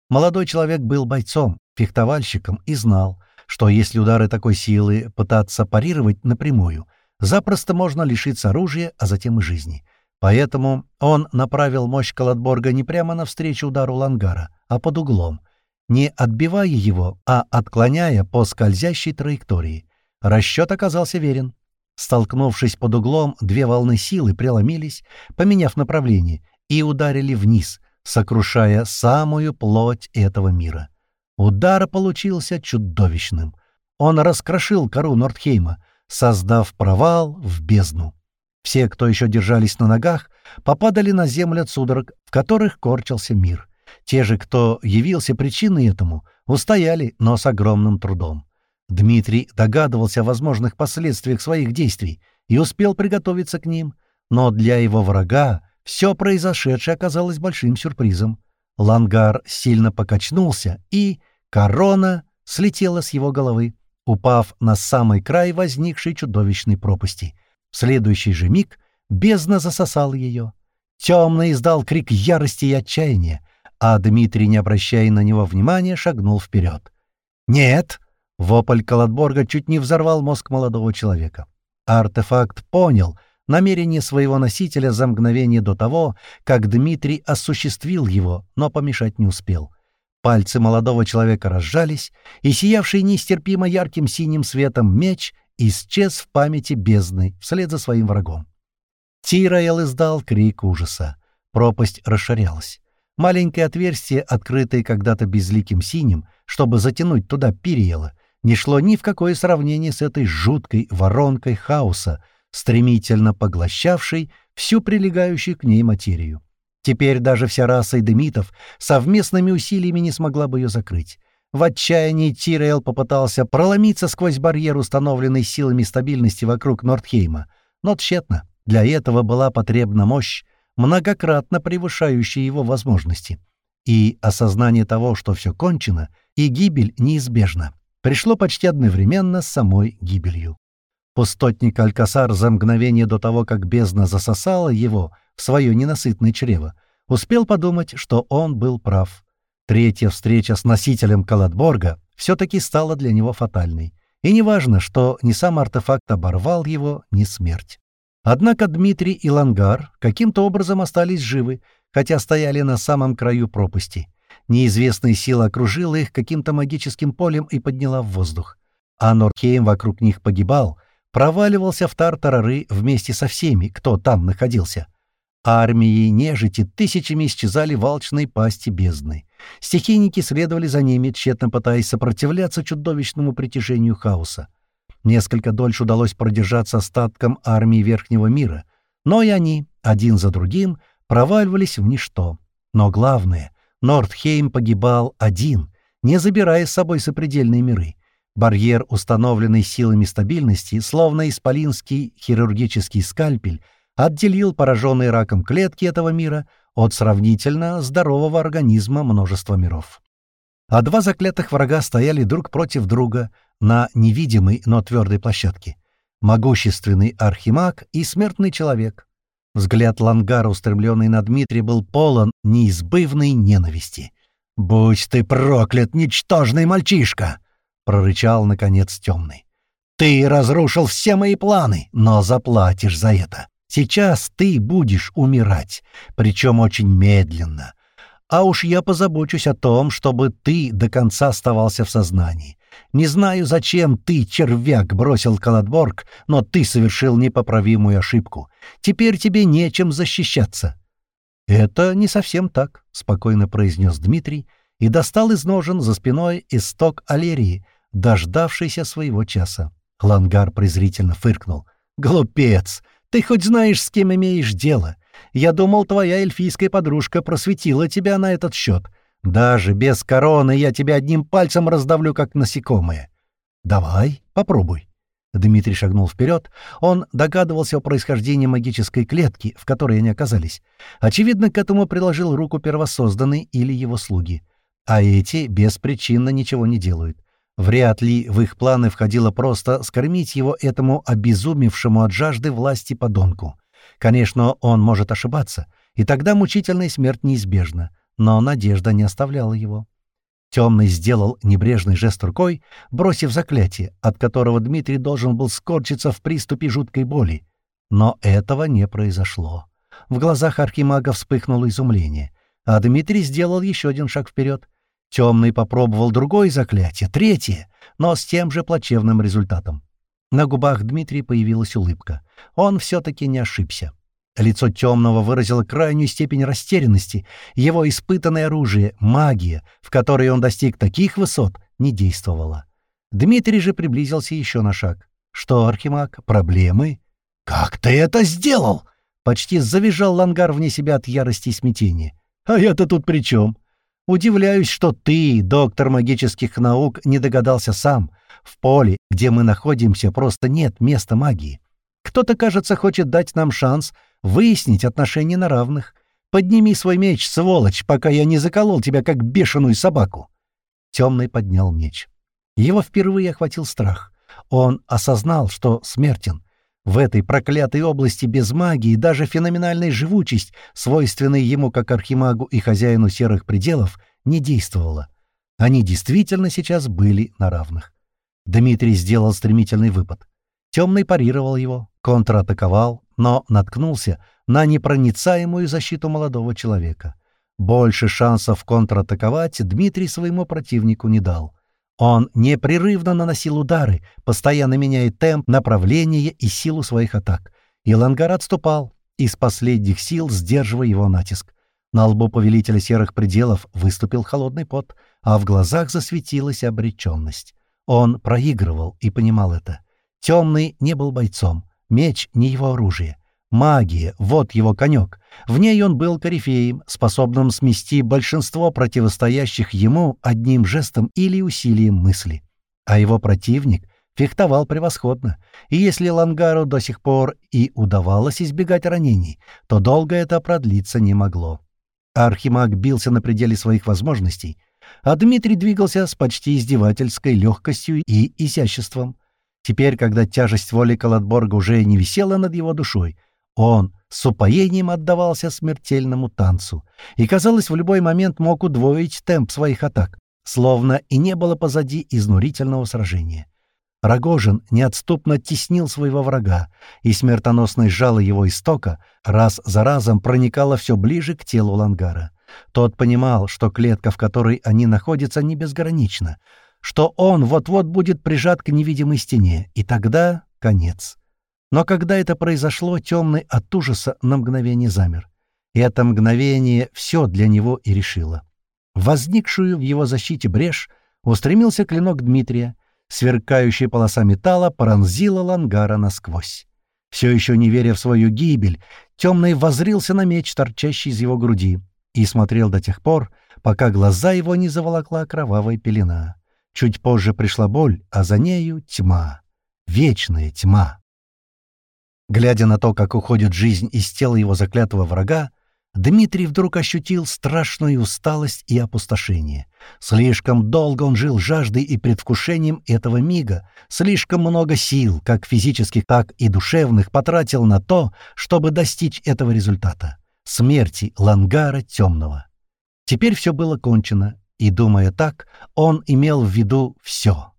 Молодой человек был бойцом, фехтовальщиком и знал, что если удары такой силы пытаться парировать напрямую, запросто можно лишиться оружия, а затем и жизни — Поэтому он направил мощь Каладборга не прямо навстречу удару Лангара, а под углом, не отбивая его, а отклоняя по скользящей траектории. Расчет оказался верен. Столкнувшись под углом, две волны силы преломились, поменяв направление, и ударили вниз, сокрушая самую плоть этого мира. Удар получился чудовищным. Он раскрошил кору Нордхейма, создав провал в бездну. Все, кто еще держались на ногах, попадали на землю от судорог, в которых корчился мир. Те же, кто явился причиной этому, устояли, но с огромным трудом. Дмитрий догадывался о возможных последствиях своих действий и успел приготовиться к ним, но для его врага все произошедшее оказалось большим сюрпризом. Лангар сильно покачнулся, и корона слетела с его головы, упав на самый край возникшей чудовищной пропасти — В следующий же миг бездна засосал ее. Темный издал крик ярости и отчаяния, а Дмитрий, не обращая на него внимания, шагнул вперед. «Нет!» — вопль Калатборга чуть не взорвал мозг молодого человека. Артефакт понял намерение своего носителя за мгновение до того, как Дмитрий осуществил его, но помешать не успел. Пальцы молодого человека разжались, и сиявший нестерпимо ярким синим светом меч исчез в памяти бездны вслед за своим врагом. Тираэл издал крик ужаса. Пропасть расширялась. Маленькое отверстие, открытое когда-то безликим синим, чтобы затянуть туда Пириела, не шло ни в какое сравнение с этой жуткой воронкой хаоса, стремительно поглощавшей всю прилегающую к ней материю. Теперь даже вся раса эдемитов совместными усилиями не смогла бы ее закрыть. В отчаянии Тирейл попытался проломиться сквозь барьер, установленный силами стабильности вокруг Нордхейма, но тщетно. Для этого была потребна мощь, многократно превышающая его возможности. И осознание того, что все кончено, и гибель неизбежна, пришло почти одновременно с самой гибелью. Пустотник Алькасар за мгновение до того, как бездна засосала его в свое ненасытное чрево, успел подумать, что он был прав. Третья встреча с носителем Каладборга все-таки стала для него фатальной. И неважно, что ни сам артефакт оборвал его, ни смерть. Однако Дмитрий и Лангар каким-то образом остались живы, хотя стояли на самом краю пропасти. Неизвестная сила окружила их каким-то магическим полем и подняла в воздух. А Норкейм вокруг них погибал, проваливался в Тартарары вместе со всеми, кто там находился. Армии нежити тысячами исчезали в алчной пасти бездны. Стихийники следовали за ними, тщетно пытаясь сопротивляться чудовищному притяжению хаоса. Несколько дольше удалось продержаться остаткам армии Верхнего мира, но и они, один за другим, проваливались в ничто. Но главное, Нордхейм погибал один, не забирая с собой сопредельные миры. Барьер, установленный силами стабильности, словно исполинский хирургический скальпель, отделил пораженные раком клетки этого мира от сравнительно здорового организма множества миров. А два заклятых врага стояли друг против друга на невидимой, но твердой площадке. Могущественный архимаг и смертный человек. Взгляд Лангара, устремленный на Дмитрия, был полон неизбывной ненависти. «Будь ты проклят, ничтожный мальчишка!» — прорычал, наконец, темный. «Ты разрушил все мои планы, но заплатишь за это. Сейчас ты будешь умирать, причем очень медленно. А уж я позабочусь о том, чтобы ты до конца оставался в сознании. Не знаю, зачем ты, червяк, бросил Каладборг, но ты совершил непоправимую ошибку. Теперь тебе нечем защищаться». «Это не совсем так», — спокойно произнес Дмитрий и достал из ножен за спиной исток аллерии, дождавшийся своего часа. Лангар презрительно фыркнул. «Глупец! Ты хоть знаешь, с кем имеешь дело? Я думал, твоя эльфийская подружка просветила тебя на этот счет. Даже без короны я тебя одним пальцем раздавлю, как насекомое. Давай, попробуй». Дмитрий шагнул вперед. Он догадывался о происхождении магической клетки, в которой они оказались. Очевидно, к этому приложил руку первосозданный или его слуги. А эти беспричинно ничего не делают. Вряд ли в их планы входило просто скормить его этому обезумевшему от жажды власти подонку. Конечно, он может ошибаться, и тогда мучительная смерть неизбежна, но надежда не оставляла его. Темный сделал небрежный жест рукой, бросив заклятие, от которого Дмитрий должен был скорчиться в приступе жуткой боли. Но этого не произошло. В глазах архимага вспыхнуло изумление, а Дмитрий сделал еще один шаг вперед — Темный попробовал другое заклятие, третье, но с тем же плачевным результатом. На губах Дмитрия появилась улыбка. Он все-таки не ошибся. Лицо темного выразило крайнюю степень растерянности. Его испытанное оружие, магия, в которой он достиг таких высот, не действовала. Дмитрий же приблизился еще на шаг. «Что, Архимаг, проблемы?» «Как ты это сделал?» Почти завизжал Лангар вне себя от ярости и смятения. «А я-то тут при чем?» Удивляюсь, что ты, доктор магических наук, не догадался сам. В поле, где мы находимся, просто нет места магии. Кто-то, кажется, хочет дать нам шанс выяснить отношения на равных. Подними свой меч, сволочь, пока я не заколол тебя, как бешеную собаку. Темный поднял меч. Его впервые охватил страх. Он осознал, что смертен. В этой проклятой области без магии даже феноменальная живучесть, свойственная ему как архимагу и хозяину серых пределов, не действовала. Они действительно сейчас были на равных. Дмитрий сделал стремительный выпад. Темный парировал его, контратаковал, но наткнулся на непроницаемую защиту молодого человека. Больше шансов контратаковать Дмитрий своему противнику не дал. Он непрерывно наносил удары, постоянно меняя темп, направление и силу своих атак. И Лангар отступал, из последних сил сдерживая его натиск. На лбу повелителя серых пределов выступил холодный пот, а в глазах засветилась обреченность. Он проигрывал и понимал это. Темный не был бойцом, меч — не его оружие. Магия — вот его конек. В ней он был корифеем, способным смести большинство противостоящих ему одним жестом или усилием мысли. А его противник фехтовал превосходно, и если Лангару до сих пор и удавалось избегать ранений, то долго это продлиться не могло. Архимаг бился на пределе своих возможностей, а Дмитрий двигался с почти издевательской легкостью и изяществом. Теперь, когда тяжесть воли Калатборга уже не висела над его душой, он с упоением отдавался смертельному танцу и, казалось, в любой момент мог удвоить темп своих атак, словно и не было позади изнурительного сражения. Рогожин неотступно теснил своего врага, и смертоносное жало его истока раз за разом проникало все ближе к телу Лангара. Тот понимал, что клетка, в которой они находятся, не безгранична, что он вот-вот будет прижат к невидимой стене, и тогда конец. Но когда это произошло, темный от ужаса на мгновение замер. И это мгновение все для него и решило. Возникшую в его защите брешь устремился клинок Дмитрия, сверкающая полоса металла пронзила Лангара насквозь. Все еще не веря в свою гибель, темный возрился на меч, торчащий из его груди, и смотрел до тех пор, пока глаза его не заволокла кровавая пелена. Чуть позже пришла боль, а за нею тьма. Вечная тьма. Глядя на то, как уходит жизнь из тела его заклятого врага, Дмитрий вдруг ощутил страшную усталость и опустошение. Слишком долго он жил жаждой и предвкушением этого мига, слишком много сил, как физических, так и душевных, потратил на то, чтобы достичь этого результата — смерти Лангара Темного. Теперь все было кончено, и, думая так, он имел в виду все.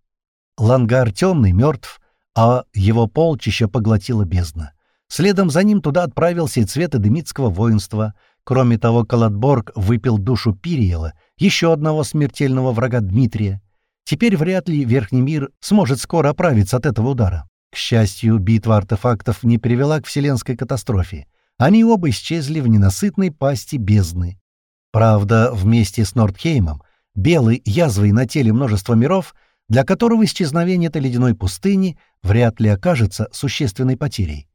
Лангар Темный мертв, а его полчища поглотила бездна. Следом за ним туда отправился и цвет эдемитского воинства. Кроме того, Калатборг выпил душу Пириела, еще одного смертельного врага Дмитрия. Теперь вряд ли Верхний мир сможет скоро оправиться от этого удара. К счастью, битва артефактов не привела к вселенской катастрофе. Они оба исчезли в ненасытной пасти бездны. Правда, вместе с Нордхеймом, белой язвой на теле множества миров — для которого исчезновение этой ледяной пустыни вряд ли окажется существенной потерей.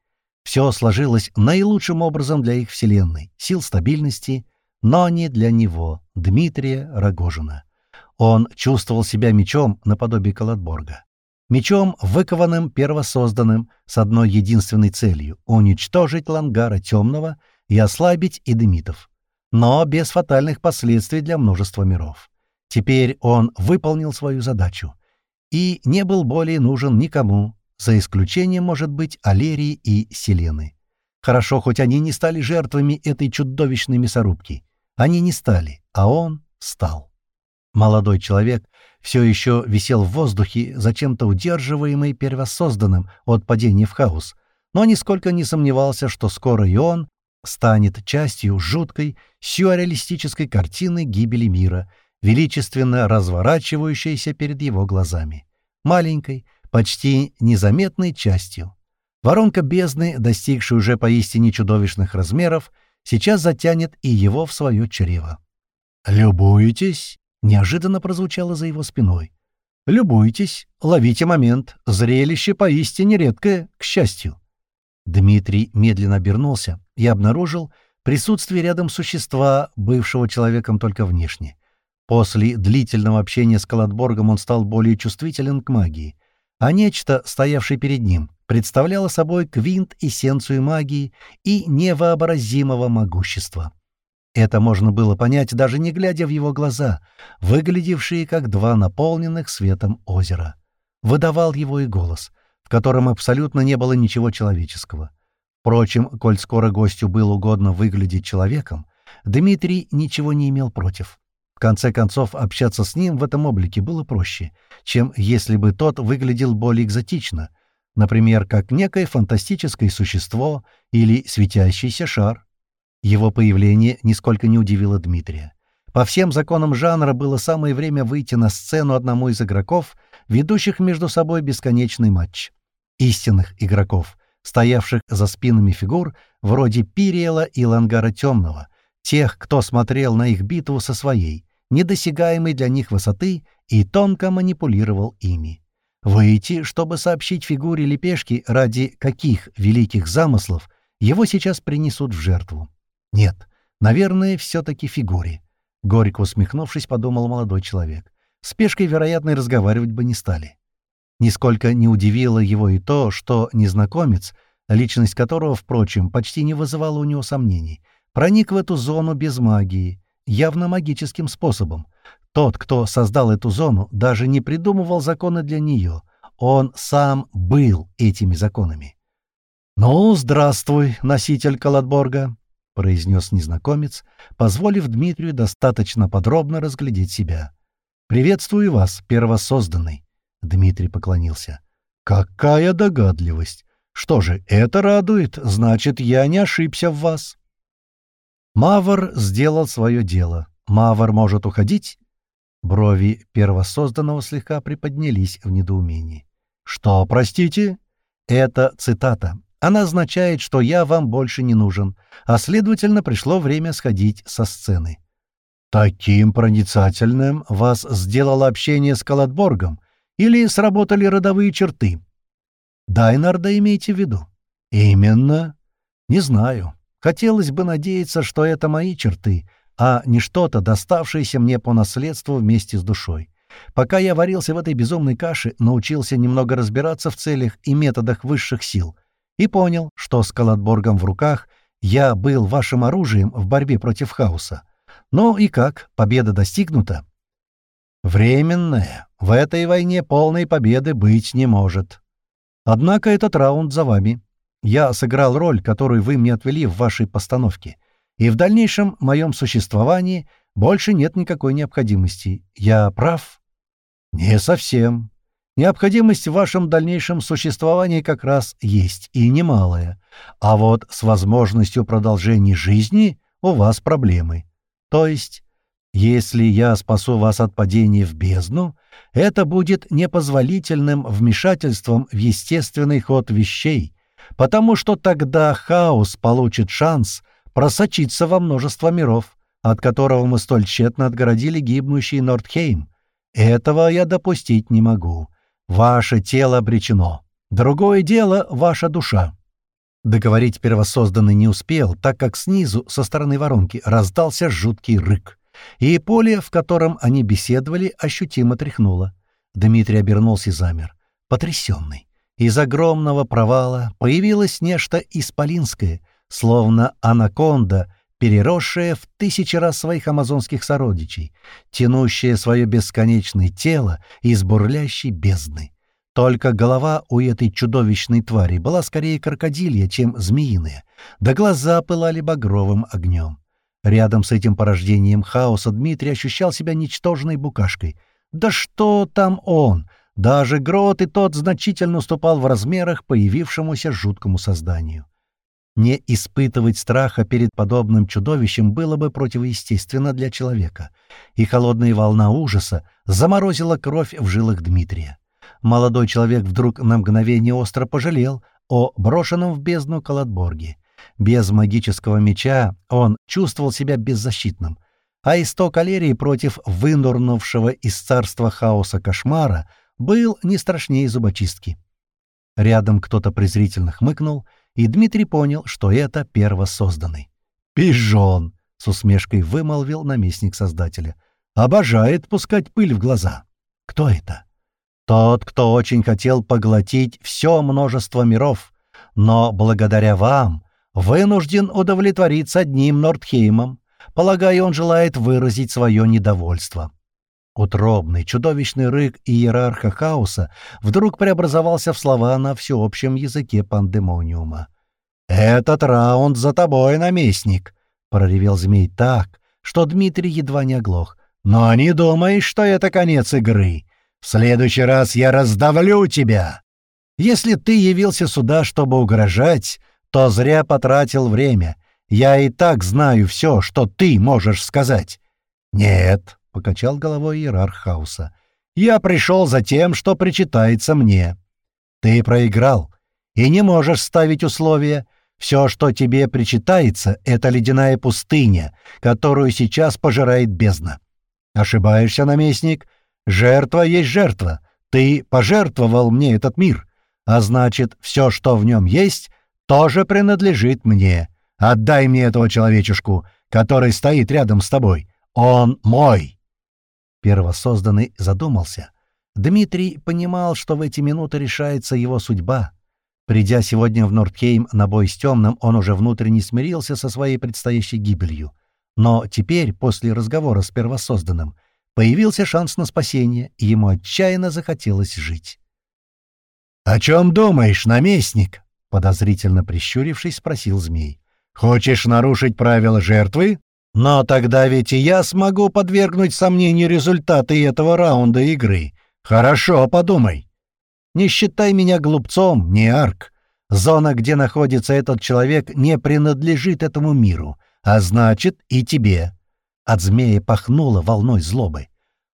Все сложилось наилучшим образом для их Вселенной, сил стабильности, но не для него, Дмитрия Рогожина. Он чувствовал себя мечом наподобие Калатборга. Мечом, выкованным, первосозданным, с одной единственной целью — уничтожить Лангара Темного и ослабить Эдемитов. Но без фатальных последствий для множества миров. Теперь он выполнил свою задачу и не был более нужен никому, за исключением, может быть, Алерии и Селены. Хорошо, хоть они не стали жертвами этой чудовищной мясорубки. Они не стали, а он стал. Молодой человек все еще висел в воздухе, зачем-то удерживаемый первосозданным от падения в хаос, но нисколько не сомневался, что скоро и он станет частью жуткой, сюрреалистической картины гибели мира, величественно разворачивающейся перед его глазами. Маленькой, почти незаметной частью. Воронка бездны, достигшая уже поистине чудовищных размеров, сейчас затянет и его в свое чрево. «Любуетесь?» — неожиданно прозвучало за его спиной. «Любуйтесь, ловите момент, зрелище поистине редкое, к счастью». Дмитрий медленно обернулся и обнаружил присутствие рядом существа, бывшего человеком только внешне. После длительного общения с Калатборгом он стал более чувствителен к магии, а нечто, стоявшее перед ним, представляло собой квинт эссенцию магии и невообразимого могущества. Это можно было понять, даже не глядя в его глаза, выглядевшие как два наполненных светом озера. Выдавал его и голос, в котором абсолютно не было ничего человеческого. Впрочем, коль скоро гостю было угодно выглядеть человеком, Дмитрий ничего не имел против. Конце концов, общаться с ним в этом облике было проще, чем если бы тот выглядел более экзотично, например, как некое фантастическое существо или светящийся шар. Его появление нисколько не удивило Дмитрия. По всем законам жанра было самое время выйти на сцену одному из игроков, ведущих между собой бесконечный матч. Истинных игроков, стоявших за спинами фигур вроде Пириэла и Лангара Темного, тех, кто смотрел на их битву со своей, недосягаемой для них высоты и тонко манипулировал ими. Выйти, чтобы сообщить фигуре Лепешки, ради каких великих замыслов его сейчас принесут в жертву. Нет, наверное, все-таки фигуре. Горько усмехнувшись, подумал молодой человек. С Пешкой, вероятно, разговаривать бы не стали. Нисколько не удивило его и то, что незнакомец, личность которого, впрочем, почти не вызывала у него сомнений, проник в эту зону без магии, явно магическим способом. Тот, кто создал эту зону, даже не придумывал законы для нее. Он сам был этими законами. «Ну, здравствуй, носитель Калатборга», — произнес незнакомец, позволив Дмитрию достаточно подробно разглядеть себя. «Приветствую вас, первосозданный!» — Дмитрий поклонился. «Какая догадливость! Что же, это радует, значит, я не ошибся в вас!» Мавр сделал свое дело. Мавр может уходить? Брови первосозданного слегка приподнялись в недоумении. «Что, простите?» «Это цитата. Она означает, что я вам больше не нужен, а, следовательно, пришло время сходить со сцены. Таким проницательным вас сделало общение с Калатборгом или сработали родовые черты? Дайнарда имеете в виду? Именно. Не знаю. Хотелось бы надеяться, что это мои черты, а не что-то, доставшееся мне по наследству вместе с душой. Пока я варился в этой безумной каше, научился немного разбираться в целях и методах высших сил — и понял, что с Калатборгом в руках я был вашим оружием в борьбе против хаоса. Ну и как, победа достигнута? Временная. В этой войне полной победы быть не может. Однако этот раунд за вами. Я сыграл роль, которую вы мне отвели в вашей постановке. И в дальнейшем моем существовании больше нет никакой необходимости. Я прав? Не совсем. Необходимость в вашем дальнейшем существовании как раз есть, и немалая. А вот с возможностью продолжения жизни у вас проблемы. То есть, если я спасу вас от падения в бездну, это будет непозволительным вмешательством в естественный ход вещей, потому что тогда хаос получит шанс просочиться во множество миров, от которого мы столь тщетно отгородили гибнущий Нордхейм. Этого я допустить не могу. Ваше тело обречено. Другое дело — ваша душа». Договорить первосозданный не успел, так как снизу, со стороны воронки, раздался жуткий рык. И поле, в котором они беседовали, ощутимо тряхнуло. Дмитрий обернулся и замер, потрясенный. Из огромного провала появилось нечто исполинское, словно анаконда, переросшая в тысячи раз своих амазонских сородичей, тянущая свое бесконечное тело из бурлящей бездны. Только голова у этой чудовищной твари была скорее крокодилья, чем змеиная, да глаза пылали багровым огнем. Рядом с этим порождением хаоса Дмитрий ощущал себя ничтожной букашкой. Да что там он! Даже грот и тот значительно уступал в размерах появившемуся жуткому созданию. Не испытывать страха перед подобным чудовищем было бы противоестественно для человека, и холодная волна ужаса заморозила кровь в жилах Дмитрия. Молодой человек вдруг на мгновение остро пожалел о брошенном в бездну Калатборге. Без магического меча он чувствовал себя беззащитным, а исток калерии против вынурнувшего из царства хаоса кошмара был не страшнее зубочистки. Рядом кто-то презрительно хмыкнул — и Дмитрий понял, что это первосозданный. «Пижон!» — с усмешкой вымолвил наместник Создателя. «Обожает пускать пыль в глаза». «Кто это?» «Тот, кто очень хотел поглотить все множество миров, но благодаря вам вынужден удовлетвориться одним Нордхеймом. Полагаю, он желает выразить свое недовольство». Утробный, чудовищный рык иерарха хаоса вдруг преобразовался в слова на всеобщем языке пандемониума. «Этот раунд за тобой, наместник!» — проревел змей так, что Дмитрий едва не оглох. «Но не думай, что это конец игры. В следующий раз я раздавлю тебя. Если ты явился сюда, чтобы угрожать, то зря потратил время. Я и так знаю все, что ты можешь сказать». «Нет», — покачал головой иерарх хаоса. «Я пришел за тем, что причитается мне. Ты проиграл и не можешь ставить условия. Все, что тебе причитается, — это ледяная пустыня, которую сейчас пожирает бездна. Ошибаешься, наместник. Жертва есть жертва. Ты пожертвовал мне этот мир, а значит, все, что в нем есть, тоже принадлежит мне. Отдай мне этого человечушку, который стоит рядом с тобой. Он мой!» Первосозданный задумался. Дмитрий понимал, что в эти минуты решается его судьба. Придя сегодня в Нордхейм на бой с темным, он уже внутренне смирился со своей предстоящей гибелью. Но теперь, после разговора с первосозданным, появился шанс на спасение, и ему отчаянно захотелось жить. «О чем думаешь, наместник?» — подозрительно прищурившись, спросил змей. «Хочешь нарушить правила жертвы?» Но тогда ведь и я смогу подвергнуть сомнению результаты этого раунда игры. Хорошо, подумай. Не считай меня глупцом, не арк. Зона, где находится этот человек, не принадлежит этому миру, а значит и тебе. От змея пахнуло волной злобы.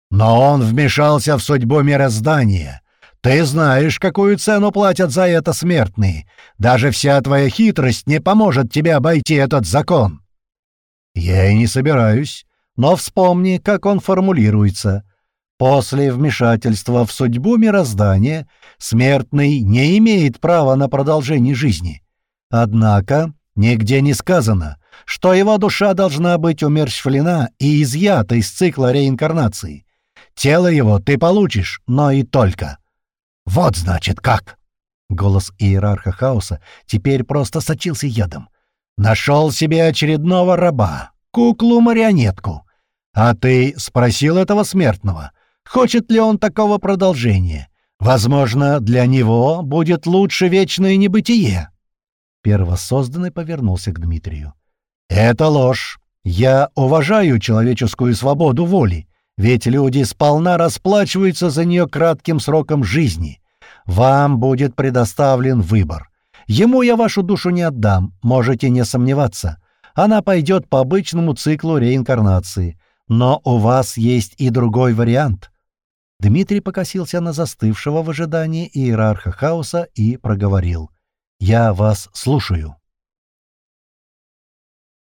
Но он вмешался в судьбу мироздания. Ты знаешь, какую цену платят за это смертные. Даже вся твоя хитрость не поможет тебе обойти этот закон. Я и не собираюсь, но вспомни, как он формулируется. После вмешательства в судьбу мироздания смертный не имеет права на продолжение жизни. Однако нигде не сказано, что его душа должна быть умерщвлена и изъята из цикла реинкарнации. Тело его ты получишь, но и только. Вот значит как. Голос иерарха хаоса теперь просто сочился ядом. Нашел себе очередного раба, куклу-марионетку. А ты спросил этого смертного, хочет ли он такого продолжения? Возможно, для него будет лучше вечное небытие. Первосозданный повернулся к Дмитрию. «Это ложь. Я уважаю человеческую свободу воли, ведь люди сполна расплачиваются за нее кратким сроком жизни. Вам будет предоставлен выбор. Ему я вашу душу не отдам, можете не сомневаться. Она пойдет по обычному циклу реинкарнации. Но у вас есть и другой вариант». Дмитрий покосился на застывшего в ожидании иерарха хаоса и проговорил. «Я вас слушаю».